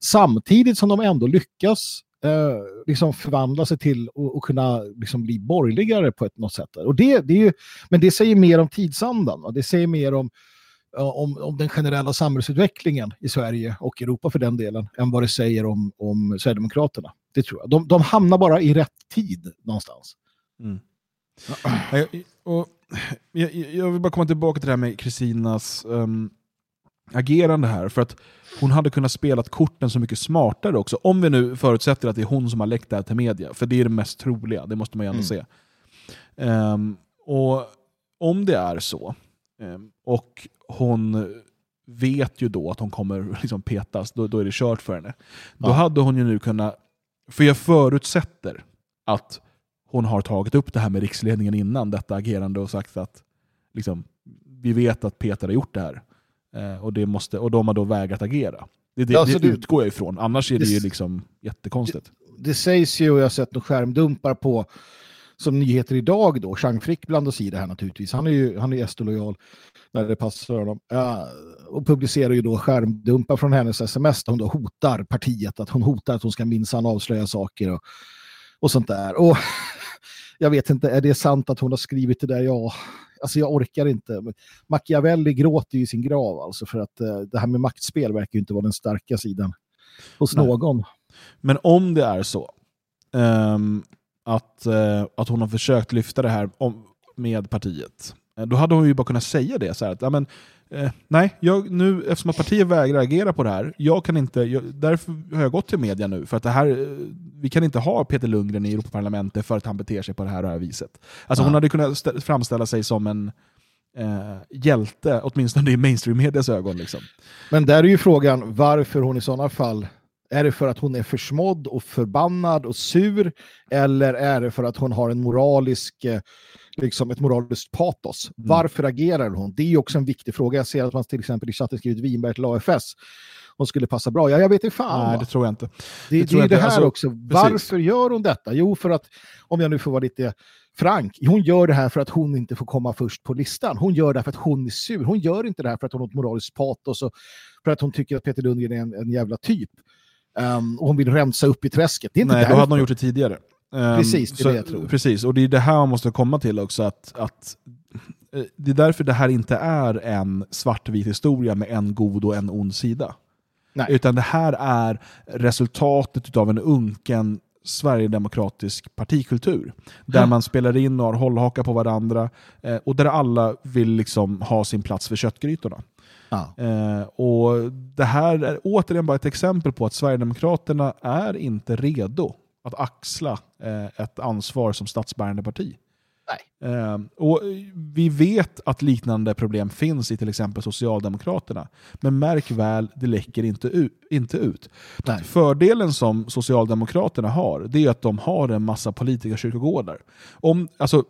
Samtidigt som de ändå lyckas eh, liksom förvandla sig till och, och kunna liksom bli borgerligare på ett något sätt. Och det, det är ju, men det säger mer om tidsandan, och det säger mer om, om, om den generella samhällsutvecklingen i Sverige och Europa för den delen, än vad det säger om, om Sverigedemokraterna. Det tror jag. De, de hamnar bara i rätt tid någonstans. Mm. Jag, och, jag, jag vill bara komma tillbaka till det här med Kristinas um, agerande här. För att hon hade kunnat spela korten så mycket smartare också. Om vi nu förutsätter att det är hon som har läckt det här till media. För det är det mest troliga, det måste man ju ändå Mm. se. Um, och om det är så, um, och hon vet ju då att hon kommer liksom petas, då, då är det kört för henne. Då Ja. hade hon ju nu kunnat, för jag förutsätter att hon har tagit upp det här med riksledningen innan detta agerande och sagt att liksom, vi vet att Peter har gjort det här. Eh, och, det måste, och de har då vägrat agera. Det, det, Ja, det du- utgår jag ifrån, annars är det Det- ju liksom jättekonstigt. det sägs ju, och jag har sett några skärmdumpar på som nyheter idag då, Chang Frick blandas i det här naturligtvis. Han är ju, han är SD-lojal när det passar honom. Ja, och publicerar ju då skärmdumpar från hennes sms där hon då hotar partiet, att hon hotar att hon ska minsann avslöja saker och, och sånt där. Och jag vet inte, är det sant att hon har skrivit det där? Ja, alltså jag orkar inte. Machiavelli gråter ju i sin grav alltså för att eh, det här med maktspel verkar ju inte vara den starka sidan hos Nej. någon. Men om det är så ehm, att, eh, att hon har försökt lyfta det här om, med partiet, eh, då hade hon ju bara kunnat säga det. Så här, att, ja, men, eh, nej, jag, nu, eftersom att partiet vägrar agera på det här, jag kan inte, jag, därför har jag gått till media nu. För att det här, eh, vi kan inte ha Peter Lundgren i Europaparlamentet för att han beter sig på det här och det här viset. Alltså Ja. hon hade kunnat stä- framställa sig som en eh, hjälte, åtminstone i mainstream-medias ögon. Liksom. Men där är ju frågan varför hon i sådana fall, är det för att hon är försmådd och förbannad och sur eller är det för att hon har en moralisk, eh, liksom ett moraliskt patos? Mm. Varför agerar hon? Det är ju också en viktig fråga. Jag ser att man till exempel i chatten skrivit Winberg till AFS. Hon skulle passa bra. Ja, jag vet inte fan. Nej, det tror jag inte. Det, det, tror är det här Alltså, också. precis. Varför gör hon detta? Jo, för att, om jag nu får vara lite frank, hon gör det här för att hon inte får komma först på listan. Hon gör det här för att hon är sur. Hon gör inte det här för att hon har ett moraliskt patos och för att hon tycker att Peter Lundgren är en, en jävla typ. Um, och hon vill rensa upp i träsket. Det är inte Nej, då därför. hade hon gjort det tidigare. Ehm, Precis, det är det jag tror. Precis, och det är det här man måste komma till också. Att, att, eh, det är därför det här inte är en svartvit historia med en god och en ond sida. Nej. Utan det här är resultatet av en unken sverigedemokratisk partikultur. Där man spelar in och har hållhakar på varandra eh, och där alla vill liksom ha sin plats vid köttgrytorna. Ja. Eh, och Det här är återigen bara ett exempel på att Sverigedemokraterna är inte redo att axla eh, ett ansvar som statsbärande parti. Eh, och vi vet att liknande problem finns i till exempel Socialdemokraterna. Men märk väl, det läcker inte ut. Inte ut. Fördelen som Socialdemokraterna har, det är att de har en massa politiska kyrkogårdar. Om, alltså,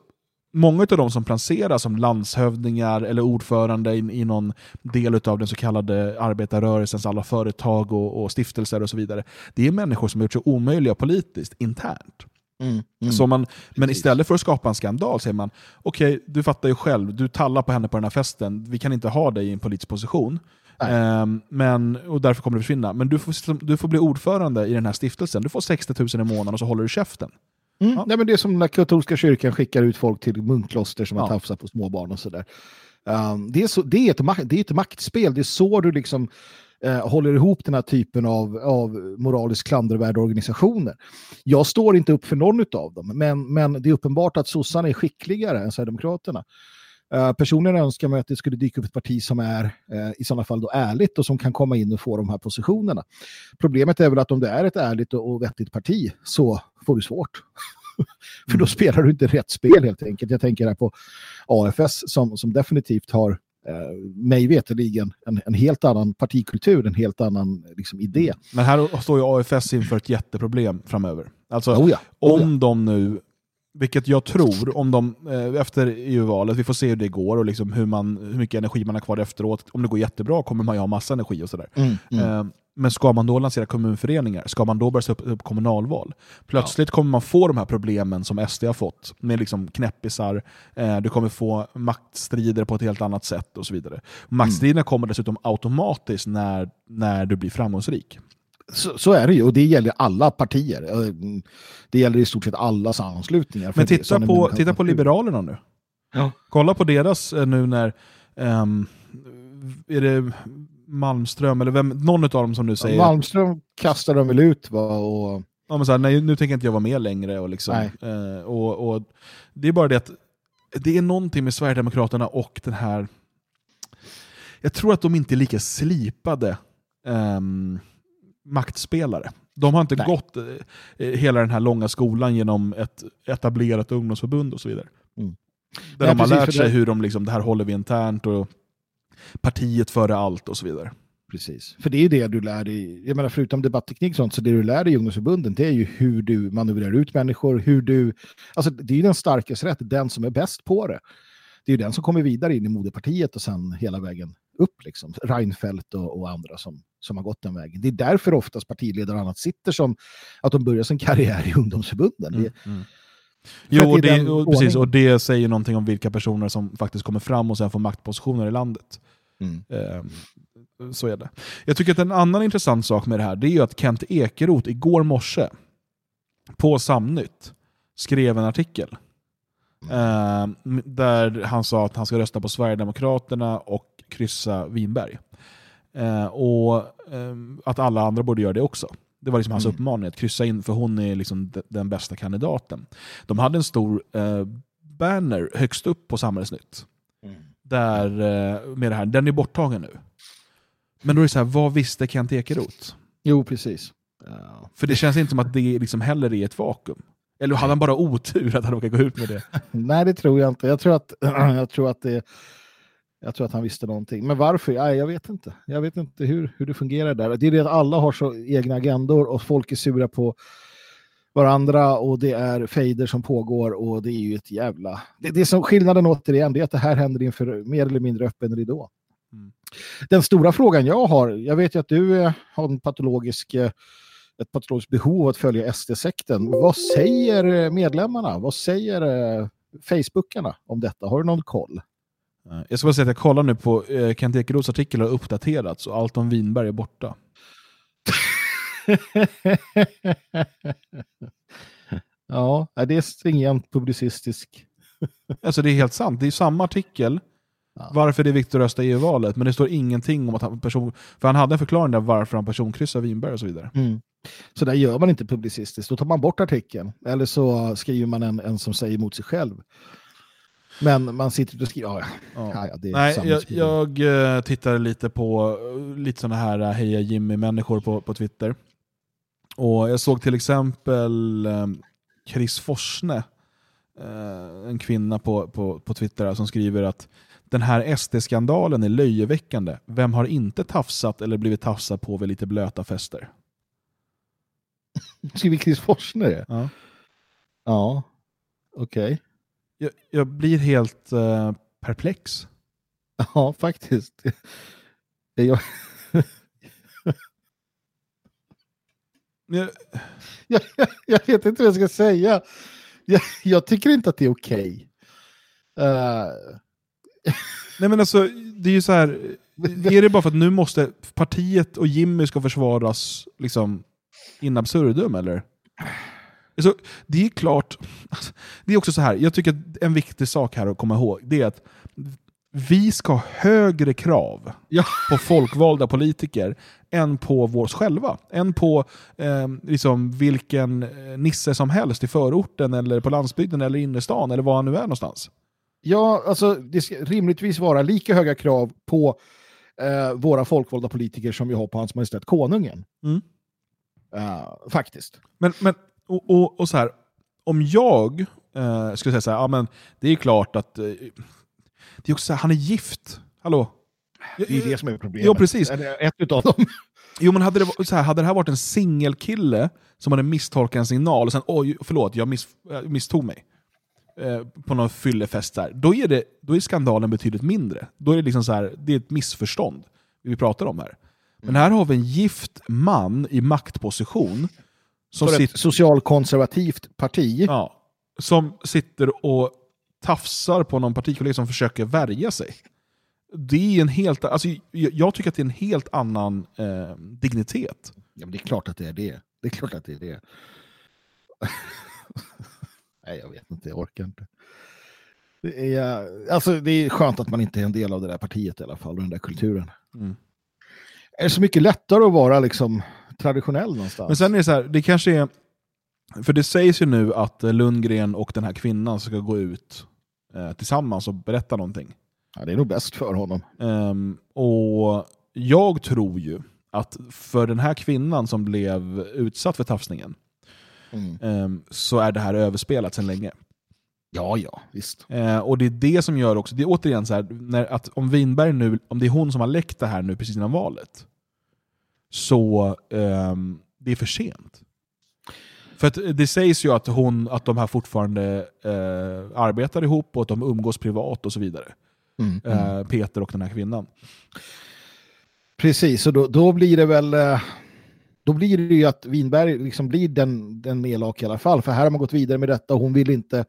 Många av de som placeras som landshövdingar eller ordförande i, i någon del av den så kallade arbetarrörelsens alla företag och, och stiftelser och så vidare, det är människor som har gjort sig omöjliga politiskt internt. Mm, mm. Så man, men istället för att skapa en skandal säger man, okej, du fattar ju själv, du tallar på henne på den här festen, vi kan inte ha dig i en politisk position. Ehm, men, och därför kommer du försvinna. Men du får, du får bli ordförande i den här stiftelsen, du får 60 000 i månaden och så håller du käften. Mm. Nej, men det är som när katolska kyrkan skickar ut folk till munkkloster som har Ja. tafsat på småbarn och sådär. Um, det, är så, det, är ett, det är ett maktspel, det är så du liksom eh, håller ihop den här typen av, av moraliskt klandervärda organisationer. Jag står inte upp för någon av dem, men, men det är uppenbart att sossarna är skickligare än Sverigedemokraterna. Uh, personligen önskar man att det skulle dyka upp ett parti som är eh, i sådana fall då ärligt och som kan komma in och få de här positionerna. Problemet är väl att om det är ett ärligt och, vettigt parti så får du svårt. För då spelar du inte rätt spel helt enkelt. Jag tänker här på AFS som, som definitivt har eh, mig veterligen en, en helt annan partikultur, en helt annan liksom, idé. Men här står ju AFS inför ett jätteproblem framöver. Alltså, Oh ja, oh om de nu, vilket jag tror, om de eh, efter EU-valet, vi får se hur det går och liksom hur, man, hur mycket energi man har kvar efteråt. Om det går jättebra kommer man ju ha massa energi och sådär. Mm, mm. Eh, men ska man då lansera kommunföreningar? Ska man då börja sätta upp, upp kommunalval? Plötsligt kommer man få de här problemen som SD har fått, med liksom knäppisar, eh, du kommer få maktstrider på ett helt annat sätt och så vidare. Maktstriderna kommer dessutom automatiskt när, när du blir framgångsrik. Så, så är det ju, och det gäller alla partier. Eh, Det gäller i stort sett alla sammanslutningar. Men det- titta sådana på, titta på Liberalerna nu. Ja. Kolla på deras eh, nu när, ehm, är det Malmström, eller vem, någon av dem som nu säger Malmström kastar de väl ut va? Och, ja, men så här, nej, nu tänker inte jag vara med längre. Och liksom, Nej. eh, och, och det är bara det att det är någonting med Sverigedemokraterna och den här... Jag tror att de inte är lika slipade ehm, maktspelare. De har inte Nej. gått eh, hela den här långa skolan genom ett etablerat ungdomsförbund och så vidare. Mm. Där Nej, de har lärt sig det- hur de liksom, det här håller vi internt och partiet före allt och så vidare. Precis. För det är ju det du lär dig, jag menar förutom debattteknik och sånt, så det du lär dig i ungdomsförbunden det är ju hur du manövrerar ut människor, hur du, alltså det är ju den starkes rätt, den som är bäst på det. Det är ju den som kommer vidare in i moderpartiet och sen hela vägen upp liksom. Reinfeldt och, och andra som, som har gått den vägen. Det är därför oftast partiledare och annat sitter som att de börjar sin karriär i ungdomsförbunden. För Mm, Jo, och det och, precis, och det säger någonting om vilka personer som faktiskt kommer fram och sen får maktpositioner i landet. Mm. Eh, så är det. Jag tycker att en annan intressant sak med det här det är ju att Kent Ekeroth igår morse på Samnytt skrev en artikel eh, där han sa att han ska rösta på Sverigedemokraterna och kryssa Winberg. Eh, och eh, att alla andra borde göra det också. Det var liksom hans Mm. uppmaning, att kryssa in för hon är liksom de- den bästa kandidaten. De hade en stor eh, banner högst upp på Samhällsnytt. Där, eh, med det här, den är borttagen nu. Men då är det så här, vad visste Kent Ekeroth? Jo, precis. För det känns inte som att det liksom heller är ett vakuum. Eller hade han bara otur att han råkade gå ut med det? Nej, det tror jag inte. Jag tror att, jag tror att, det, jag tror att han visste någonting. Men varför? Nej, jag vet inte. Jag vet inte hur, hur det fungerar där. Det är det att alla har så egna agendor och folk är sura på varandra och det är fejder som pågår och det är ju ett jävla... Det, det som skillnaden återigen det är att det här händer inför mer eller mindre öppen ridå. Den stora frågan jag har, jag vet ju att du eh, har en patologisk, eh, ett patologiskt behov att följa SD-sekten. Vad säger eh, medlemmarna? Vad säger eh, Facebookarna om detta? Har du någon koll? Eh, Jag ska bara säga att jag kollar nu på eh, Kent Ekeroths artikel har uppdaterats och allt om Winberg är borta. ja, det är stringent publicistisk. Alltså det är helt sant, det är samma artikel. Varför det är viktigt att rösta i EU-valet, men det står ingenting om att han person... För han hade en förklaring där varför han personkryssar Winberg och så vidare. Mm. Så där gör man inte publicistiskt. Då tar man bort artikeln. Eller så skriver man en, en som säger emot sig själv. Men man sitter och skriver... Ja, ja. Ja, Nej, jag, jag eh, tittar lite på eh, lite sådana här eh, Heja Jimmy-människor på, på Twitter. Och jag såg till exempel Chris Forsne, en kvinna på, på, på Twitter som skriver att den här SD-skandalen är löjeväckande. Vem har inte tafsat eller blivit tafsad på vid lite blöta fester? Skriver Chris Forsner det? Ja. Ja, okej. Jag, jag blir helt eh, perplex. Ja, faktiskt. Jag, Jag, jag, vet inte vad jag ska säga. Jag, jag tycker inte att det är okej. Eh, Nej men alltså, det är ju så här. Är det bara för att nu måste partiet och Jimmy ska försvaras liksom in absurdum eller? Alltså, det är klart, det är också så här, jag tycker att en viktig sak här att komma ihåg, det är att vi ska ha högre krav på folkvalda politiker än på oss själva. Än på eh, liksom vilken eh, nisse som helst i förorten, eller på landsbygden, eller innerstan, eller var han nu är någonstans. Ja, alltså det ska rimligtvis vara lika höga krav på eh, våra folkvalda politiker som vi har på Hans Majestät Konungen. Mm. Eh, faktiskt. Men, men och, och, och så här, om jag eh, skulle säga så här, ja, men det är klart att eh, det är också så här, han är gift. Hallå? Det är det som är problemet. Ja, precis. Ett utav dem. Jo, men hade det, så här, hade det här varit en singelkille som hade misstolkat en signal och sen oj, förlåt, jag miss, misstog mig. Eh, på någon fyllefest där. Då är, det, då är skandalen betydligt mindre. Då är det liksom så här, det är ett missförstånd vi pratar om här. Men här har vi en gift man i maktposition som, För ett sitter, socialkonservativt parti. ja, som sitter och tafsar på någon partikollega som försöker värja sig. Det är en helt, alltså, jag jag tycker att det är en helt annan eh, dignitet. Ja, men det är klart att det är det. Det är klart att det är det. Nej, jag vet inte. Jag orkar inte. Det är, alltså, det är skönt att man inte är en del av det där partiet i alla fall, och den där kulturen. Mm. Är det så mycket lättare att vara liksom traditionell någonstans? Men sen är det så här, det kanske är... För det sägs ju nu att Lundgren och den här kvinnan ska gå ut eh, tillsammans och berätta någonting. Ja, det är nog bäst för honom. Ehm, och jag tror ju att för den här kvinnan som blev utsatt för tafsningen Mm. ehm, så är det här överspelat sedan länge. Ja, ja, visst. Eh, och det är det som gör också, det är återigen så här, när, att om Winberg nu, om det är hon som har läckt det här nu precis innan valet, så ehm, det är för sent. För att det sägs ju att, hon, att de här fortfarande eh, arbetar ihop och att de umgås privat och så vidare. Mm, Eh, Peter och den här kvinnan. Precis, och då, då blir det väl... eh, Då blir det ju att Winberg liksom blir den, den elak i alla fall. För här har man gått vidare med detta och hon vill inte...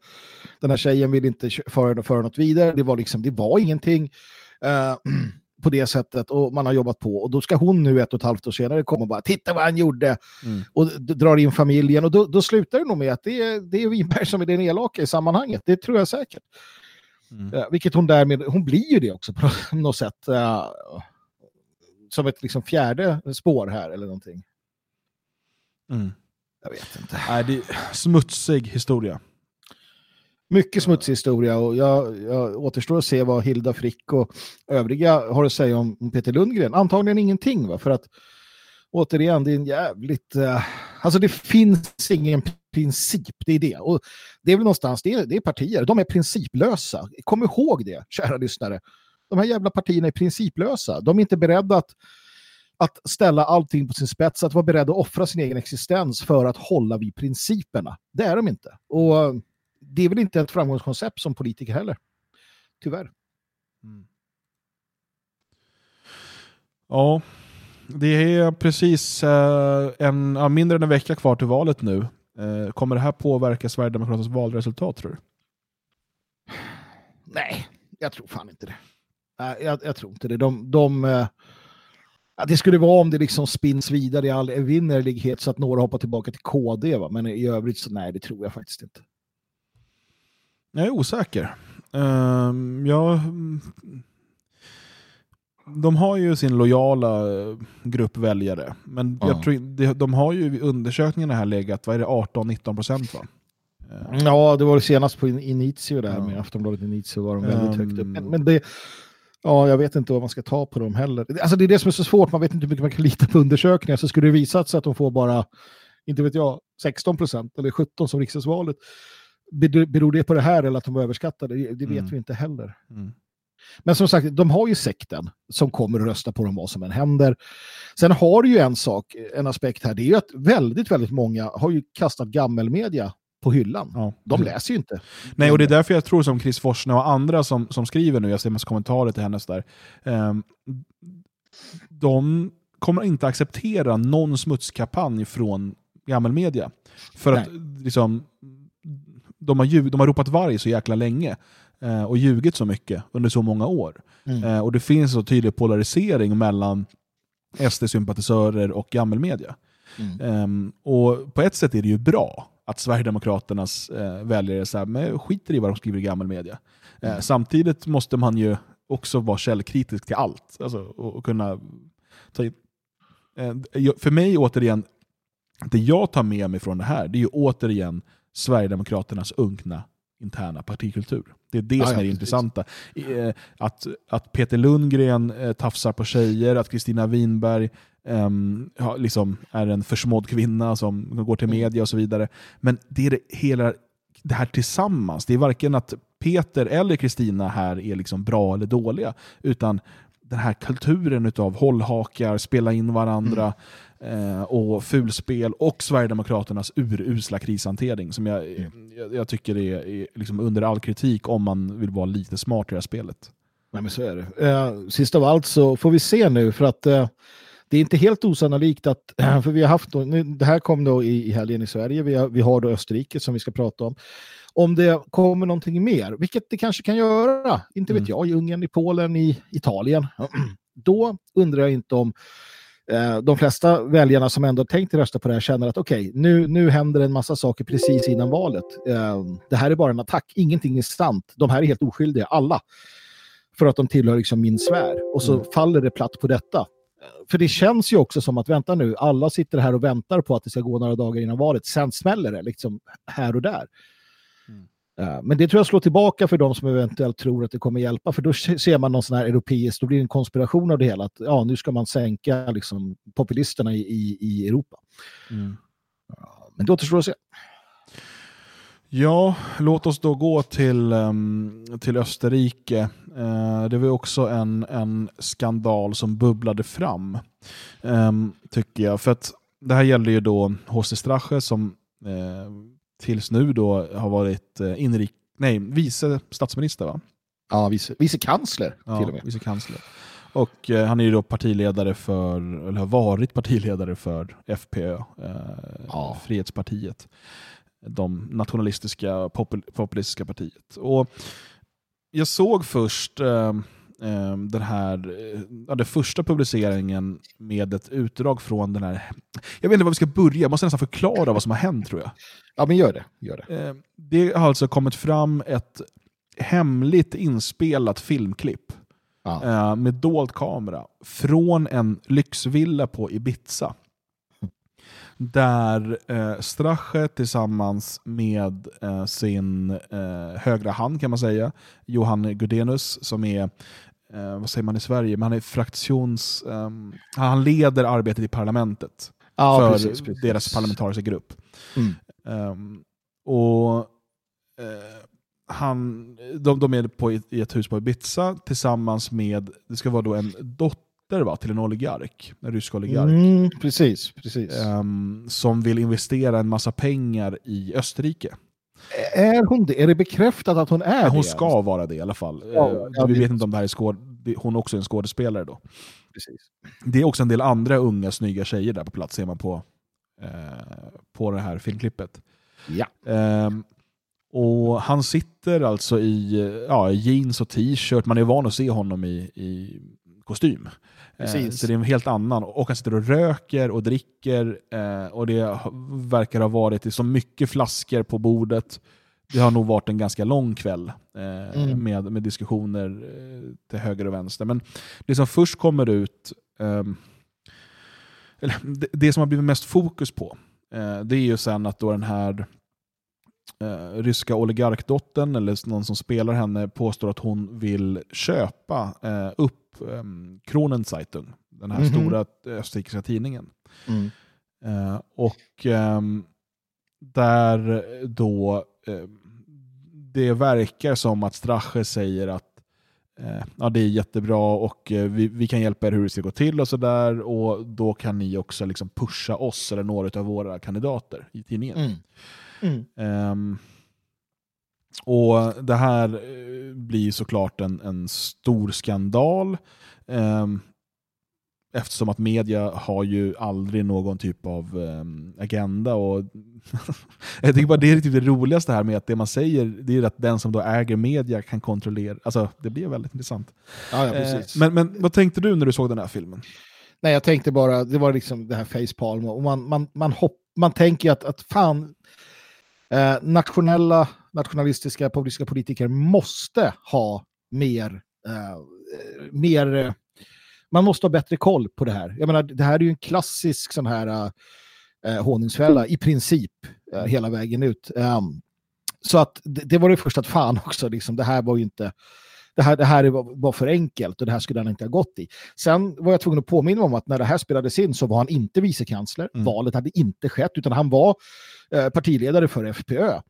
Den här tjejen vill inte föra, föra något vidare. Det var liksom, det var ingenting eh, på det sättet och man har jobbat på. Och då ska hon nu ett och ett halvt år senare komma och bara titta vad han gjorde Mm. och drar in familjen. Och då, då slutar det nog med att det är, det är Winberg som är den elaka i sammanhanget. Det tror jag säkert. Eh, vilket hon därmed, hon blir ju det också på något sätt. som ett liksom fjärde spår här eller någonting. Mm. Jag vet inte. Nej, det är smutsig historia. Mycket smutsig historia och jag, jag återstår att se vad Hilda Frick och övriga har att säga om, Peter Lundgren. Antagligen ingenting va, för att återigen, det är en jävligt... Uh, alltså det finns ingen princip, det är det. Och det är väl någonstans, det är, det är partier, de är principlösa. Kom ihåg det, kära lyssnare. De här jävla partierna är principlösa. De är inte beredda att, att ställa allting på sin spets, att vara beredda att offra sin egen existens för att hålla vid principerna. Det är de inte. Och det är väl inte ett framgångskoncept som politiker heller. Tyvärr. Ja, det är precis eh, en, ja, mindre än en vecka kvar till valet nu. Eh, kommer det här påverka Sverigedemokraternas valresultat tror du? Nej, jag tror fan inte det. Jag, jag tror inte det. De, de, eh, det skulle vara om det liksom spinns vidare i all evinnerlighet så att några hoppar tillbaka till KD. Va? Men i övrigt så nej, det tror jag faktiskt inte. Jag är osäker. Ehm, jag, mm, de har ju sin lojala eh, grupp väljare, men Ja. jag tror, de, har ju i undersökningarna här legat vad är det, 18-19 procent va? Ja, det var senast på In- Initio där med Aftonbladet Initio var de väldigt högt upp. Men, men det, ja, jag vet inte vad man ska ta på dem heller. Alltså det är det som är så svårt, man vet inte hur mycket man kan lita på undersökningar. Så skulle det visat sig att de får bara, inte vet jag, 16 procent eller 17 som riksdagsvalet. Ber- Beror det på det här eller att de var överskattade? Det, vet Mm. vi inte heller. Mm. Men som sagt, de har ju sekten som kommer att rösta på dem vad som än händer. Sen har du ju en sak, en aspekt här, det är ju att väldigt, väldigt många har ju kastat gammelmedia på hyllan. De läser ju inte. Nej, och det är därför jag tror som Chris Forsne och andra som, som skriver nu, jag ser massa kommentarer till hennes där, ehm, de kommer inte acceptera någon smutskampanj från gammelmedia. För att liksom, de, har ljug, de har ropat varg så jäkla länge eh, och ljugit så mycket under så många år. Mm. Eh, och det finns så tydlig polarisering mellan SD-sympatisörer och gammelmedia. Mm. Ehm, och på ett sätt är det ju bra att Sverigedemokraternas eh, väljare så här, men skiter i vad de skriver i gammelmedia. Eh, Samtidigt måste man ju också vara källkritisk till allt. Alltså, och, och kunna ta in. Eh, för mig återigen, det jag tar med mig från det här, det är ju återigen Sverigedemokraternas unkna interna partikultur. Det är det Ja, som ja, är det intressanta. Eh, Att, att Peter Lundgren eh, tafsar på tjejer, att Kristina Winberg ja, liksom är en försmådd kvinna som går till media och så vidare. Men det är det hela det här tillsammans. Det är varken att Peter eller Kristina här är liksom bra eller dåliga, utan den här kulturen av hållhakar, spela in varandra eh, och fulspel och Sverigedemokraternas urusla krishantering som jag, jag, jag tycker är, är liksom under all kritik om man vill vara lite smart i det här spelet. Nej, men så är det. Eh, sist av allt så får vi se nu för att eh, det är inte helt osannolikt att, för vi har haft, då, nu, det här kom då i, i helgen i Sverige, vi har, vi har då Österrike som vi ska prata om. Om det kommer någonting mer, vilket det kanske kan göra, inte vet jag, i Ungern, i Polen, i Italien, då undrar jag inte om eh, de flesta väljarna som ändå tänkt rösta på det här känner att okej, nu, nu händer en massa saker precis innan valet. Eh, det här är bara en attack, ingenting är sant. De här är helt oskyldiga, alla. För att de tillhör liksom min sfär. Och så faller det platt på detta. För det känns ju också som att, vänta nu, alla sitter här och väntar på att det ska gå några dagar innan valet. Sen smäller det liksom här och där. Eh, Men det tror jag slår tillbaka för de som eventuellt tror att det kommer hjälpa, för då ser man någon sån här europeisk, då blir det en konspiration av det hela, att ja, nu ska man sänka liksom, populisterna i, i, i Europa. Men det återstår att se. Ja, låt oss då gå till, ehm, till Österrike. Eh, det var också en, en skandal som bubblade fram, ehm, tycker jag. För att det här gäller ju då HC Strache som eh, tills nu då har varit eh, inrik, nej, vice statsminister va? Ja, vice, vice kansler Ja, till och med. vice kansler. Och eh, han är ju då partiledare för, eller har varit partiledare för FPÖ, eh, Frihetspartiet. De nationalistiska, popul- populistiska partiet. Och jag såg först eh, eh, den här, eh, ja, den första publiceringen med ett utdrag från den här, jag vet inte var vi ska börja, jag måste nästan förklara vad som har hänt tror jag. Ja, men gör det. Gör det. Eh, det har alltså kommit fram ett hemligt inspelat filmklipp eh, med dold kamera från en lyxvilla på Ibiza. Där eh, Strache tillsammans med eh, sin eh, högra hand kan man säga, Johan Gudenus, som är eh, vad säger man i Sverige, men han är fraktions... ehm, han leder arbetet i parlamentet Ja, för precis, precis. deras parlamentariska grupp. Mm. Ehm, och eh, han, de, de är på, i ett hus på Ibiza tillsammans med, det ska vara då en dotter va, till en oligark, en rysk oligark. Mm, precis, precis. ehm, som vill investera en massa pengar i Österrike. Är hon det? Är det bekräftat att hon är hon det? ska vara det i alla fall. Ja, Eh, ja, vi vet inte om det här är skåd, hon också är en skådespelare då. Precis. Det är också en del andra unga snygga tjejer där på plats, ser man på, på det här filmklippet. Ja. Ehm, och han sitter alltså i ja, jeans och t-shirt, man är van att se honom i, i kostym. Eh, Precis. så det är en helt annan. Och han sitter och röker och dricker eh, och det verkar ha varit så mycket flaskor på bordet. Det har nog varit en ganska lång kväll eh, Mm. med, med diskussioner eh, till höger och vänster. Men det som först kommer ut, ehm, eller det, det som har blivit mest fokus på, eh, det är ju sen att då den här eh, ryska oligarkdottern, eller någon som spelar henne, påstår att hon vill köpa eh, upp eh, Kronenzeitung, den här Mhm. stora österrikiska tidningen. Mm. Eh, och ehm, där då eh, det verkar som att Strache säger att eh, ja, det är jättebra och eh, vi, vi kan hjälpa er hur det ska gå till och sådär och då kan ni också liksom pusha oss eller några av våra kandidater i tidningen. Mm. Mm. Ehm, och Det här eh, blir såklart en, en stor skandal. ehm, eftersom att media har ju aldrig någon typ av ehm, agenda. Och jag tycker bara det är typ det roligaste här med att det man säger det är att den som då äger media kan kontrollera. Alltså det blir väldigt intressant. Ja, ja, precis. Eh, men, men vad tänkte du när du såg den här filmen? Nej, jag tänkte bara, det var liksom det här facepalm och man, man, man, hopp, man tänker att, att fan, eh, nationella, nationalistiska politiska politiker måste ha mer, eh, mer eh, man måste ha bättre koll på det här. Jag menar, det här är ju en klassisk sån här eh, eh, honungsfälla i princip eh, hela vägen ut. Ehm, så att det, det var det första att fan också, liksom, det här var ju inte det här, det här var, för enkelt och det här skulle han inte ha gått i. Sen var jag tvungen att påminna om att när det här spelades in så var han inte vicekansler. Mm. Valet hade inte skett utan han var eh, partiledare för FPÖ.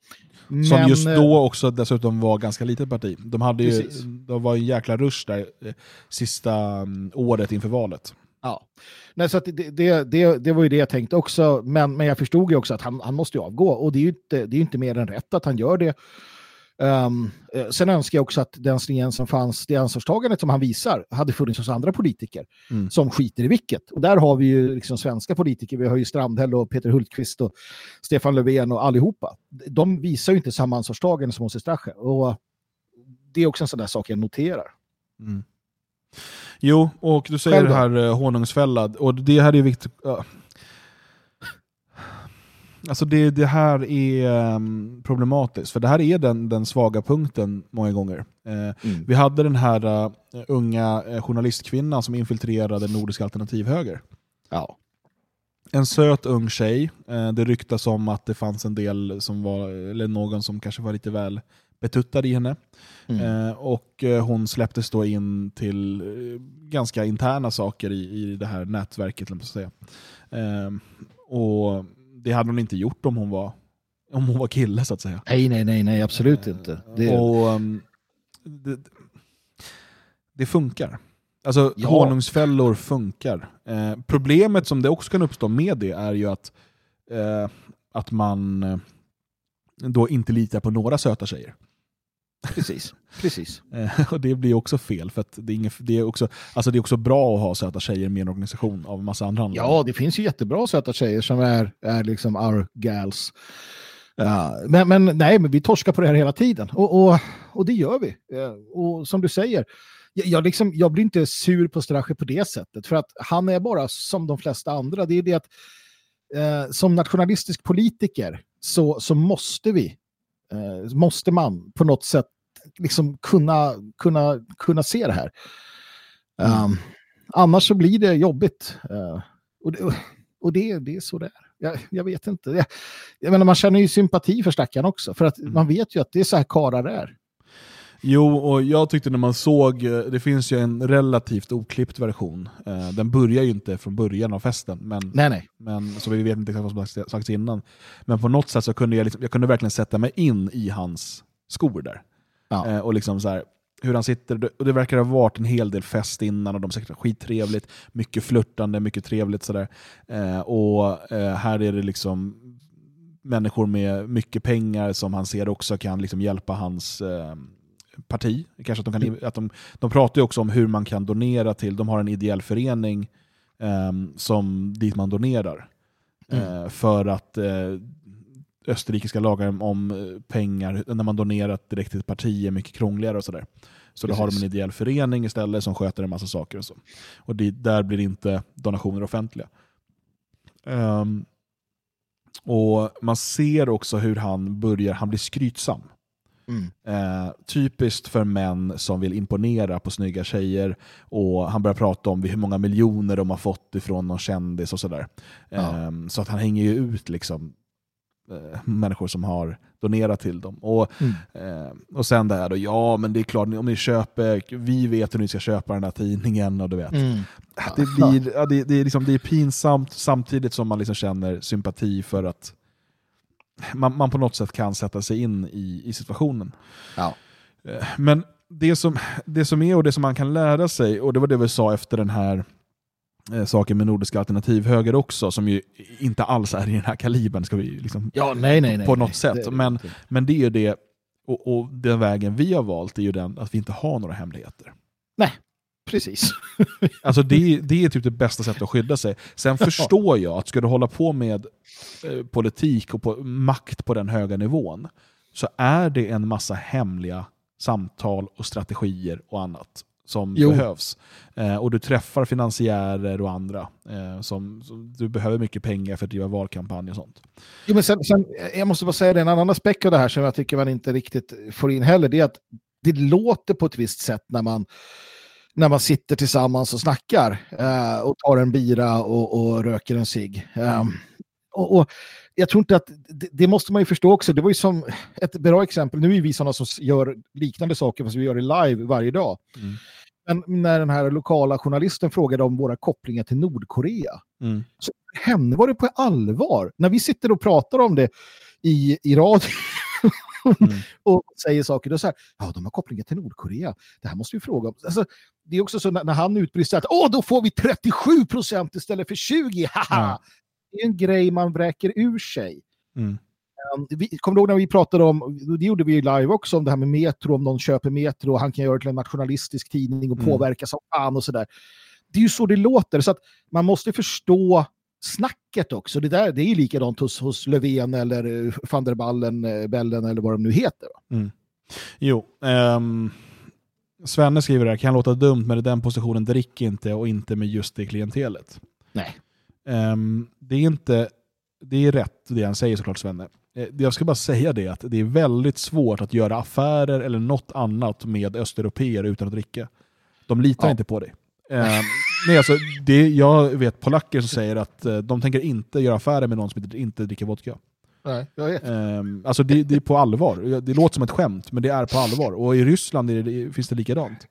Som Men, just eh, då också dessutom var ganska litet parti. De hade ju, det var en jäkla rush där eh, sista mm, året inför valet. Ja, Nej, så det, det, det, det var ju det jag tänkte också, men, men jag förstod ju också att han, han måste avgå och det är ju inte, det är ju inte mer än rätt att han gör det. Um, sen önskar jag också att den stringens som fanns, det ansvarstagandet som han visar, hade funnits hos andra politiker Mm. som skiter i vilket. Och där har vi ju liksom svenska politiker, vi har ju Strandhäll och Peter Hultqvist och Stefan Löfven och allihopa. De visar ju inte samma ansvarstagande som hos Strache. Och det är också en sån där sak jag noterar. Mm. Jo, och du säger det här eh, honungsfällad, och det här är viktigt. Alltså det, det här är ehm, problematiskt, för det här är den, den svaga punkten många gånger. Eh, Vi hade den här eh, unga eh, journalistkvinnan som infiltrerade Nordisk alternativhöger. Ja. En söt ung tjej. Det ryktas om att det fanns en del som var, eller någon som kanske var lite väl betuttad i henne. Mm. Eh, och hon släpptes då in till eh, ganska interna saker i, i det här nätverket. säga. Eh, och det hade hon inte gjort om hon var, om hon var kille så att säga. Nej, nej, nej, nej, absolut inte. Det, Och um, det, det funkar. Alltså Ja. honungsfällor funkar. Eh, problemet som det också kan uppstå med det är ju att, eh, att man eh, då inte litar på några söta tjejer. Precis, precis. Eh, och det blir också fel, för det är, inget, det, är också, alltså det är också bra att ha söta tjejer med en organisation av en massa andra anledningar. Ja, det finns ju jättebra söta tjejer som är, är liksom our gals. Ja, men, men nej, men vi torskar på det här hela tiden. Och, och, och det gör vi. Eh, Och som du säger, jag, jag, liksom, jag blir inte sur på Strache på det sättet. För att han är bara som de flesta andra. Det är det att eh, som nationalistisk politiker så, så måste vi, eh, måste man på något sätt liksom kunna, kunna, kunna se det här. Um, annars så blir det jobbigt. Eh, och det, och det, det är så det är. Jag, jag vet inte. Jag, jag menar, man känner ju sympati för stackaren också. För att man vet ju att det är så här karlar är. Jo, och jag tyckte när man såg, eh, det finns ju en relativt oklippt version. Eh, Den börjar ju inte från början av festen, men, Nej, nej. men, så vi vet inte exakt vad som sagts innan. Men på något sätt så kunde jag, liksom, jag kunde verkligen sätta mig in i hans skor där. Ja. Eh, och liksom så här, hur han sitter, och det verkar ha varit en hel del fest innan och de säkert skittrevligt, mycket flörtande, mycket trevligt sådär. Eh, och eh, här är det liksom människor med mycket pengar som han ser också kan liksom hjälpa hans eh, parti. Kanske att de, kan, att de, de pratar ju också om hur man kan donera till, de har en ideell förening eh, som, dit man donerar. Eh, för att eh, österrikiska lagar om eh, pengar, när man donerat direkt till ett parti är mycket krångligare och sådär. Så då har de en ideell förening istället som sköter en massa saker och så. Och det, där blir inte donationer offentliga. Ehm, och Man ser också hur han börjar, han blir skrytsam. Mm. Eh, typiskt för män som vill imponera på snygga tjejer och han börjar prata om hur många miljoner de har fått ifrån någon kändis och sådär. Eh, Så att han hänger ju ut liksom eh, människor som har donerat till dem. Och, eh, och sen det här då, ja men det är klart, om ni köper, vi vet hur ni ska köpa den här tidningen och du vet. Mm. Det, blir, ja, det, det, är liksom, det är pinsamt samtidigt som man liksom känner sympati för att man, man på något sätt kan sätta sig in i, i situationen. Ja. Eh, Men det som, det som är och det som man kan lära sig, och det var det vi sa efter den här eh, saken med Nordiska alternativhöger också, som ju inte alls är i den här kalibern, ska vi liksom, Ja, nej, nej, nej, på något sätt. Det men, men det är ju det, och, och den vägen vi har valt är ju den att vi inte har några hemligheter. Nej, precis. Alltså det, det är typ det bästa sättet att skydda sig. Sen förstår jag att ska du hålla på med eh, politik och på, makt på den höga nivån så är det en massa hemliga samtal och strategier och annat som Jo. behövs. Eh, och du träffar finansiärer och andra eh, som, som du behöver mycket pengar för att driva valkampanj och sånt. Jo, men sen, sen, jag måste bara säga det, en annan aspekt av det här som jag tycker man inte riktigt får in heller, det är att det låter på ett visst sätt när man, när man sitter tillsammans och snackar eh, och tar en bira och, och röker en cigg. Ehm, och, och jag tror inte att, det, det måste man ju förstå också, det var ju som ett bra exempel, nu är vi sådana som gör liknande saker fast vi gör det live varje dag. Mm. Men när den här lokala journalisten frågade om våra kopplingar till Nordkorea, Mm. så henne var det på allvar. När vi sitter och pratar om det i, i radio och säger saker, då så här, ja de har kopplingar till Nordkorea, det här måste vi fråga om. Alltså, det är också så när, när han utbrister att åh, då får vi 37 procent istället för 20, haha! Det är en grej man vräker ur sig. Mm. Um, vi, kommer du ihåg när vi pratade om, det gjorde vi ju live också, om det här med Metro, om någon köper Metro och han kan göra det till en nationalistisk tidning och Mm. påverka som fan och sådär. Det är ju så det låter, så att man måste förstå snacket också. Det, där, det är ju likadant hos, hos Löfven eller eh, van der Ballen, eh, Bellen eller vad de nu heter. Mm. Jo, ehm, Svenne skriver där, kan låta dumt men i den positionen drick inte och inte med just det klientelet. Nej. Ehm, det är inte, det är rätt det han säger såklart Svenne. Eh, Jag ska bara säga det att det är väldigt svårt att göra affärer eller något annat med östeuropeer utan att dricka. De litar Ja. inte på dig. Ehm, nej, alltså, det, jag vet polacker som säger att eh, de tänker inte göra affärer med någon som inte, inte dricker vodka. Nej, jag vet. Ehm, alltså det, det är på allvar. Det låter som ett skämt, men det är på allvar. Och i Ryssland är det, finns det likadant.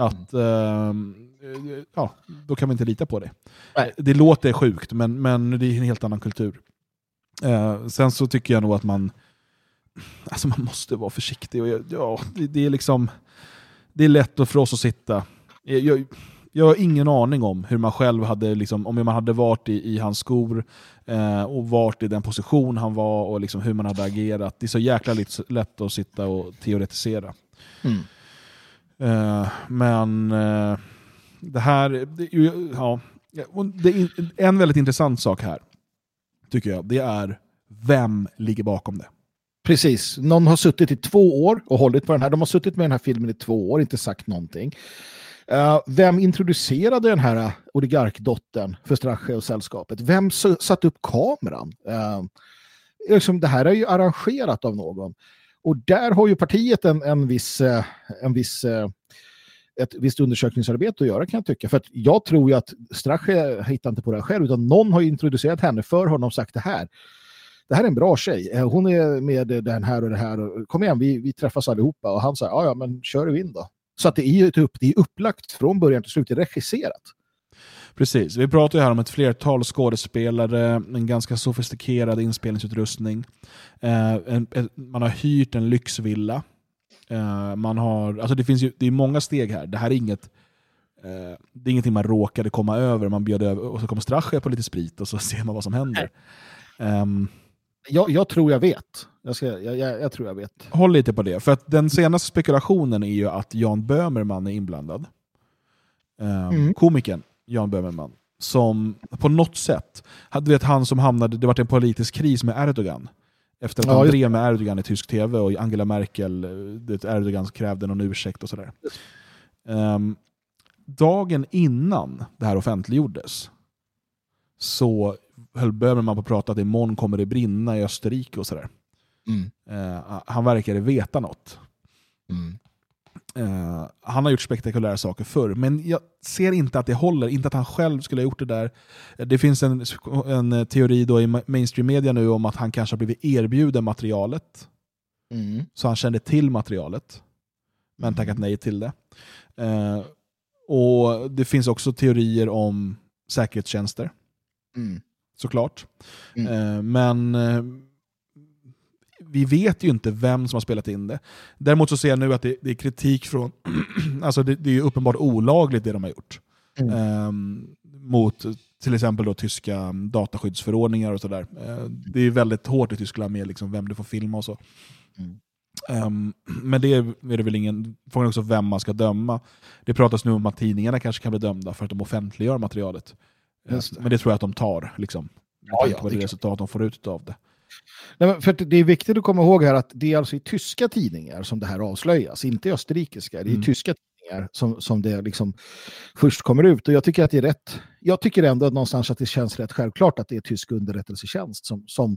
Att, ehm, eh, ja, då kan vi inte lita på det. Det låter sjukt, men, men det är en helt annan kultur. Eh, sen så tycker jag nog att man, alltså man måste vara försiktig. Och ja, det, det är liksom, det är lätt för oss att sitta. Jag, jag, jag har ingen aning om hur man själv hade, liksom, om man hade varit i, i hans skor eh, och varit i den position han var och liksom hur man hade agerat. Det är så jäkla lätt, lätt att sitta och teoretisera. Mm. Eh, men uh, det här, det, ju- ja, det är en väldigt intressant sak här, tycker jag, det är vem ligger bakom det? Precis, någon har suttit i två år och hållit på den här. De har suttit med den här filmen i två år, inte sagt någonting. Uh, vem introducerade den här oligarkdottern för Strache och sällskapet? Vem satte upp kameran? Uh, liksom, det här är ju arrangerat av någon. Och där har ju partiet en, en viss, eh, en viss eh, ett visst undersökningsarbete att göra kan jag tycka. För att jag tror ju att Strache hittar inte på det här själv, utan någon har ju introducerat henne för honom och sagt det här. Det här är en bra tjej. Eh, hon är med den här och det här. Kom igen, vi, vi träffas allihopa. Och han säger, ja ja, men kör i vind då. Så att det är ju upp, det är upplagt från början till slut, det är regisserat. Precis, vi pratar ju här om ett flertal skådespelare, en ganska sofistikerad inspelningsutrustning. Eh, man har hyrt en lyxvilla. Eh, man har, alltså det, finns ju, det är många steg här. Det här är inget eh, det är ingenting man råkade komma över. Man bjöd över och så kommer Strache på lite sprit och så ser man vad som händer. Ehm, Jag, jag tror jag vet. Jag, ska, jag, jag, tror jag vet. Håll lite på det, för att den senaste spekulationen är ju att Jan Böhmerman är inblandad. Ehm, Mm. Komikern Jan Böhmerman. Som på något sätt, du vet han som hamnade, det var en politisk kris med Erdogan. Efter att Ja, han just drev med Erdogan i tysk tv och Angela Merkel, eh, du vet, Erdogan krävde någon ursäkt och sådär. Ehm, dagen innan det här offentliggjordes så höll Böhmerman på att prata att imorgon kommer det brinna i Österrike och sådär. Mm. Eh, han verkade veta något. Mm. Eh, han har gjort spektakulära saker förr, men jag ser inte att det håller. Inte att han själv skulle ha gjort det där. Det finns en, en teori då i ma- mainstream media nu om att han kanske har blivit erbjuden materialet. Mm. Så han kände till materialet, men tackat nej till det. Eh, och Det finns också teorier om säkerhetstjänster, Mm. såklart. Mm. Eh, men vi vet ju inte vem som har spelat in det. Däremot så ser jag nu att det, det är kritik från, alltså det, det är uppenbart olagligt det de har gjort. Mm. Ehm, mot till exempel då tyska dataskyddsförordningar och sådär. Eh, det är väldigt hårt i Tyskland med liksom vem du får filma och så. Mm. Ehm, men det är är det väl ingen, frågan är också vem man ska döma. Det pratas nu om att tidningarna kanske kan bli dömda för att de offentliggör materialet. Det. Men det tror jag att de tar. Liksom, med Ja, tanke ja, på det det resultat de får ut av det. Nej, för det är viktigt att komma ihåg här att det är alltså i tyska tidningar som det här avslöjas, inte i österrikiska. Det är i Mm. tyska tidningar som, som det liksom först kommer ut. Och jag tycker att det är rätt. Jag tycker ändå att någonstans att det känns rätt självklart att det är tysk underrättelsetjänst som, som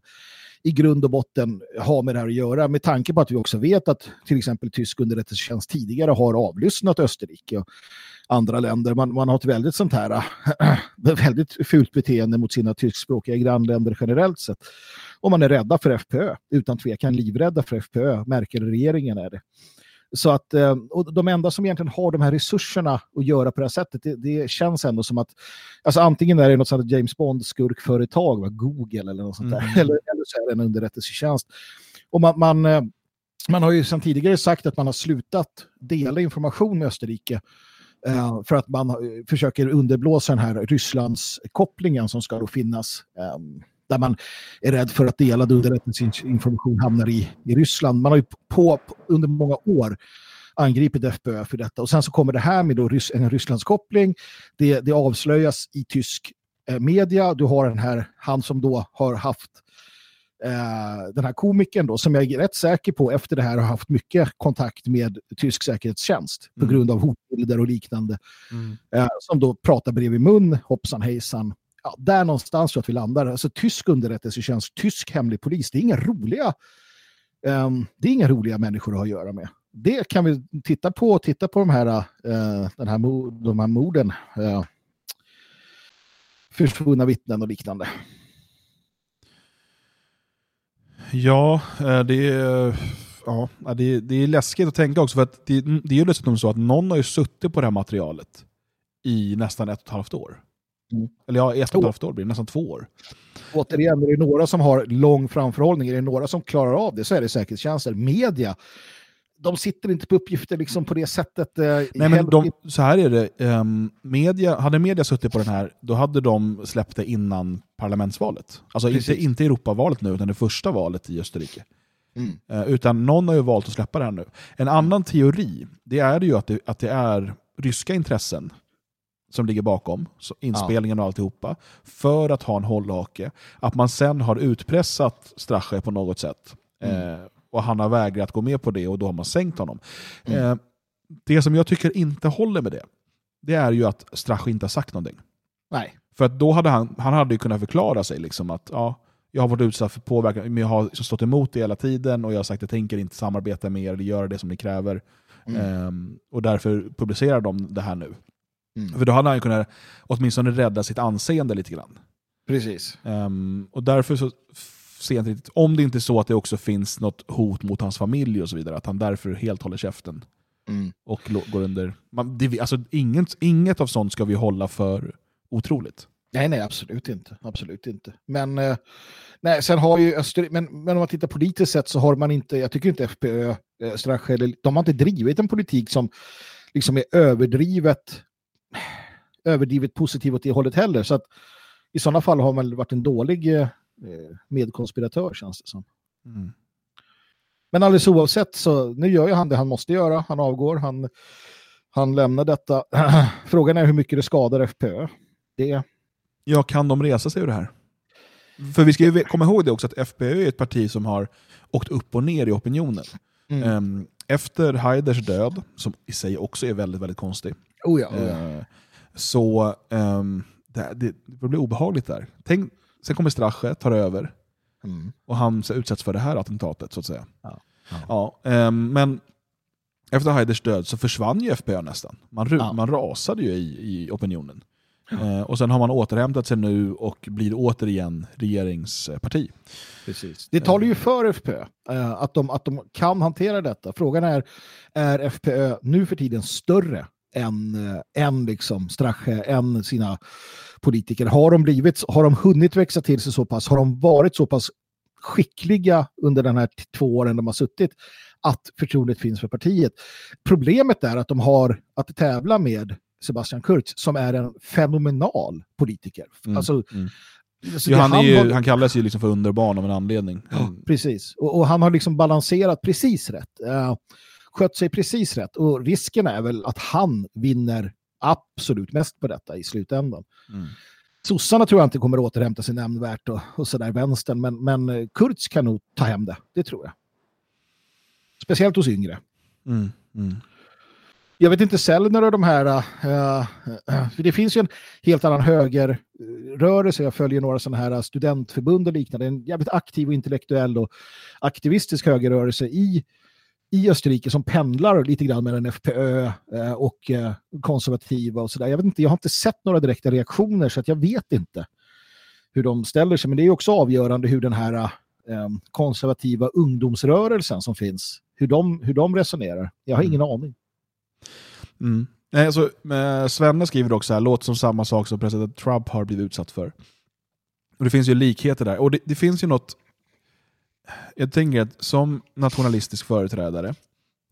i grund och botten har med det här att göra. Med tanke på att vi också vet att till exempel tysk underrättelsetjänst tidigare har avlyssnat Österrike och andra länder. Man, man har ett väldigt sånt här väldigt fult beteende mot sina tyskspråkiga grannländer generellt sett. Och man är rädda för FPÖ, utan tvekan livrädda för FPÖ, märker regeringen är det. Så att eh, och de enda som egentligen har de här resurserna att göra på det här sättet, det, det känns ändå som att alltså antingen är det något sånt James Bond-skurkföretag, Google eller något sånt där, Mm. eller, eller så är det en underrättelsetjänst. Och man, man, eh, man har ju sedan tidigare sagt att man har slutat dela information med Österrike eh, för att man eh, försöker underblåsa den här Rysslands kopplingen som ska då finnas. Eh, där man är rädd för att delad underrättelseinformation hamnar i, i Ryssland. Man har ju på, på, under många år angripit FPÖ för detta. Och sen så kommer det här med då Rys en Rysslandskoppling. Det, det avslöjas i tysk eh, media. Du har den här, han som då har haft eh, den här komikern då, som jag är rätt säker på efter det här har haft mycket kontakt med tysk säkerhetstjänst på Mm. grund av hotbilder och liknande. Eh, som då pratar bredvid mun, hoppsan hejsan. Ja, där någonstans tror jag att vi landar. Alltså tysk underrättelsetjänst, tysk hemlig polis, det är inga roliga ehm, det är inga roliga människor att ha att göra med. Det kan vi titta på, titta på de här, eh, den här, de här morden. Uh, försvunna vittnen och liknande. Ja, eh, det är, ja, det, är, det är läskigt att tänka också, för att det, det är ju dessutom så att någon har ju suttit på det här materialet i nästan ett och ett halvt år. Mm. Eller ja, ett och ett halvt år blir det, nästan två år. Återigen, är det några som har lång framförhållning, är det några som klarar av det så är det säkerhetstjänster. Media, de sitter inte på uppgifter liksom på det sättet. Eh, Nej, men de, så här är det. ehm, media, hade media suttit på den här, då hade de släppt det innan parlamentsvalet. Alltså inte, Precis. inte Europavalet nu, utan det första valet i Österrike. Mm. Eh, utan någon har ju valt att släppa det här nu. En annan teori, det är ju att det, att det är ryska intressen som ligger bakom inspelningen och alltihopa, för att ha en hållhake. Att man sen har utpressat Strache på något sätt. Mm. Eh, och han har vägrat gå med på det och då har man sänkt honom. Mm. Eh, det som jag tycker inte håller med det, det är ju att Strache inte har sagt någonting. Nej. För att då hade han, han hade ju kunnat förklara sig liksom att ja, jag har varit utsatt för påverkan, men jag har stått emot det hela tiden och jag har sagt att jag tänker inte samarbeta med er eller göra det som ni kräver. Mm. Ehm, och därför publicerar de det här nu. Mm. För då hade han ju kunnat åtminstone rädda sitt anseende lite grann. Precis. Ehm, och därför så ser inte riktigt, om det inte är så att det också finns något hot mot hans familj och så vidare, att han därför helt håller käften. Mm. Och går under... Man, det, alltså, inget, inget av sånt ska vi hålla för otroligt. Nej, nej, absolut inte. Absolut inte. Men, eh, nej, sen har ju Öster... men, men om man tittar politiskt sett så har man inte, jag tycker inte FPÖ, eh, de har inte drivit en politik som liksom är överdrivet överdrivet positiv åt det hållet heller. Så att i sådana fall har man varit en dålig eh, medkonspiratör känns det som. Mm. Men alldeles oavsett så nu gör ju han det han måste göra. Han avgår, han, han lämnar detta. Frågan är hur mycket det skadar FPÖ. Det Ja, kan de resa sig ur det här? För vi ska ju komma ihåg det också att FPÖ är ett parti som har åkt upp och ner i opinionen. Mm. Ehm, efter Haiders död, som i sig också är väldigt, väldigt konstig, Oh ja, oh ja. eh, så um, det, det, det blir obehagligt där. Tänk, sen kommer Strache, tar över, Mm. och han så utsätts för det här attentatet så att säga. Ja. Ja, ehm, men efter Haiders död så försvann ju FPÖ nästan. Man, ru- man rasade ju i, i opinionen. Eh, och sen har man återhämtat sig nu och blir återigen regeringsparti. Precis. Det talar ju för FPÖ, eh, att, de, att de kan hantera detta. Frågan är, är FPÖ nu för tiden större än, eh, än liksom Strache, än sina politiker? Har de, blivit, har de hunnit växa till sig så pass? Har de varit så pass skickliga under den här två åren de har suttit att förtroendet finns för partiet? Problemet är att de har att tävla med Sebastian Kurz som är en fenomenal politiker. Mm, Alltså, mm. alltså Ja, det han, är ju, har- han kallas ju liksom för underbarn av en anledning. Mm. Precis, och, och han har liksom balanserat precis rätt. Uh, skött sig precis rätt. Och risken är väl att han vinner absolut mest på detta i slutändan. Mm. Sossarna tror jag inte kommer återhämta sig nämnvärt och, och sådär vänstern, men, men Kurz kan nog ta hem det, det tror jag. Speciellt hos yngre. Mm, mm. Jag vet inte Sellner och de här, eh, eh, för det finns ju en helt annan högerrörelse. Jag följer några sådana här studentförbund och liknande. En jävligt aktiv och intellektuell och aktivistisk högerrörelse i, i Österrike som pendlar lite grann mellan FPÖ eh, och eh, konservativa och sådär. Jag vet inte, jag har inte sett några direkta reaktioner så att jag vet inte hur de ställer sig. Men det är också avgörande hur den här eh, konservativa ungdomsrörelsen som finns, hur de, hur de resonerar. Jag har ingen aning. Mm. Nej, alltså, Svenne skriver också här, låter som samma sak som president Trump har blivit utsatt för. Och Det finns ju likheter där. Och det, det finns ju något, jag tänker att som nationalistisk företrädare,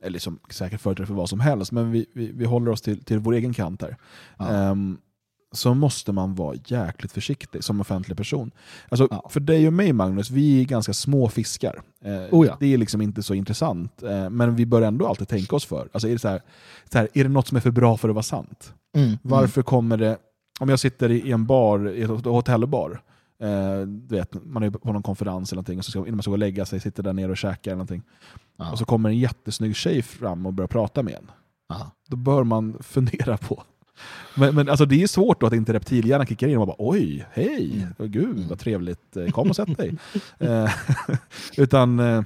eller som säkert företrädare för vad som helst, men vi, vi, vi håller oss till, till vår egen kant här. Ehm, så måste man vara jäkligt försiktig som offentlig person. Alltså, För dig och mig Magnus, vi är ganska små fiskar. Eh, Oh ja. Det är liksom inte så intressant, eh, men vi bör ändå alltid tänka oss för. Alltså, är, det så här, så här, är det något som är för bra för att vara sant? Mm, Varför kommer det, om jag sitter i en bar, i ett hotellbar, eh, du vet, man är på någon konferens eller någonting, och så ska, innan man ska gå och lägga sig, sitter där nere och käkar eller någonting. Och så kommer en jättesnygg tjej fram och börjar prata med en. Då bör man fundera på men, men alltså det är svårt då att inte reptilhjärnan kickar in och man bara oj, hej, Åh, gud vad trevligt, Eh, kom och sätt dig. Eh, Utan, eh,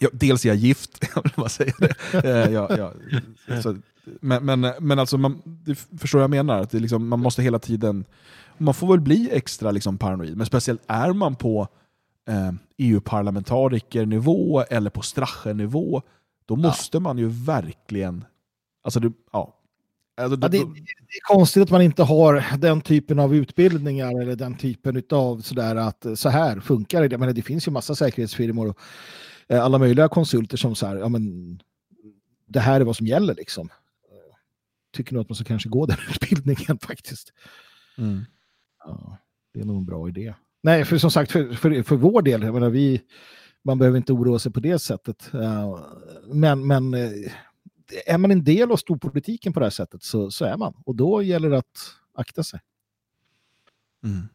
ja, dels är jag gift, jag vill bara säga det. Ja, ja, så, men, men, men alltså, man, du förstår vad jag menar, att liksom, man måste hela tiden, man får väl bli extra liksom paranoid, men speciellt är man på eh, EU-parlamentarikernivå eller på Strache-nivå, då måste man ju verkligen, alltså du, ja, Alltså, Ja, det, det är konstigt att man inte har den typen av utbildningar eller den typen av sådär att så här funkar det. Jag menar, det finns ju massa säkerhetsfirmor och eh, alla möjliga konsulter som så här, ja men det här är vad som gäller liksom. Tycker nog att man ska kanske gå den utbildningen faktiskt. Mm. Ja, det är nog en bra idé. Nej, för som sagt, för, för, för vår del, jag menar, vi, man behöver inte oroa sig på det sättet. Eh, Men, men eh, är man en del av storpolitiken på det här sättet så, så är man. Och då gäller det att akta sig. Mm.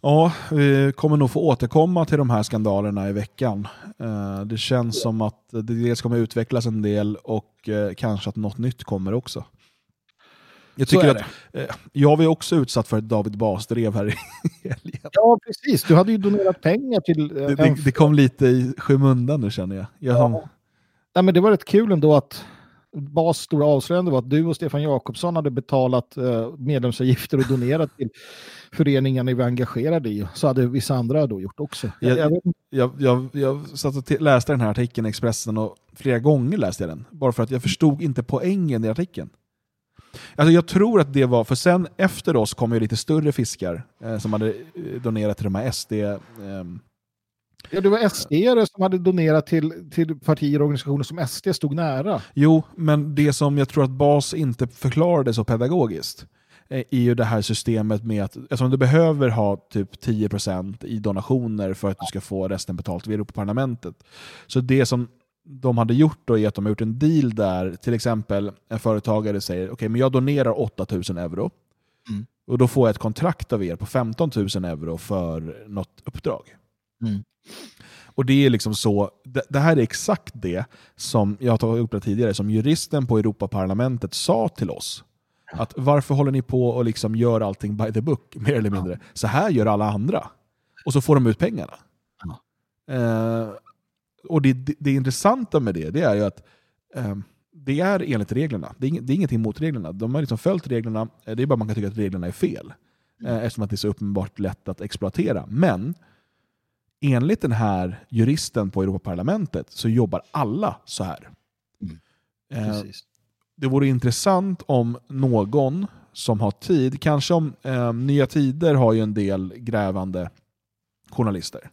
Ja, vi kommer nog få återkomma till de här skandalerna i veckan. Eh, Det känns som att det dels kommer utvecklas en del och kanske att något nytt kommer också. Jag tycker att eh, jag var också utsatt för ett David Bas-drev här i helgen. Ja, precis. Du hade ju donerat pengar till... eh, Det, det, det kom lite i skymundan nu känner jag. jag Ja. Nej, men det var rätt kul ändå att Bas stora avslöjande var att du och Stefan Jakobsson hade betalat eh, medlemsavgifter och donerat till föreningarna vi är engagerade i. Så hade vissa andra då gjort också. Jag, jag Jag, jag, jag, satt och läste den här artikeln i Expressen och flera gånger läste jag den. Bara för att jag förstod inte poängen i artikeln. Alltså jag tror att det var, för sen efter oss kom ju lite större fiskar eh, som hade eh, donerat till de här SD... ehm, Ja, det var SD som hade donerat till, till partier och organisationer som SD stod nära. Jo, men det som jag tror att Bas inte förklarade så pedagogiskt eh, är ju det här systemet med att eftersom du behöver ha typ 10% i donationer för att du ska få resten betalt via Europaparlamentet. Så det som de hade gjort då är att de har gjort en deal där till exempel en företagare säger okej men jag donerar 8000 euro Mm. och då får jag ett kontrakt av er på 15 000 euro för något uppdrag. Mm. Och det är liksom så, det, det här är exakt det som jag har tagit upp det tidigare, som juristen på Europaparlamentet sa till oss. Att varför håller ni på och liksom gör allting by the book, mer eller mindre? Så här gör alla andra. Och så får de ut pengarna. Eh, och det, det, det intressanta med det, det är ju att eh, det är enligt reglerna. Det är, ing- det är ingenting mot reglerna. De har liksom följt reglerna. Eh, Det är bara man kan tycka att reglerna är fel. Eh, eftersom att det är så uppenbart lätt att exploatera. Men enligt den här juristen på Europaparlamentet så jobbar alla så här. Eh, Precis. det vore intressant om någon som har tid, kanske om eh, Nya Tider har ju en del grävande journalister,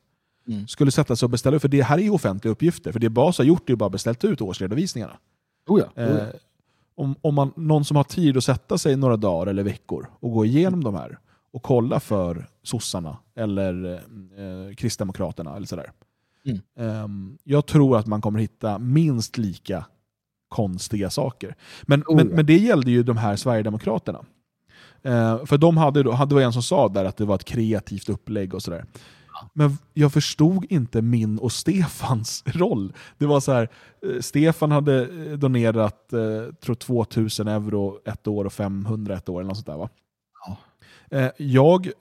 Mm. skulle sätta sig och beställa ut, för det här är ju offentliga uppgifter, för det BAS har gjort är ju bara beställt ut årsredovisningarna. Oh ja, oh ja. Eh, om, om man, någon som har tid att sätta sig några dagar eller veckor och gå igenom de här och kolla för sossarna eller eh, kristdemokraterna eller sådär. Mm. Ehm, jag tror att man kommer hitta minst lika konstiga saker. Men, Oh, men, ja. men det gällde ju de här Sverigedemokraterna. Eh, för de hade, då, hade var en som sa där att det var ett kreativt upplägg och sådär. Men jag förstod inte min och Stefans roll. Det var så här, eh, Stefan hade eh, donerat eh, tror 2000 euro ett år och 500 ett år eller något sånt där va? Eh, jag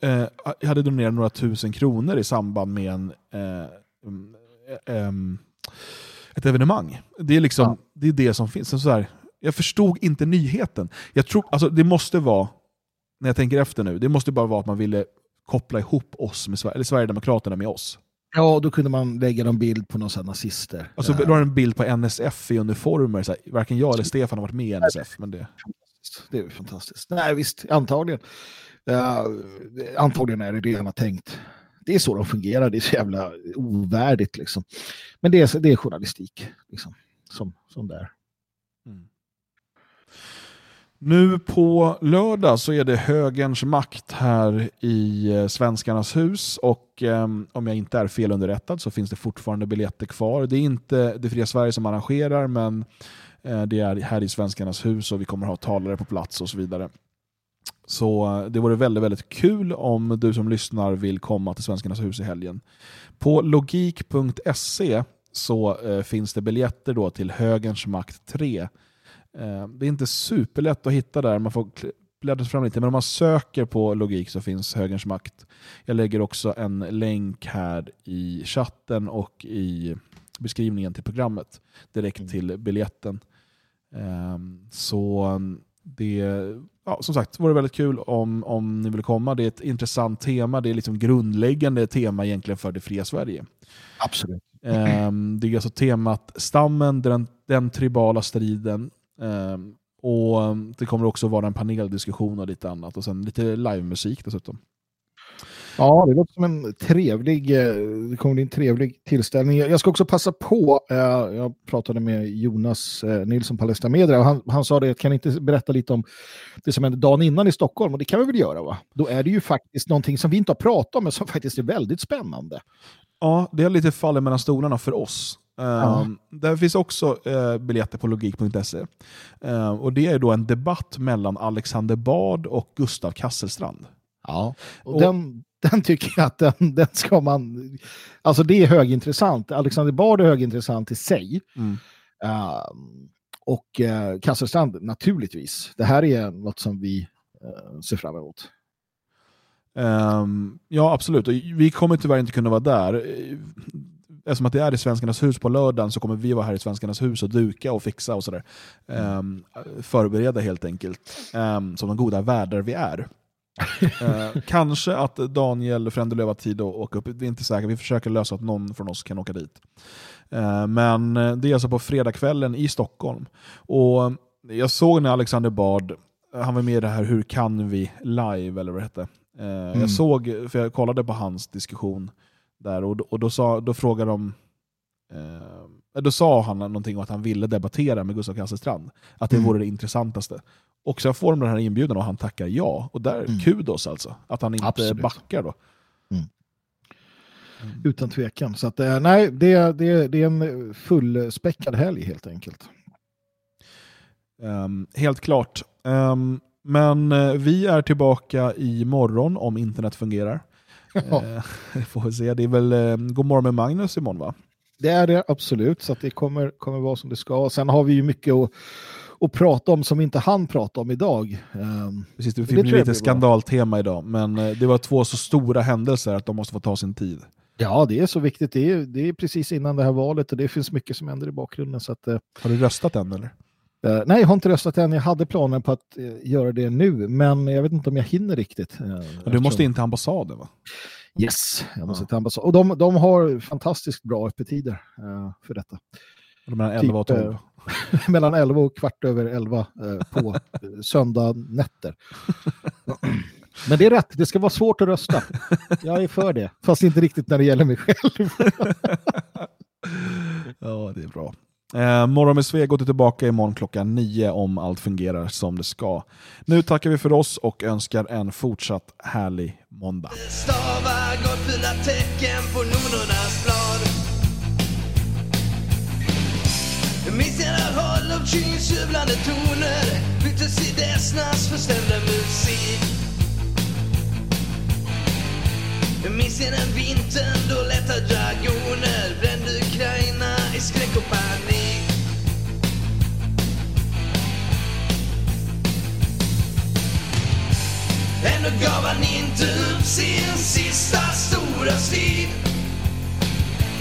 hade donerat några tusen kronor i samband med en, mm, eh, em, ett evenemang. Det är, liksom, det, är det som finns. Så här, jag förstod inte nyheten. Jag tror, alltså, det måste vara, när jag tänker efter nu, det måste bara vara att man ville koppla ihop oss med Sver- eller Sverigedemokraterna med oss. Ja, då kunde man lägga någon bild på några nazister. Alltså Ja. det var en bild på NSF i uniformer. Så här, varken jag eller Stefan har varit med i NSF. Men det... Det är fantastiskt. Nej, visst, antagligen. Ja, antagligen är det det han har tänkt. Det är så de fungerar, det är så jävla ovärdigt liksom. Men det är, det är journalistik, liksom, som, som det är. Nu på lördag så är det högerns makt här i eh, Svenskarnas hus och ehm, om jag inte är felunderrättad så finns det fortfarande biljetter kvar. Det är inte Det fria Sverige som arrangerar men eh, det är här i Svenskarnas hus och vi kommer ha talare på plats och så vidare. Så eh, det vore väldigt, väldigt kul om du som lyssnar vill komma till Svenskarnas hus i helgen. På logik.se så eh, finns det biljetter då till Högerns makt 3. Eh, det är inte superlätt att hitta där, man får bläddra fram lite, men om man söker på logik så finns Högerns makt. Jag lägger också en länk här i chatten och i beskrivningen till programmet direkt till biljetten. Ehm, Så det, ja, som sagt, vore väldigt kul om, om ni vill komma. Det är ett intressant tema, det är liksom grundläggande tema egentligen för det fria Sverige. Absolut. Ehm, det är alltså temat stammen, den, den tribala striden. Ehm, och det kommer också vara en paneldiskussion och lite annat. Och sen lite livemusik dessutom. Ja, det låter som en trevlig, eh, det kommer bli en trevlig tillställning. Jag ska också passa på, eh, jag pratade med Jonas eh, Nilsson på Alesta Media och han, han sa det, kan ni inte berätta lite om det som hände dagen innan i Stockholm? Och det kan vi väl göra va? Då är det ju faktiskt någonting som vi inte har pratat om men som faktiskt är väldigt spännande. Ja, det är lite fallet mellan stolarna för oss. Ehm, Ja. Där finns också eh, biljetter på logik.se. Ehm, och det är då en debatt mellan Alexander Bard och Gustav Kasselstrand. Ja, och den, den tycker jag att den, den ska man... Alltså det är högintressant. Alexander Bard är högintressant i sig. Mm. Eh, och uh, Kasselstrand naturligtvis. Det här är något som vi eh, ser fram emot. Ehm, ja, absolut. Och vi kommer tyvärr inte kunna vara där. Eftersom att det är i Svenskarnas hus på lördagen så kommer vi vara här i Svenskarnas hus och duka och fixa och sådär. Um, förbereda helt enkelt. Ehm, som de goda värdar vi är. Eh, kanske att Daniel Frändelöv har tid att åka upp. Det är inte säkert. Vi försöker lösa att någon från oss kan åka dit. Eh, men eh, det är alltså på fredagskvällen i Stockholm. Och jag såg när Alexander Bard, han var med i det här Hur kan vi live, eller vad det hette. Eh, Mm. Jag såg, för jag kollade på hans diskussion där, och, och då, sa, då frågade de eh, då sa han någonting om att han ville debattera med Gustav Kasselstrand. Att det Mm. vore det intressantaste. Och så får de den här inbjudan och han tackar ja. Och där, kudos alltså. Att han inte Absolut. backar då. Utan tvekan. Så att, eh, nej, det, det, det är en fullspäckad helg helt enkelt. Ehm, helt klart. Ehm, men eh, vi är tillbaka imorgon om internet fungerar. Ja. Eh, får vi se. Det är väl eh, God morgon med Magnus imorgon va? Det är det absolut, så att det kommer, kommer vara som det ska. Sen har vi ju mycket att, att prata om som inte han prata om idag. Um, Precis, det det blir lite skandaltema idag, men eh, det var två så stora händelser att de måste få ta sin tid. Ja, det är så viktigt. Det är, det är precis innan det här valet och det finns mycket som händer i bakgrunden. Så att, eh, Har du röstat än eller? Eh, nej, jag har inte röstat än. Jag hade planer på att eh, göra det nu, men jag vet inte om jag hinner riktigt. Men du eftersom- måste in till ambassaden va? Yes, jag måste till ambassad. Och de, de har fantastiskt bra öppettider för detta. Eller mellan 11 och 12? eh, mellan 11 och kvart över 11 eh, på söndag nätter. Men det är rätt, det ska vara svårt att rösta. Jag är för det, fast inte riktigt när det gäller mig själv. Ja, det är bra. Eh, morgon med Sveg går tillbaka imorgon klockan nio om allt fungerar som det ska. Nu tackar vi för oss och önskar en fortsatt härlig måndag. Stavar gåtfulla tecken på nornornas blad Minns era håll av Kings jublande toner byttes i dess förstämda musik Minns ni den vintern då lätta dragoner brände Ukraina i skräck och panik? Ändå gav han inte upp sin sista stora strid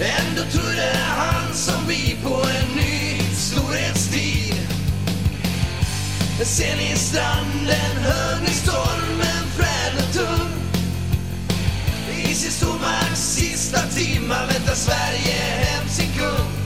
Ändå trodde han som vi på en ny storhetstid. Ser ni stranden hör ni stormen frän och tung I sin stormakts sista timmar väntar Sverige hem sin kung.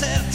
Dess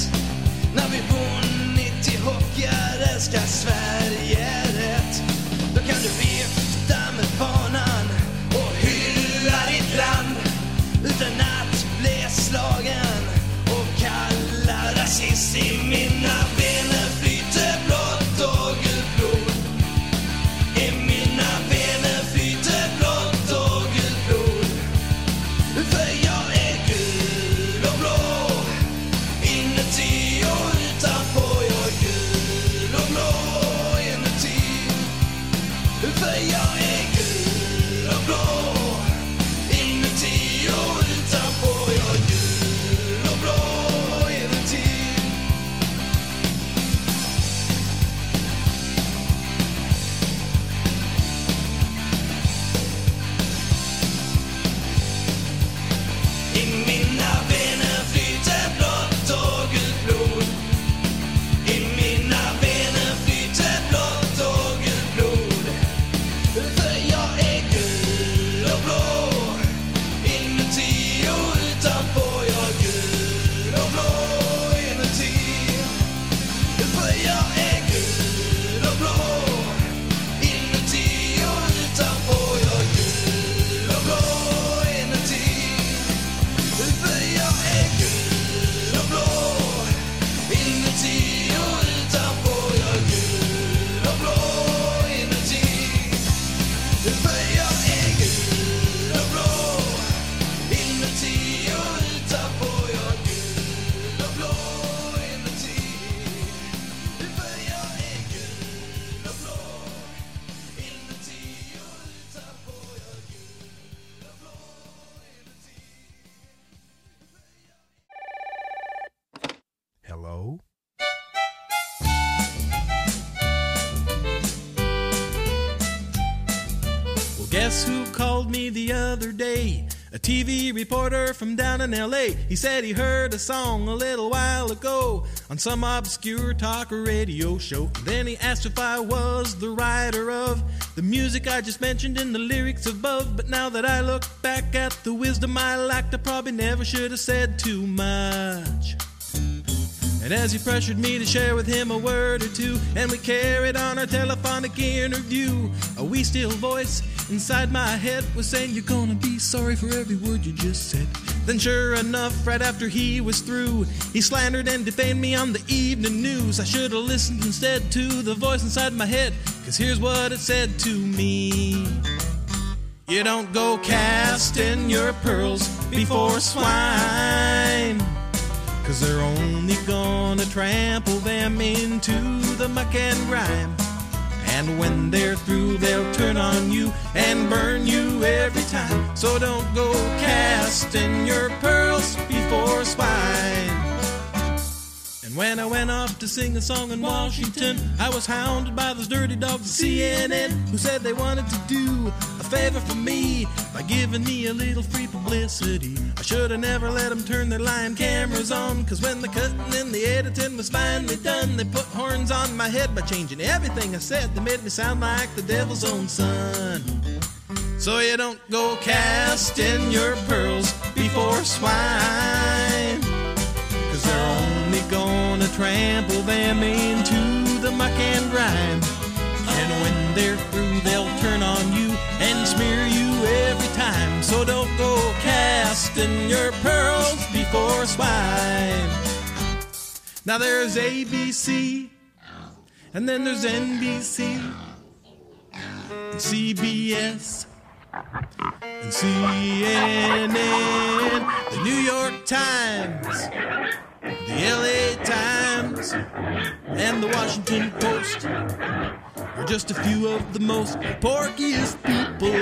TV reporter from down in LA. He said he heard a song a little while ago on some obscure talk radio show. Then he asked if I was the writer of the music I just mentioned in the lyrics above. But now that I look back at the wisdom I lacked, I probably never should have said too much. And as he pressured me to share with him a word or two, and we carried on our telephonic interview, a wee still voice inside my head was saying, You're gonna be sorry for every word you just said. Then, sure enough, right after he was through, he slandered and defamed me on the evening news. I should have listened instead to the voice inside my head, cause here's what it said to me. You don't go casting your pearls before swine. Cause they're only gonna trample them into the muck and grime. And when they're through, they'll turn on you and burn you every time. So don't go casting your pearls before swine. And when I went off to sing a song in Washington, I was hounded by those dirty dogs at CNN who said they wanted to do a favor for me by giving me a little free publicity. I should have never let them turn their lying cameras on, cause when the cutting and the editing was finally done, they put horns on my head by changing everything I said. They made me sound like the devil's own son. So you don't go casting your pearls before swine. Cause they're trample them into the muck and grime. And when they're through, they'll turn on you and smear you every time. So don't go casting your pearls before swine. Now there's ABC, and then there's NBC, and CBS, and CNN, the New York Times, the LA Times, and the Washington Post are just a few of the most porkiest people.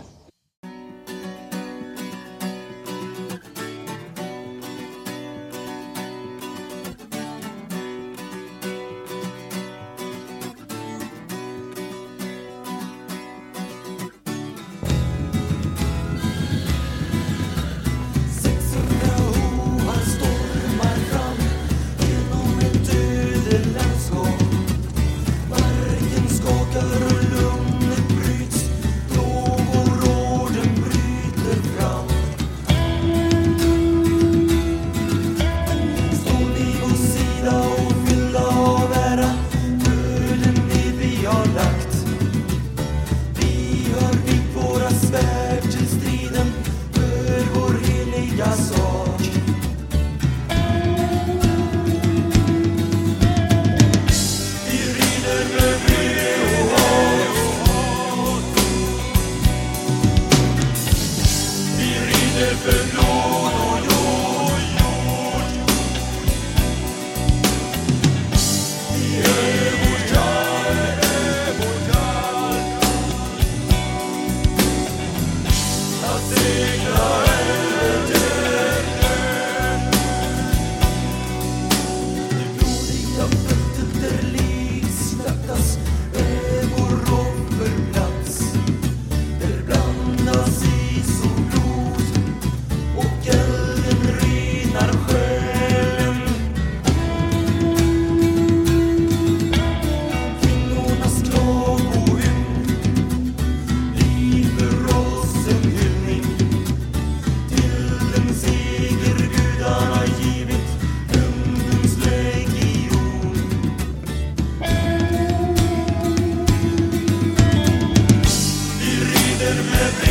better be.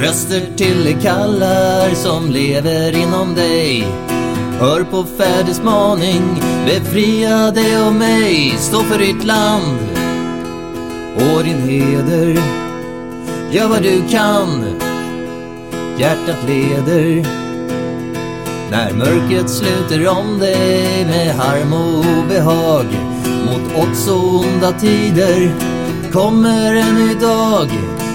Röster till de kallar som lever inom dig. Hör på fäders maning, befria dig och mig. Stå för ditt land och din heder. Gör vad du kan, hjärtat leder. När mörkret sluter om dig med harm och obehag mot också onda tider kommer en ny dag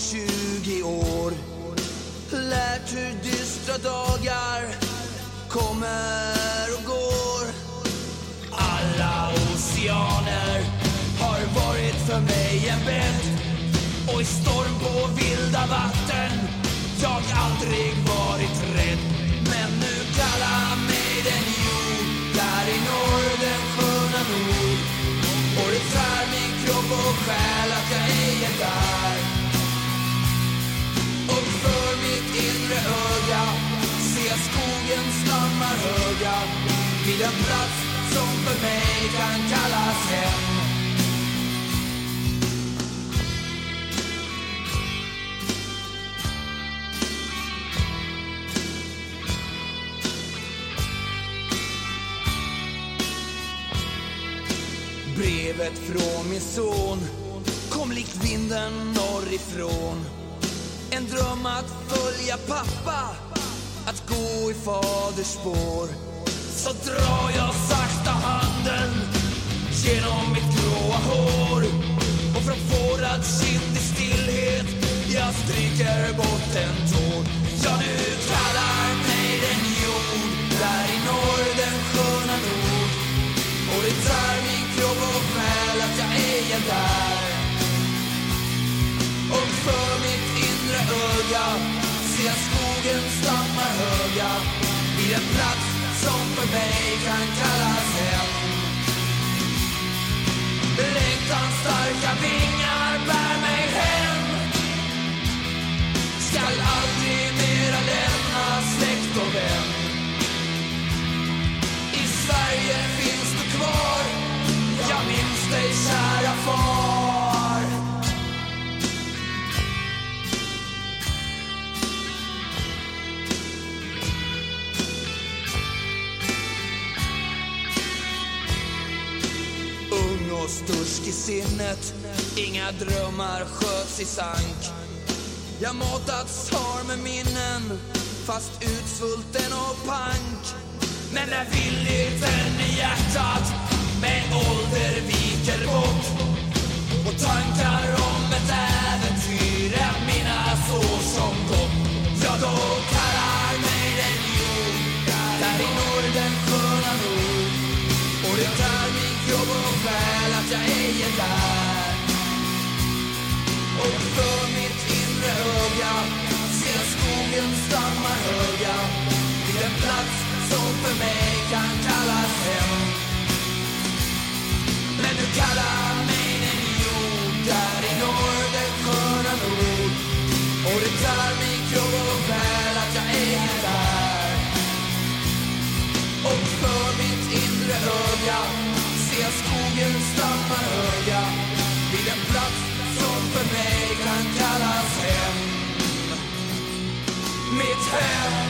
20 år. Lärt hur dystra dagar kommer och går. Alla oceaner har varit för mig en bädd. Och i storm på vilda vatten jag aldrig vid en plats som för mig kan kallas hem. Brevet från min son kom likt vinden norrifrån. En dröm att följa pappa, att gå i faders spår. Så drar jag sakta handen genom mitt gråa hår. Och från fårad kind i stillhet jag stryker bort en tår. Ja, nu kallar mig den jord där i norr, den sköna nord. Och det tär min kropp och själ att jag ej är där. Och för mitt inre öga ser jag skogen stammar höga vid en plats som för mig kan kallas hem. Längtans starka vingar bär mig hem. Skall allt och stursk i sinnet. Inga drömmar sköts i sank. Jag matats har med minnen Fast utsvulten och pank. Men när villigheten i hjärtat med ålder viker bort. Och tankar om ett äventyr är mina år som gått. Ja, då jag ej är där och för mitt inre öga ser jag skogen stammar höga vid en plats som för mig kan kallas hem. Men du kallar mig en jord där i norr, den sköna nord. Och det tär min kropp och själ att jag ej är där. Och för mitt inre öga ser jag skogen stammar höga vid en plats som för mig kan kallas hem. Mitt hem.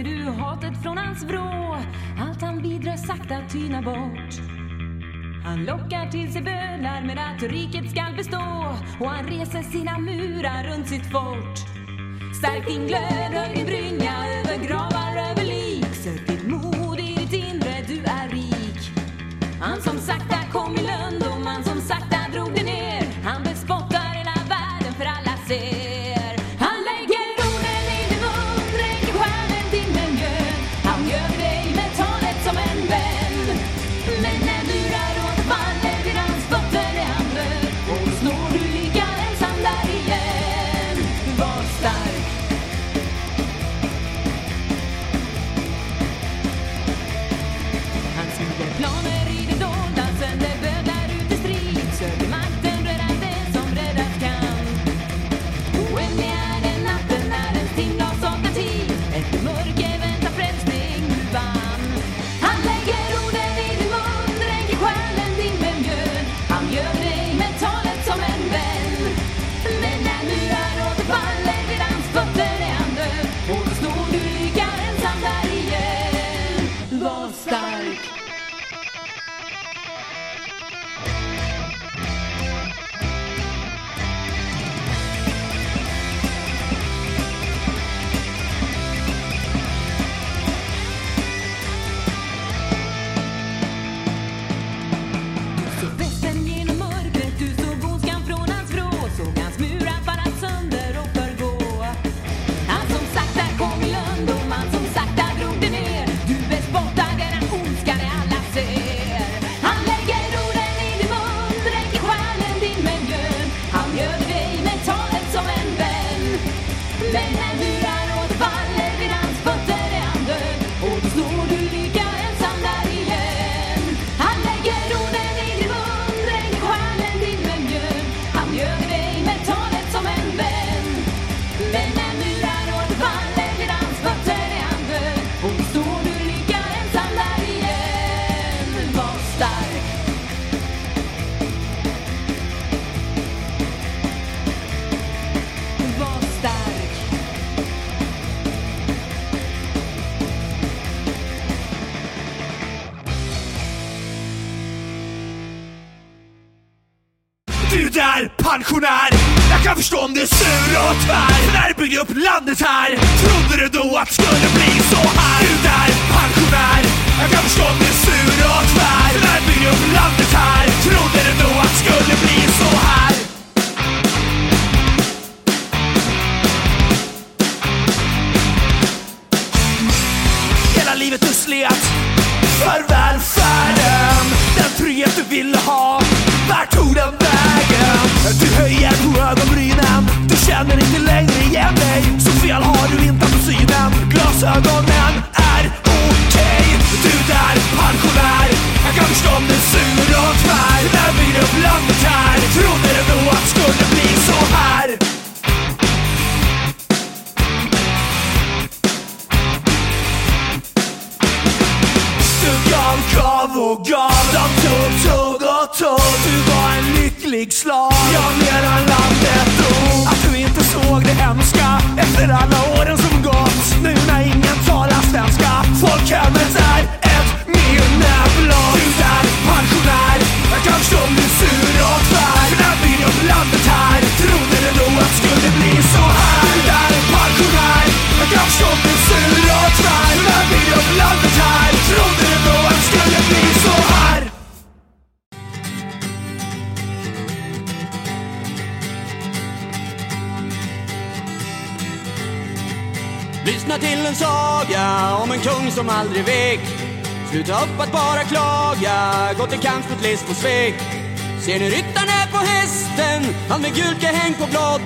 Ser du hatet från hans vrå Allt han bidrar sakta tyna bort han lockar till sig bödlar med att riket skall bestå och han reser sina murar runt sitt fort. Stärk din glöd, höj din brynja över gravar, över lik. Sök ditt mod i ditt inre, du är rik. Han som sagt Du där pensionär, jag kan förstå om du är sur och tvär. För När du byggde upp landet här, trodde du då att det skulle bli så här? Du där pensionär, jag kan förstå om du är sur och tvär. För När du byggde upp landet här, trodde du då att det skulle bli så här? Glasögonen är okej. Du där pensionär, jag kan förstå om du är sur och tvär. När vi upp landet här, trodde du då att det skulle bli så här? Du gav, gav och gav De tog, tog och tog Du var en lycklig slav. Jag menar landet dog Att du inte såg det hemska Efter alla åren Folkhemmet är ett Lyssna till en saga om en kung som aldrig vek. Sluta upp att bara klaga, gå till kamp mot list och svek. Ser ni ryttaren är på hästen, han med gult häng på blått.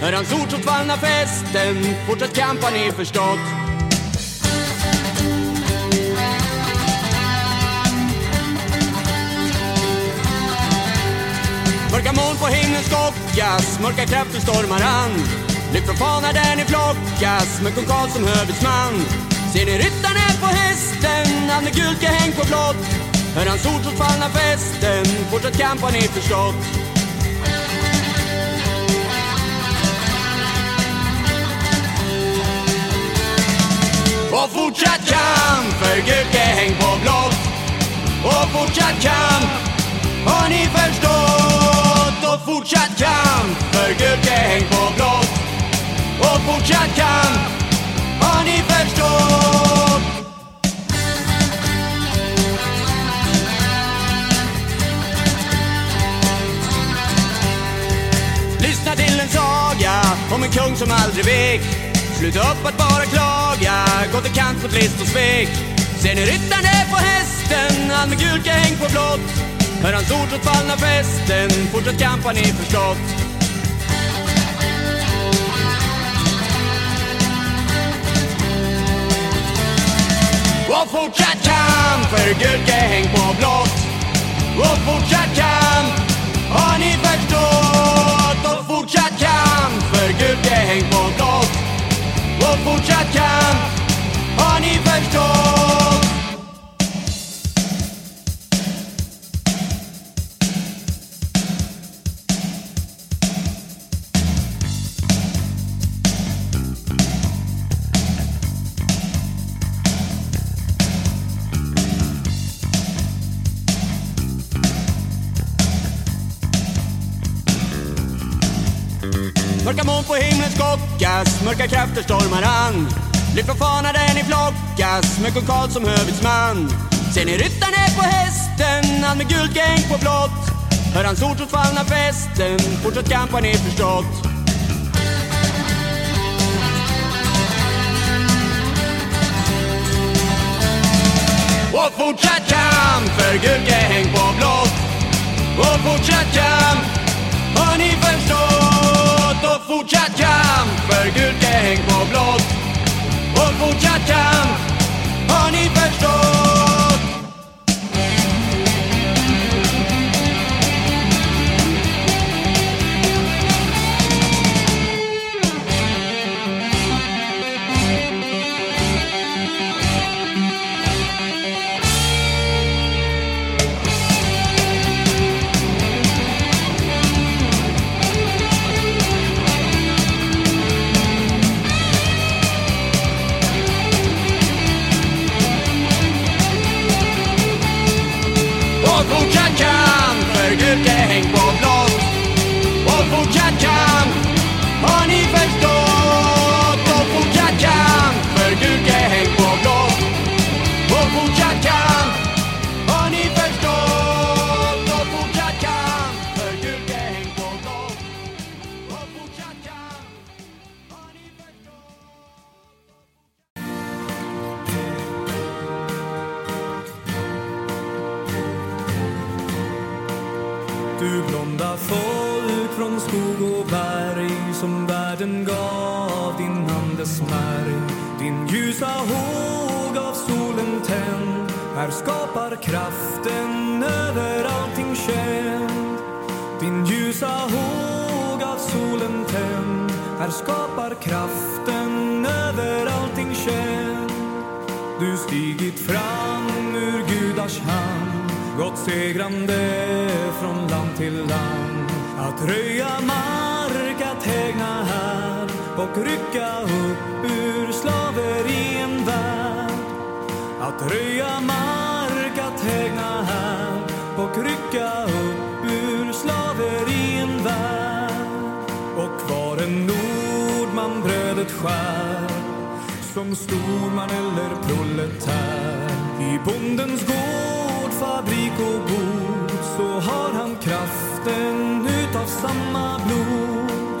Hör hans ord som fallna festen, fortsätt kamp har ni förstått. Mörka moln på himlen skockas, mörka krafter stormar an. Lyft från fanan där ni flockas med kung Karl som hövitsman Ser ni ryttaren är på hästen, han med gult häng på blått Hör hans ord som fallna festen, Fortsatt kamp har ni förstått. Och fortsatt kamp för gult häng på blått Och fortsatt kamp har ni förstått. Och fortsatt kamp för gult häng på blått Fortsatt kamp har ni förstått? Lyssna till en saga om en kung som aldrig vek. Sluta upp att bara klaga, gå till kant mot list och svek. Ser ni ryttaren är på hästen, han med gult häng på blått. Hör hans ord åt fallna festen, fortsatt kamp har ni förstått. Och fortsatt kamp för gult häng på blått. Och fortsatt kamp har ni förstått? Och fortsatt kamp för gult häng på blått. Och fortsatt kamp har ni förstått? Mörka moln på himlen skockas, mörka krafter stormar an. Lyft från fanan där ni flockas, med kung Karl som hövitsman Ser ni ryttaren är på hästen, han med gult gäng på blått? Hör hans ord trots fallna fästen, fortsatt kamp har ni förstått. Och fortsatt kamp för gult gäng på blått. Och fortsatt kamp har ni förstått? Och fortsatt kamp för gult gäng på blått Och fortsatt kamp har ni förstått? Här skapar kraften över allting känd Din ljusa håg av solen tänd. Här skapar kraften över allting känd Du stigit fram ur gudars hand. Gått segrande från land till land. Att röja mark, att hägna här. Och rycka upp ur slaveriet att röja mark, att hägna här Och rycka upp ur slaverin värld Och var en nordman brödet skär som storman eller proletär. I bondens gård, fabrik och bod så har han kraften utav samma blod.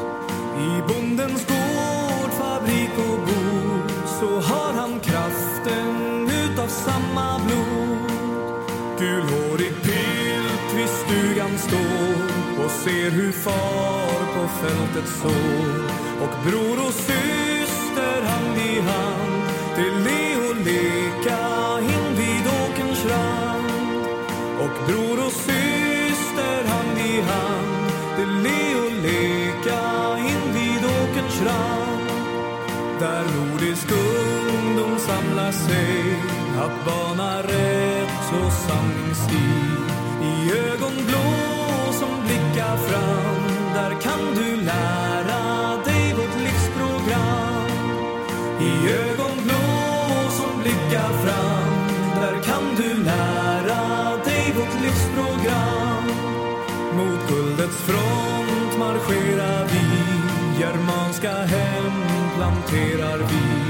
I bondens gård, fabrik och bod av samma blod. Gulhårig pilt vid stugan står och ser hur far på fältet sår. Och bror och syster hand i hand till le och leka invid åkerns rand. Och bror och syster hand i hand till le och leka invid åkerns rand. Där nordisk ungdom samlar sig att bana rätt och sanningsstig i ögonblå som blickar fram där kan du lära dig vårt livsprogram. I ögon blå som blickar fram Där kan du lära dig vårt livsprogram. Mot guldets front marscherar vi Germanska hem planterar vi.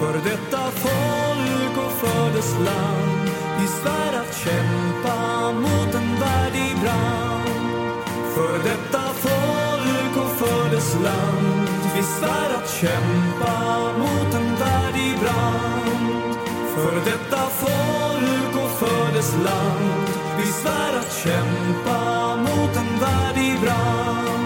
För detta folk och för dess land. Vi svär att kämpa mot en värld i brand. För detta folk och för dess land. Vi svär att kämpa mot en värld i brand. För detta folk och för dess land. Vi svär att kämpa mot en värld i brand.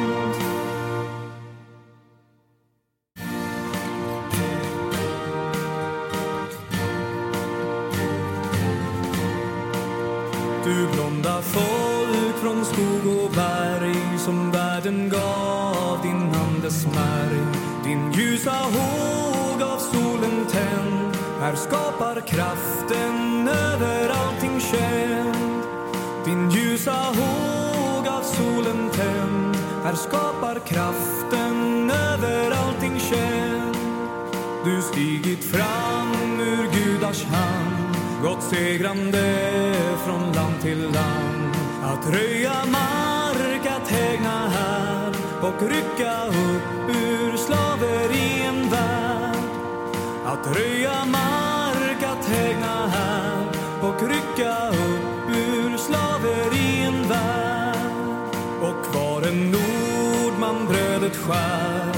Blonda folk från skog och berg som världen gav din andesmärg Din ljusa håg av solen tänd här skapar kraften över allting känd Din ljusa håg av solen tänd här skapar kraften över allting känd Du stigit fram ur gudars hand gått segrande från land till land att röja mark, att hägna här och rycka upp ur slaverien värld. Att röja mark, att hägna här och rycka upp ur slaverien värld. Och var en nordman brödet skär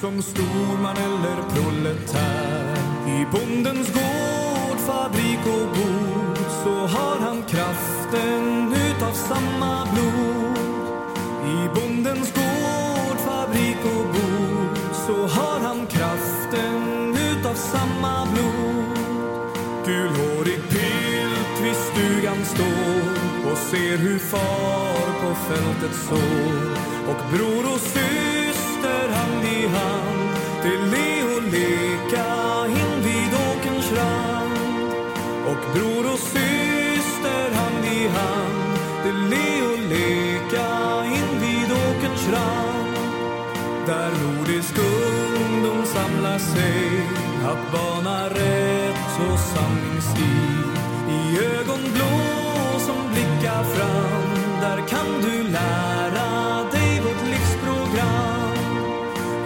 som storman eller proletär. I bondens gård, fabrik och bod så har han kraften samma blod. I bondens gård, fabrik och bod så har han kraften utav samma blod. Gulhårig pilt vid stugan står och ser hur far på fältet sår. Och bror och syster hand i hand till liv sig att bana rätt och sanningsstig i ögon blå som blickar fram där kan du lära dig vårt livsprogram.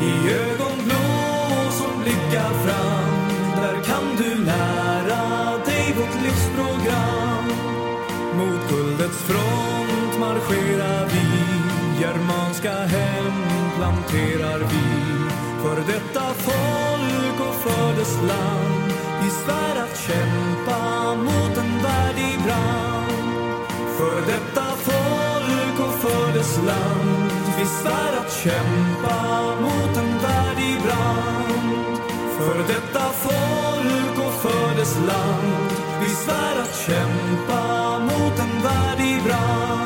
I ögon blå som blickar fram där kan du lära dig vårt livsprogram. Mot guldets front marscherar vi Germanska hem planterar vi detta folk och för dess land Vi svär att kämpa mot en värld i brand. För detta folk och för dess land Vi svär att kämpa mot en värld i brand. För detta folk och för dess land Vi svär att kämpa mot en värld i brand.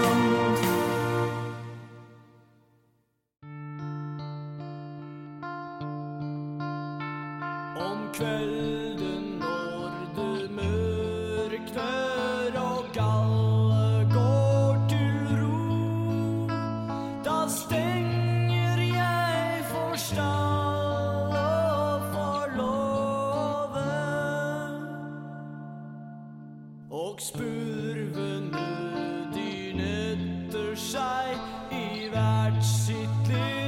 Hvert sitt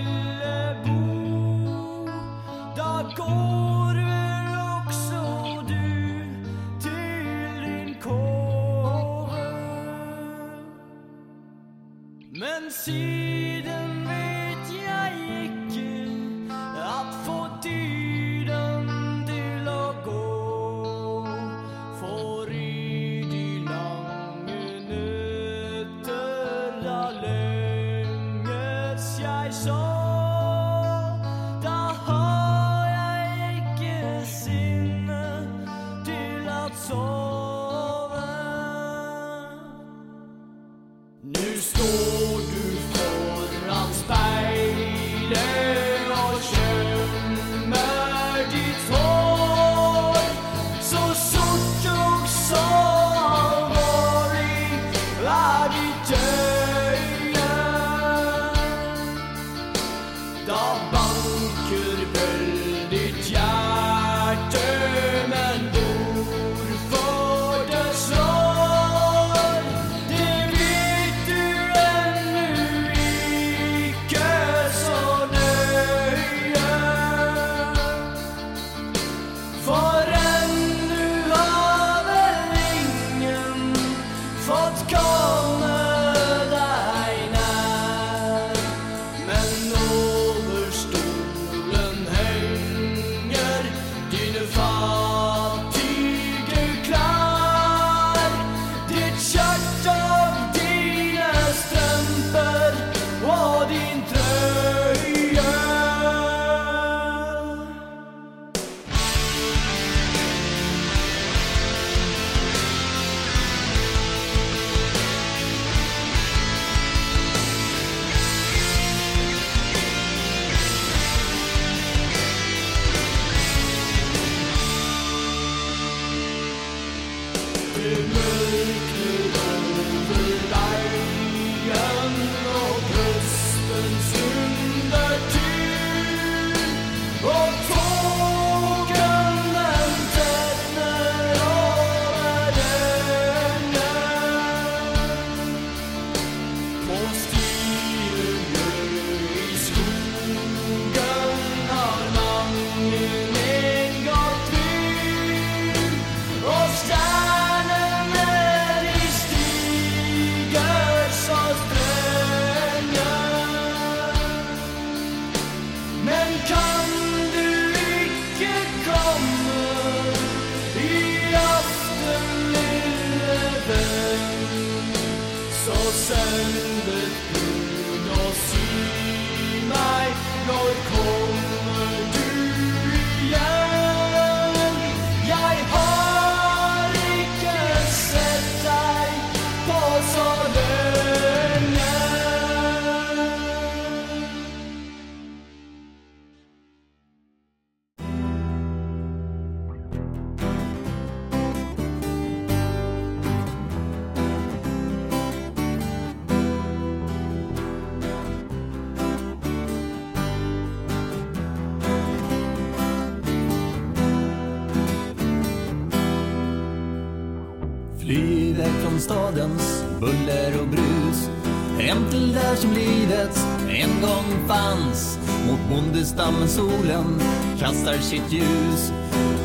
stadens buller och brus. Hem till där som livet en gång fanns. Mot bondestammen solen kastar sitt ljus.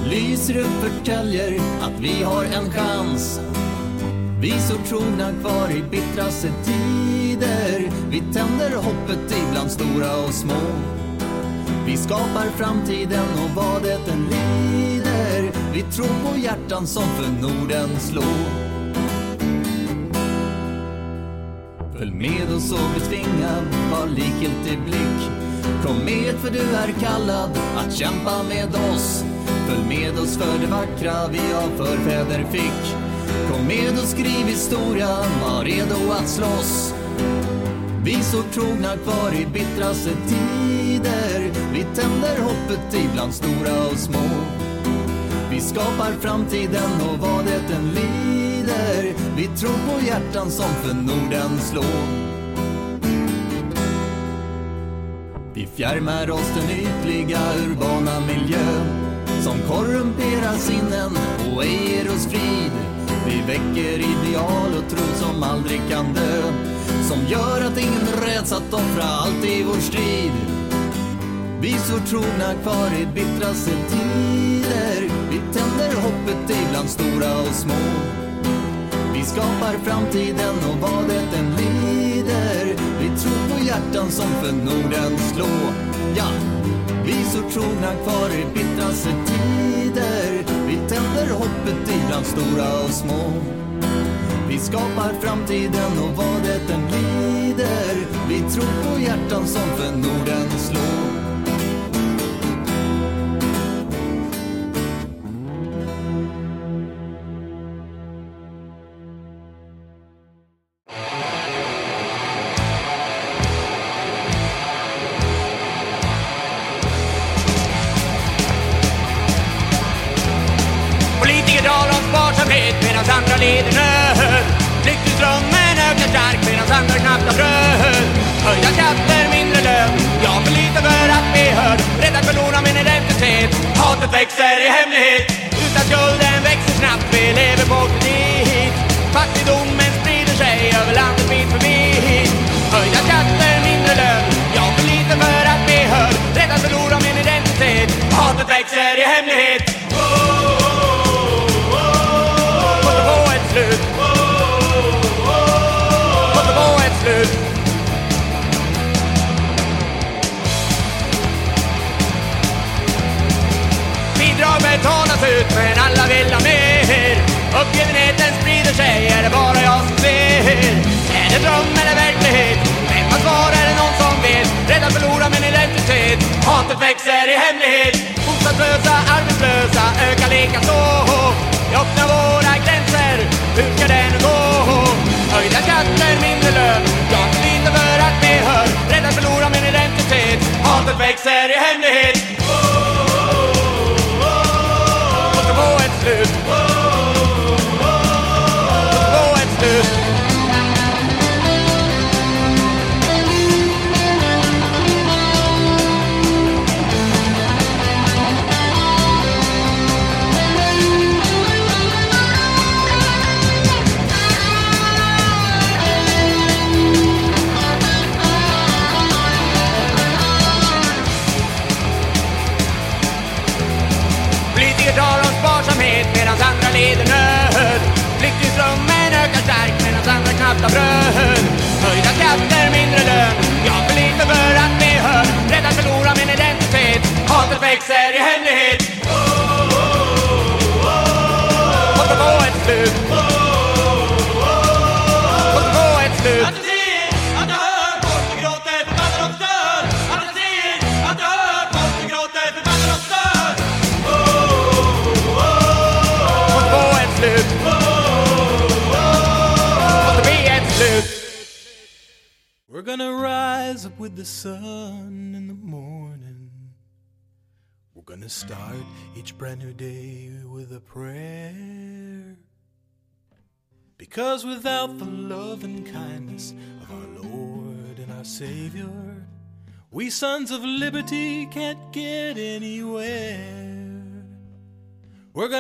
Lyser upp förtäljer att vi har en chans. Vi så trogna kvar i bittraste tider. Vi tänder hoppet ibland stora och små. Vi skapar framtiden och vad det än lider. Vi tror på hjärtan som för Norden slår. Och så betvingad var likgiltig blick. Kom med för du är kallad att kämpa med oss. Följ med oss för det vackra vi av förfäder fick. Kom med och skriv historia, var redo att slåss. Vi så trogna kvar i bittraste tider. Vi tänder hoppet ibland stora och små. Vi skapar framtiden och vad det än lider. Vi tror på hjärtan som för Norden slår. Fjärmar oss den ytliga urbana miljön Som korrumperar sinnen och ej ger oss frid. Vi väcker ideal och tro som aldrig kan dö Som gör att ingen räds att offra allt i vår strid. Vi står trogna kvar i bittraste tider. Vi tänder hoppet ibland stora och små. Vi skapar framtiden och vad det än lider hjärtan som för Norden slå. Ja, vi så trogna kvar i bittraste tider. Vi tänder hoppet ibland stora och små. Vi skapar framtiden och vad det än lider. Vi tror på hjärtan som för Norden slår.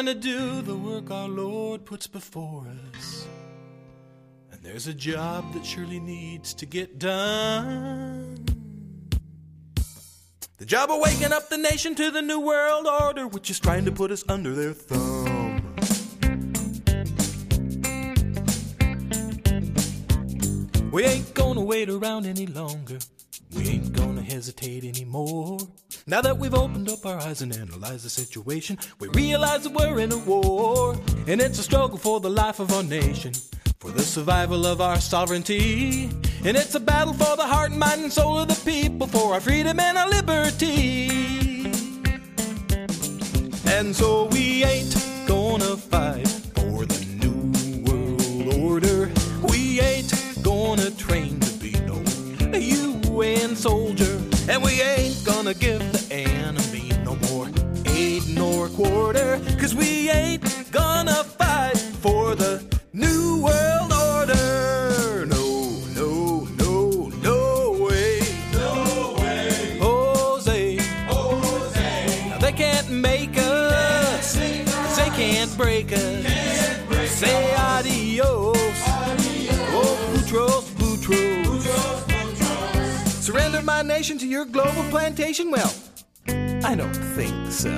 Gonna do the work our Lord puts before us. And there's a job that surely needs to get done. The job of waking up the nation to the New World Order, which is trying to put us under their thumb. We ain't gonna wait around any longer. We ain't gonna hesitate anymore. Now that we've opened up our eyes and analyzed the situation, we realize that we're in a war. And it's a struggle for the life of our nation, for the survival of our sovereignty. And it's a battle for the heart, mind, and soul of the people, for our freedom and our liberty. And so we ain't gonna fight for the new world order. We ain't gonna train to be no UN soldier. And we ain't gonna give the enemy no more aid nor quarter. Cause we ain't gonna fight for the new world order. No, no, no, no way. No way. Jose. Jose. Now they can't make us. They can't break us. Say adios. Surrender my nation to your global plantation? Well, I don't think so.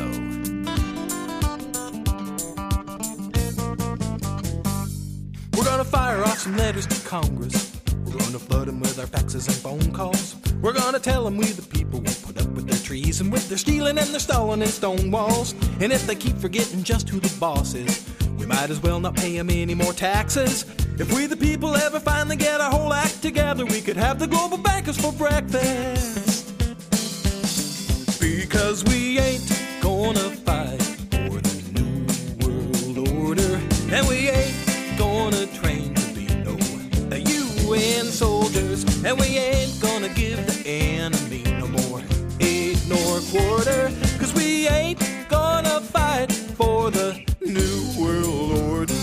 We're gonna fire off some letters to Congress. We're gonna flood them with our faxes and phone calls. We're gonna tell them we the people won't put up with their treason, with their stealing and their stalling and stone walls. And if they keep forgetting just who the boss is, we might as well not pay them any more taxes. If we the people ever finally get our whole act together, we could have the global bankers for breakfast. Because we ain't gonna fight for the new world order, and we ain't gonna train to be no UN soldiers, and we ain't gonna give the enemy no more aid nor quarter, cause we ain't gonna fight for the new world order.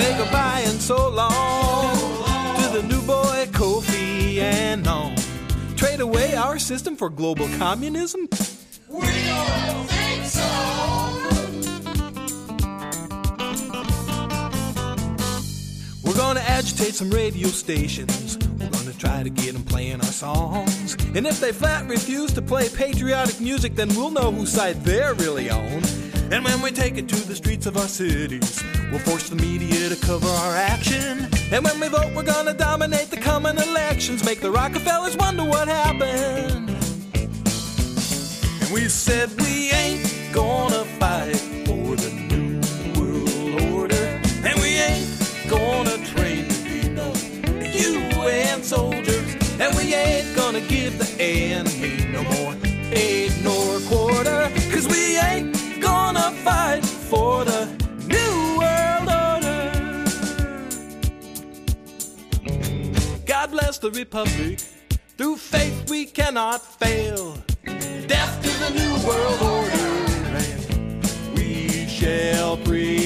Say goodbye and so long to the new boy Kofi Annan. Trade away our system for global communism? We don't think so. We're gonna agitate some radio stations. We're gonna try to get them playing our songs. And if they flat refuse to play patriotic music, then we'll know whose side they're really on. And when we take it to the streets of our cities, we'll force the media to cover our action. And when we vote, we're gonna dominate the coming elections, make the Rockefellers wonder what happened. And we said we ain't gonna fight for the new world order. And we ain't gonna train to be no UN soldiers. And we ain't gonna give the enemy the Republic. Through faith we cannot fail. Death to the new world order. We shall prevail.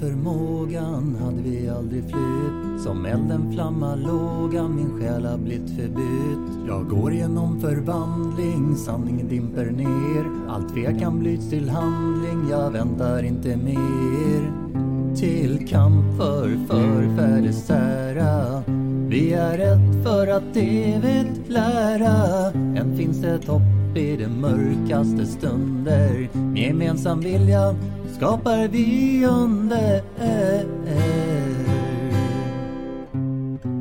Förmågan hade vi aldrig flytt. Som elden flammar låga, min själ har blivit förbytt. Jag går genom förvandling, sanningen dimper ner. Allt tvekan blyts till handling, jag väntar inte mer. Till kamp för förfäders ära. Vi är ett för att evigt lära. Än finns det ett hopp i de mörkaste stunder. Med gemensam vilja skapar vi under.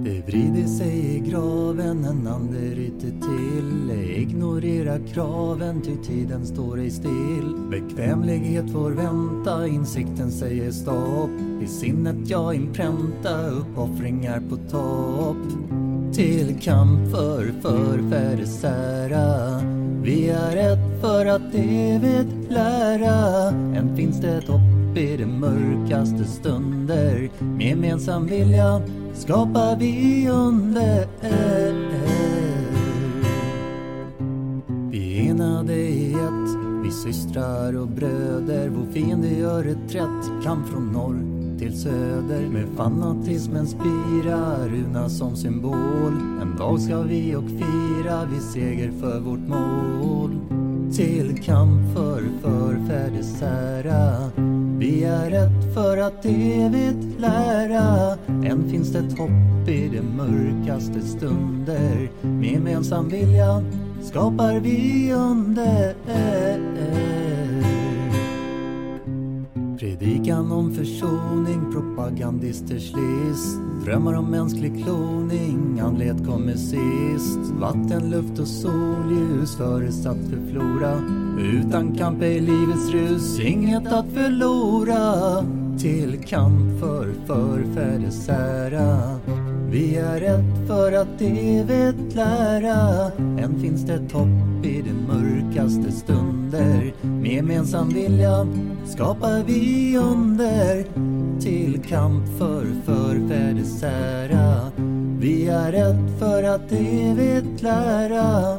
Det vrider sig i graven, en ande ryter till. Ignorera kraven, ty tiden står ej still. Bekvämlighet får vänta, insikten säger stopp. I sinnet jag inpränta uppoffringar på topp. Till kamp för förfäders ära. Vi är ett för att evigt lära. Än finns det ett hopp i de mörkaste stunder. Med gemensam vilja skapar vi under. Vi är enade i ett, vi systrar och bröder. Vår fiende gör reträtt, kamp från norr till söder. Med fanatismens spira, runa som symbol. En dag ska vi och fira, vi seger för vårt mål. Till kamp för förfäders ära. Vi är ett för att evigt lära. Än finns det ett hopp i de mörkaste stunder. Med gemensam vilja skapar vi under. Predikan om försoning, propagandisters list Drömmar om mänsklig kloning, andlighet kommer sist. Vatten, luft och solljus förutsatt för flora. Utan kamp är livets rus, inget att förlora. Till kamp för förfäders ära vi är ett för att evigt lära. Än finns det topp hopp i den mörkaste länder. Med gemensam vilja skapar vi under Till kamp för förfäders ära Vi är ett för att evigt lära.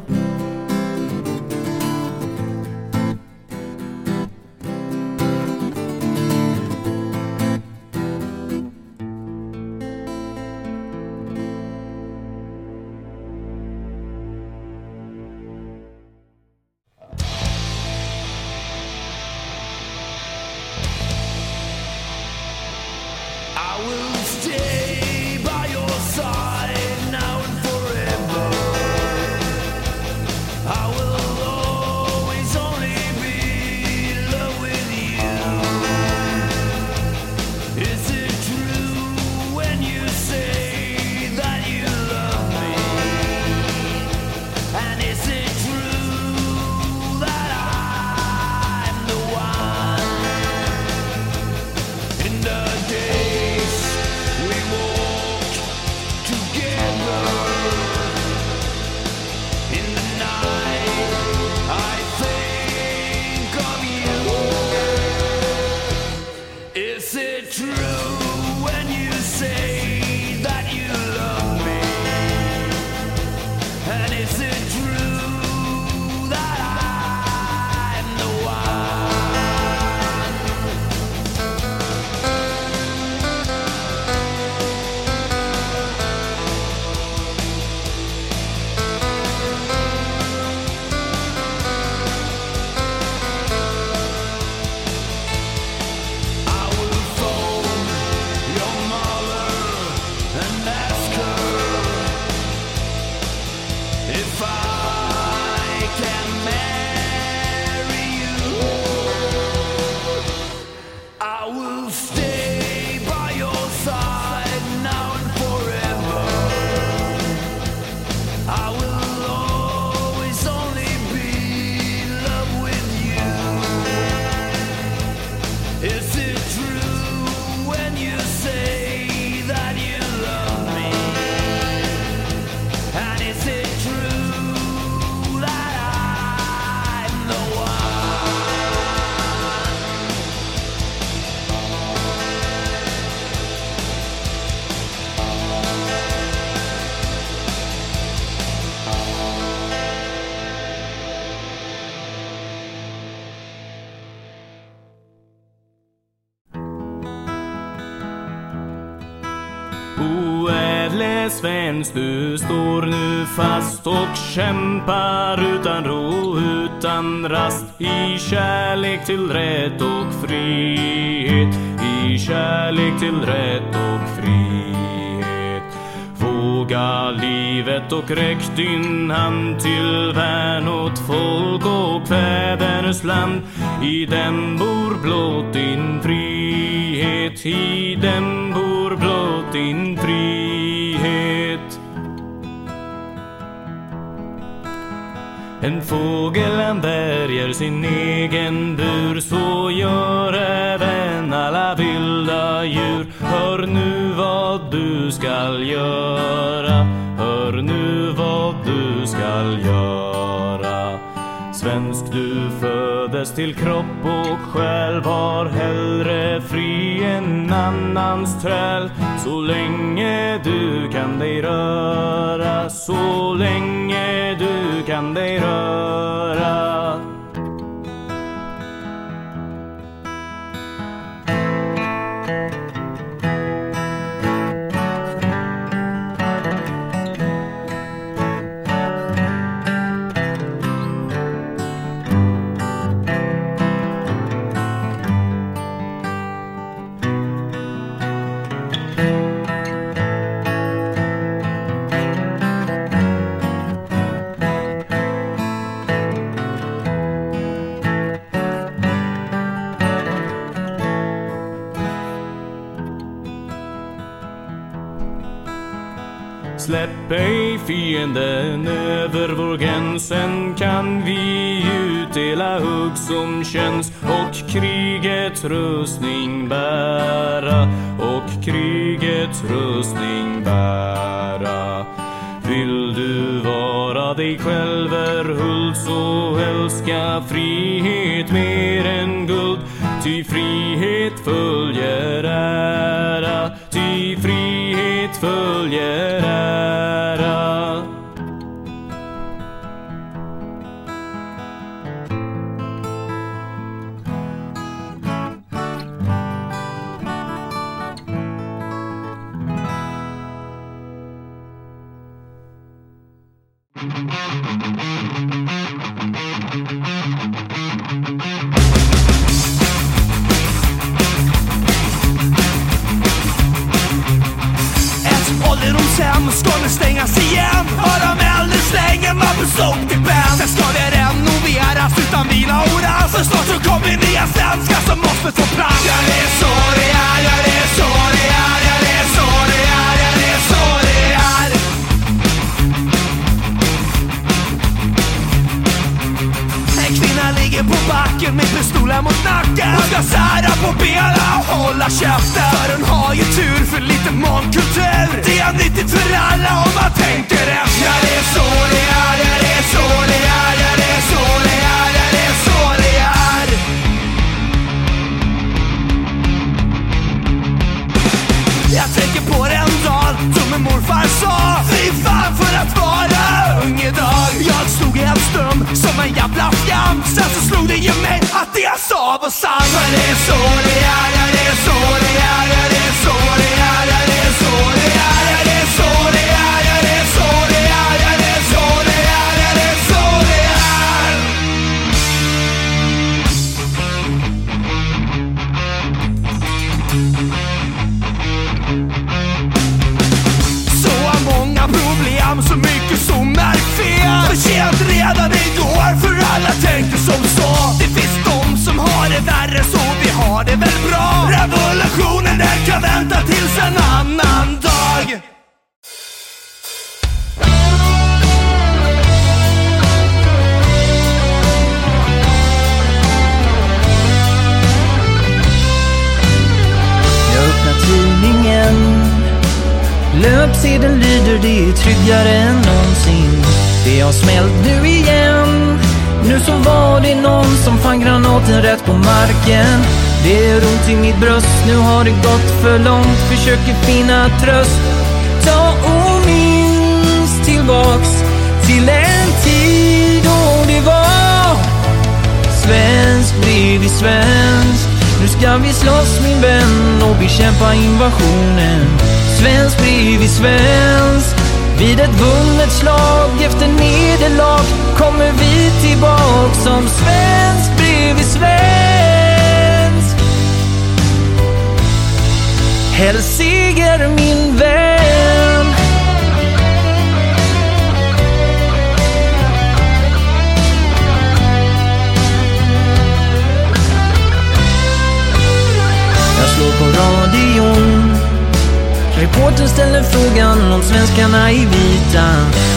finns du står nu fast och kämpar utan ro, utan rast i kärlek till rätt och frihet, i kärlek till rätt och frihet. Våga livet och räck din hand till värn åt folk och fäders land. I den bor blott din frihet, i den Fågeln värjer sin egen bur Så gör även alla vilda djur. Hör nu vad du skall göra Hör nu vad du skall göra. Svensk du födes till kropp och själ Var hellre fri än annans träl. Så länge du kan dig röra Så länge du kan dig röra. kan vi slåss min vän och bekämpa invasionen. Svensk blir vi svensk. Vid ett vunnet slag efter nederlag kommer vi tillbaks som svensk blir vi svensk. Häll seger min vän. radion. reportern ställer frågan om svenskarna i vita.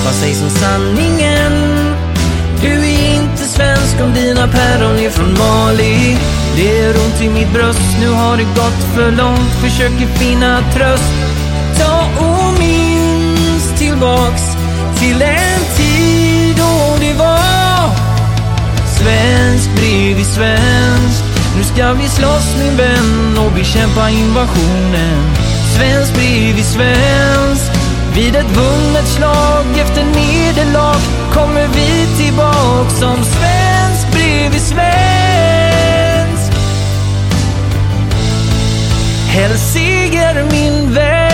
Vad sägs om sanningen? Du är inte svensk om dina päron är från Mali. Det är ont i mitt bröst, nu har det gått för långt. Försöker finna tröst. Ta och minns tillbaks till en tid då det var svensk bredvid svensk. Nu ska vi slåss min vän och bekämpa invasionen. Svensk blir vi svensk. Vid ett vunnet slag efter nederlag kommer vi tillbaks som svensk blir vi svensk. Hell seger min vän.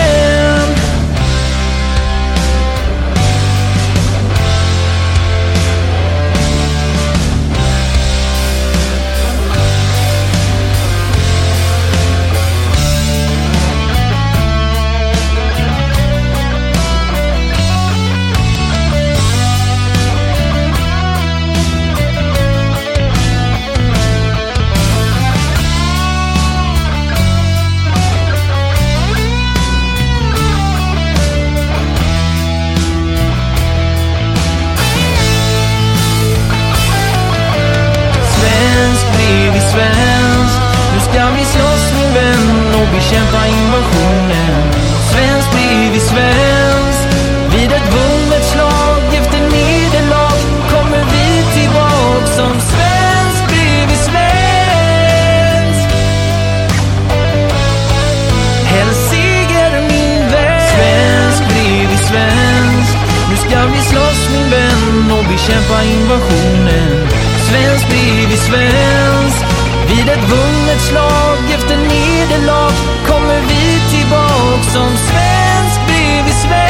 bekämpa invasionen. Svensk blir vi svensk. Vid ett vunnet slag efter nederlag kommer vi tillbaka som svensk blir vi svensk.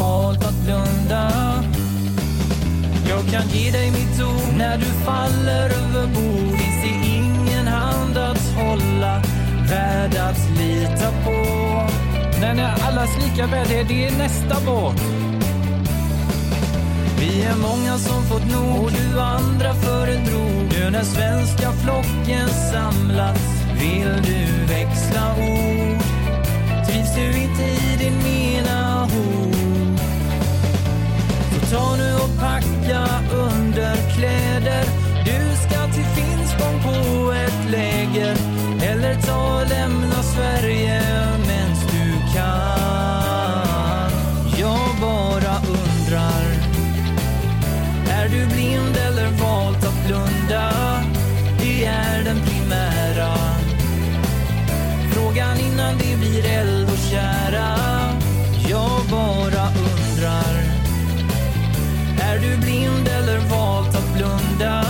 normalt att blunda. Jag kan ge dig mitt ord när du faller överbord Finns det ingen hand att hålla, värd att lita på. Men nej, allas lika värde, det är nästa båt vi är många som fått nog och du andra föredrog Nu när svenska flocken samlats vill du växla ord? Trivs du inte i din ena hord? Ta nu och packa underkläder. Du ska till Finspång på ett läger. Eller ta och lämna Sverige mens du kan. Jag bara undrar. Är du blind eller valt att blunda? Det är den primära. Frågan innan vi blir eld och kära. Jag bara undrar du blind eller valt att blunda?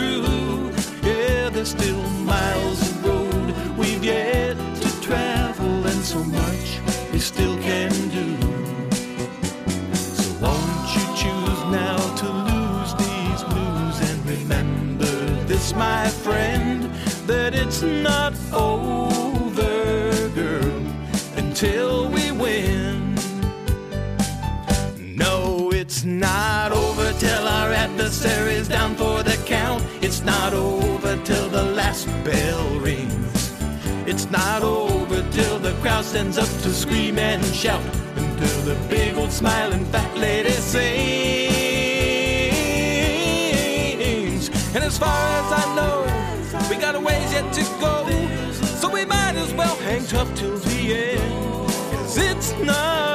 through. Yeah, there's still miles of road we've yet to travel, and so much we still can do. So won't you choose now to lose these blues and remember this, my friend, that it's not till the last bell rings. It's not over till the crowd stands up to scream and shout. Until the big old smiling fat lady sings. And as far as I know, we got a ways yet to go. So we might as well hang tough till the end. Cause it's not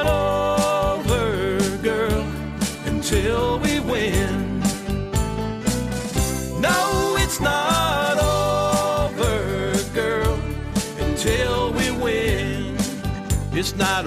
not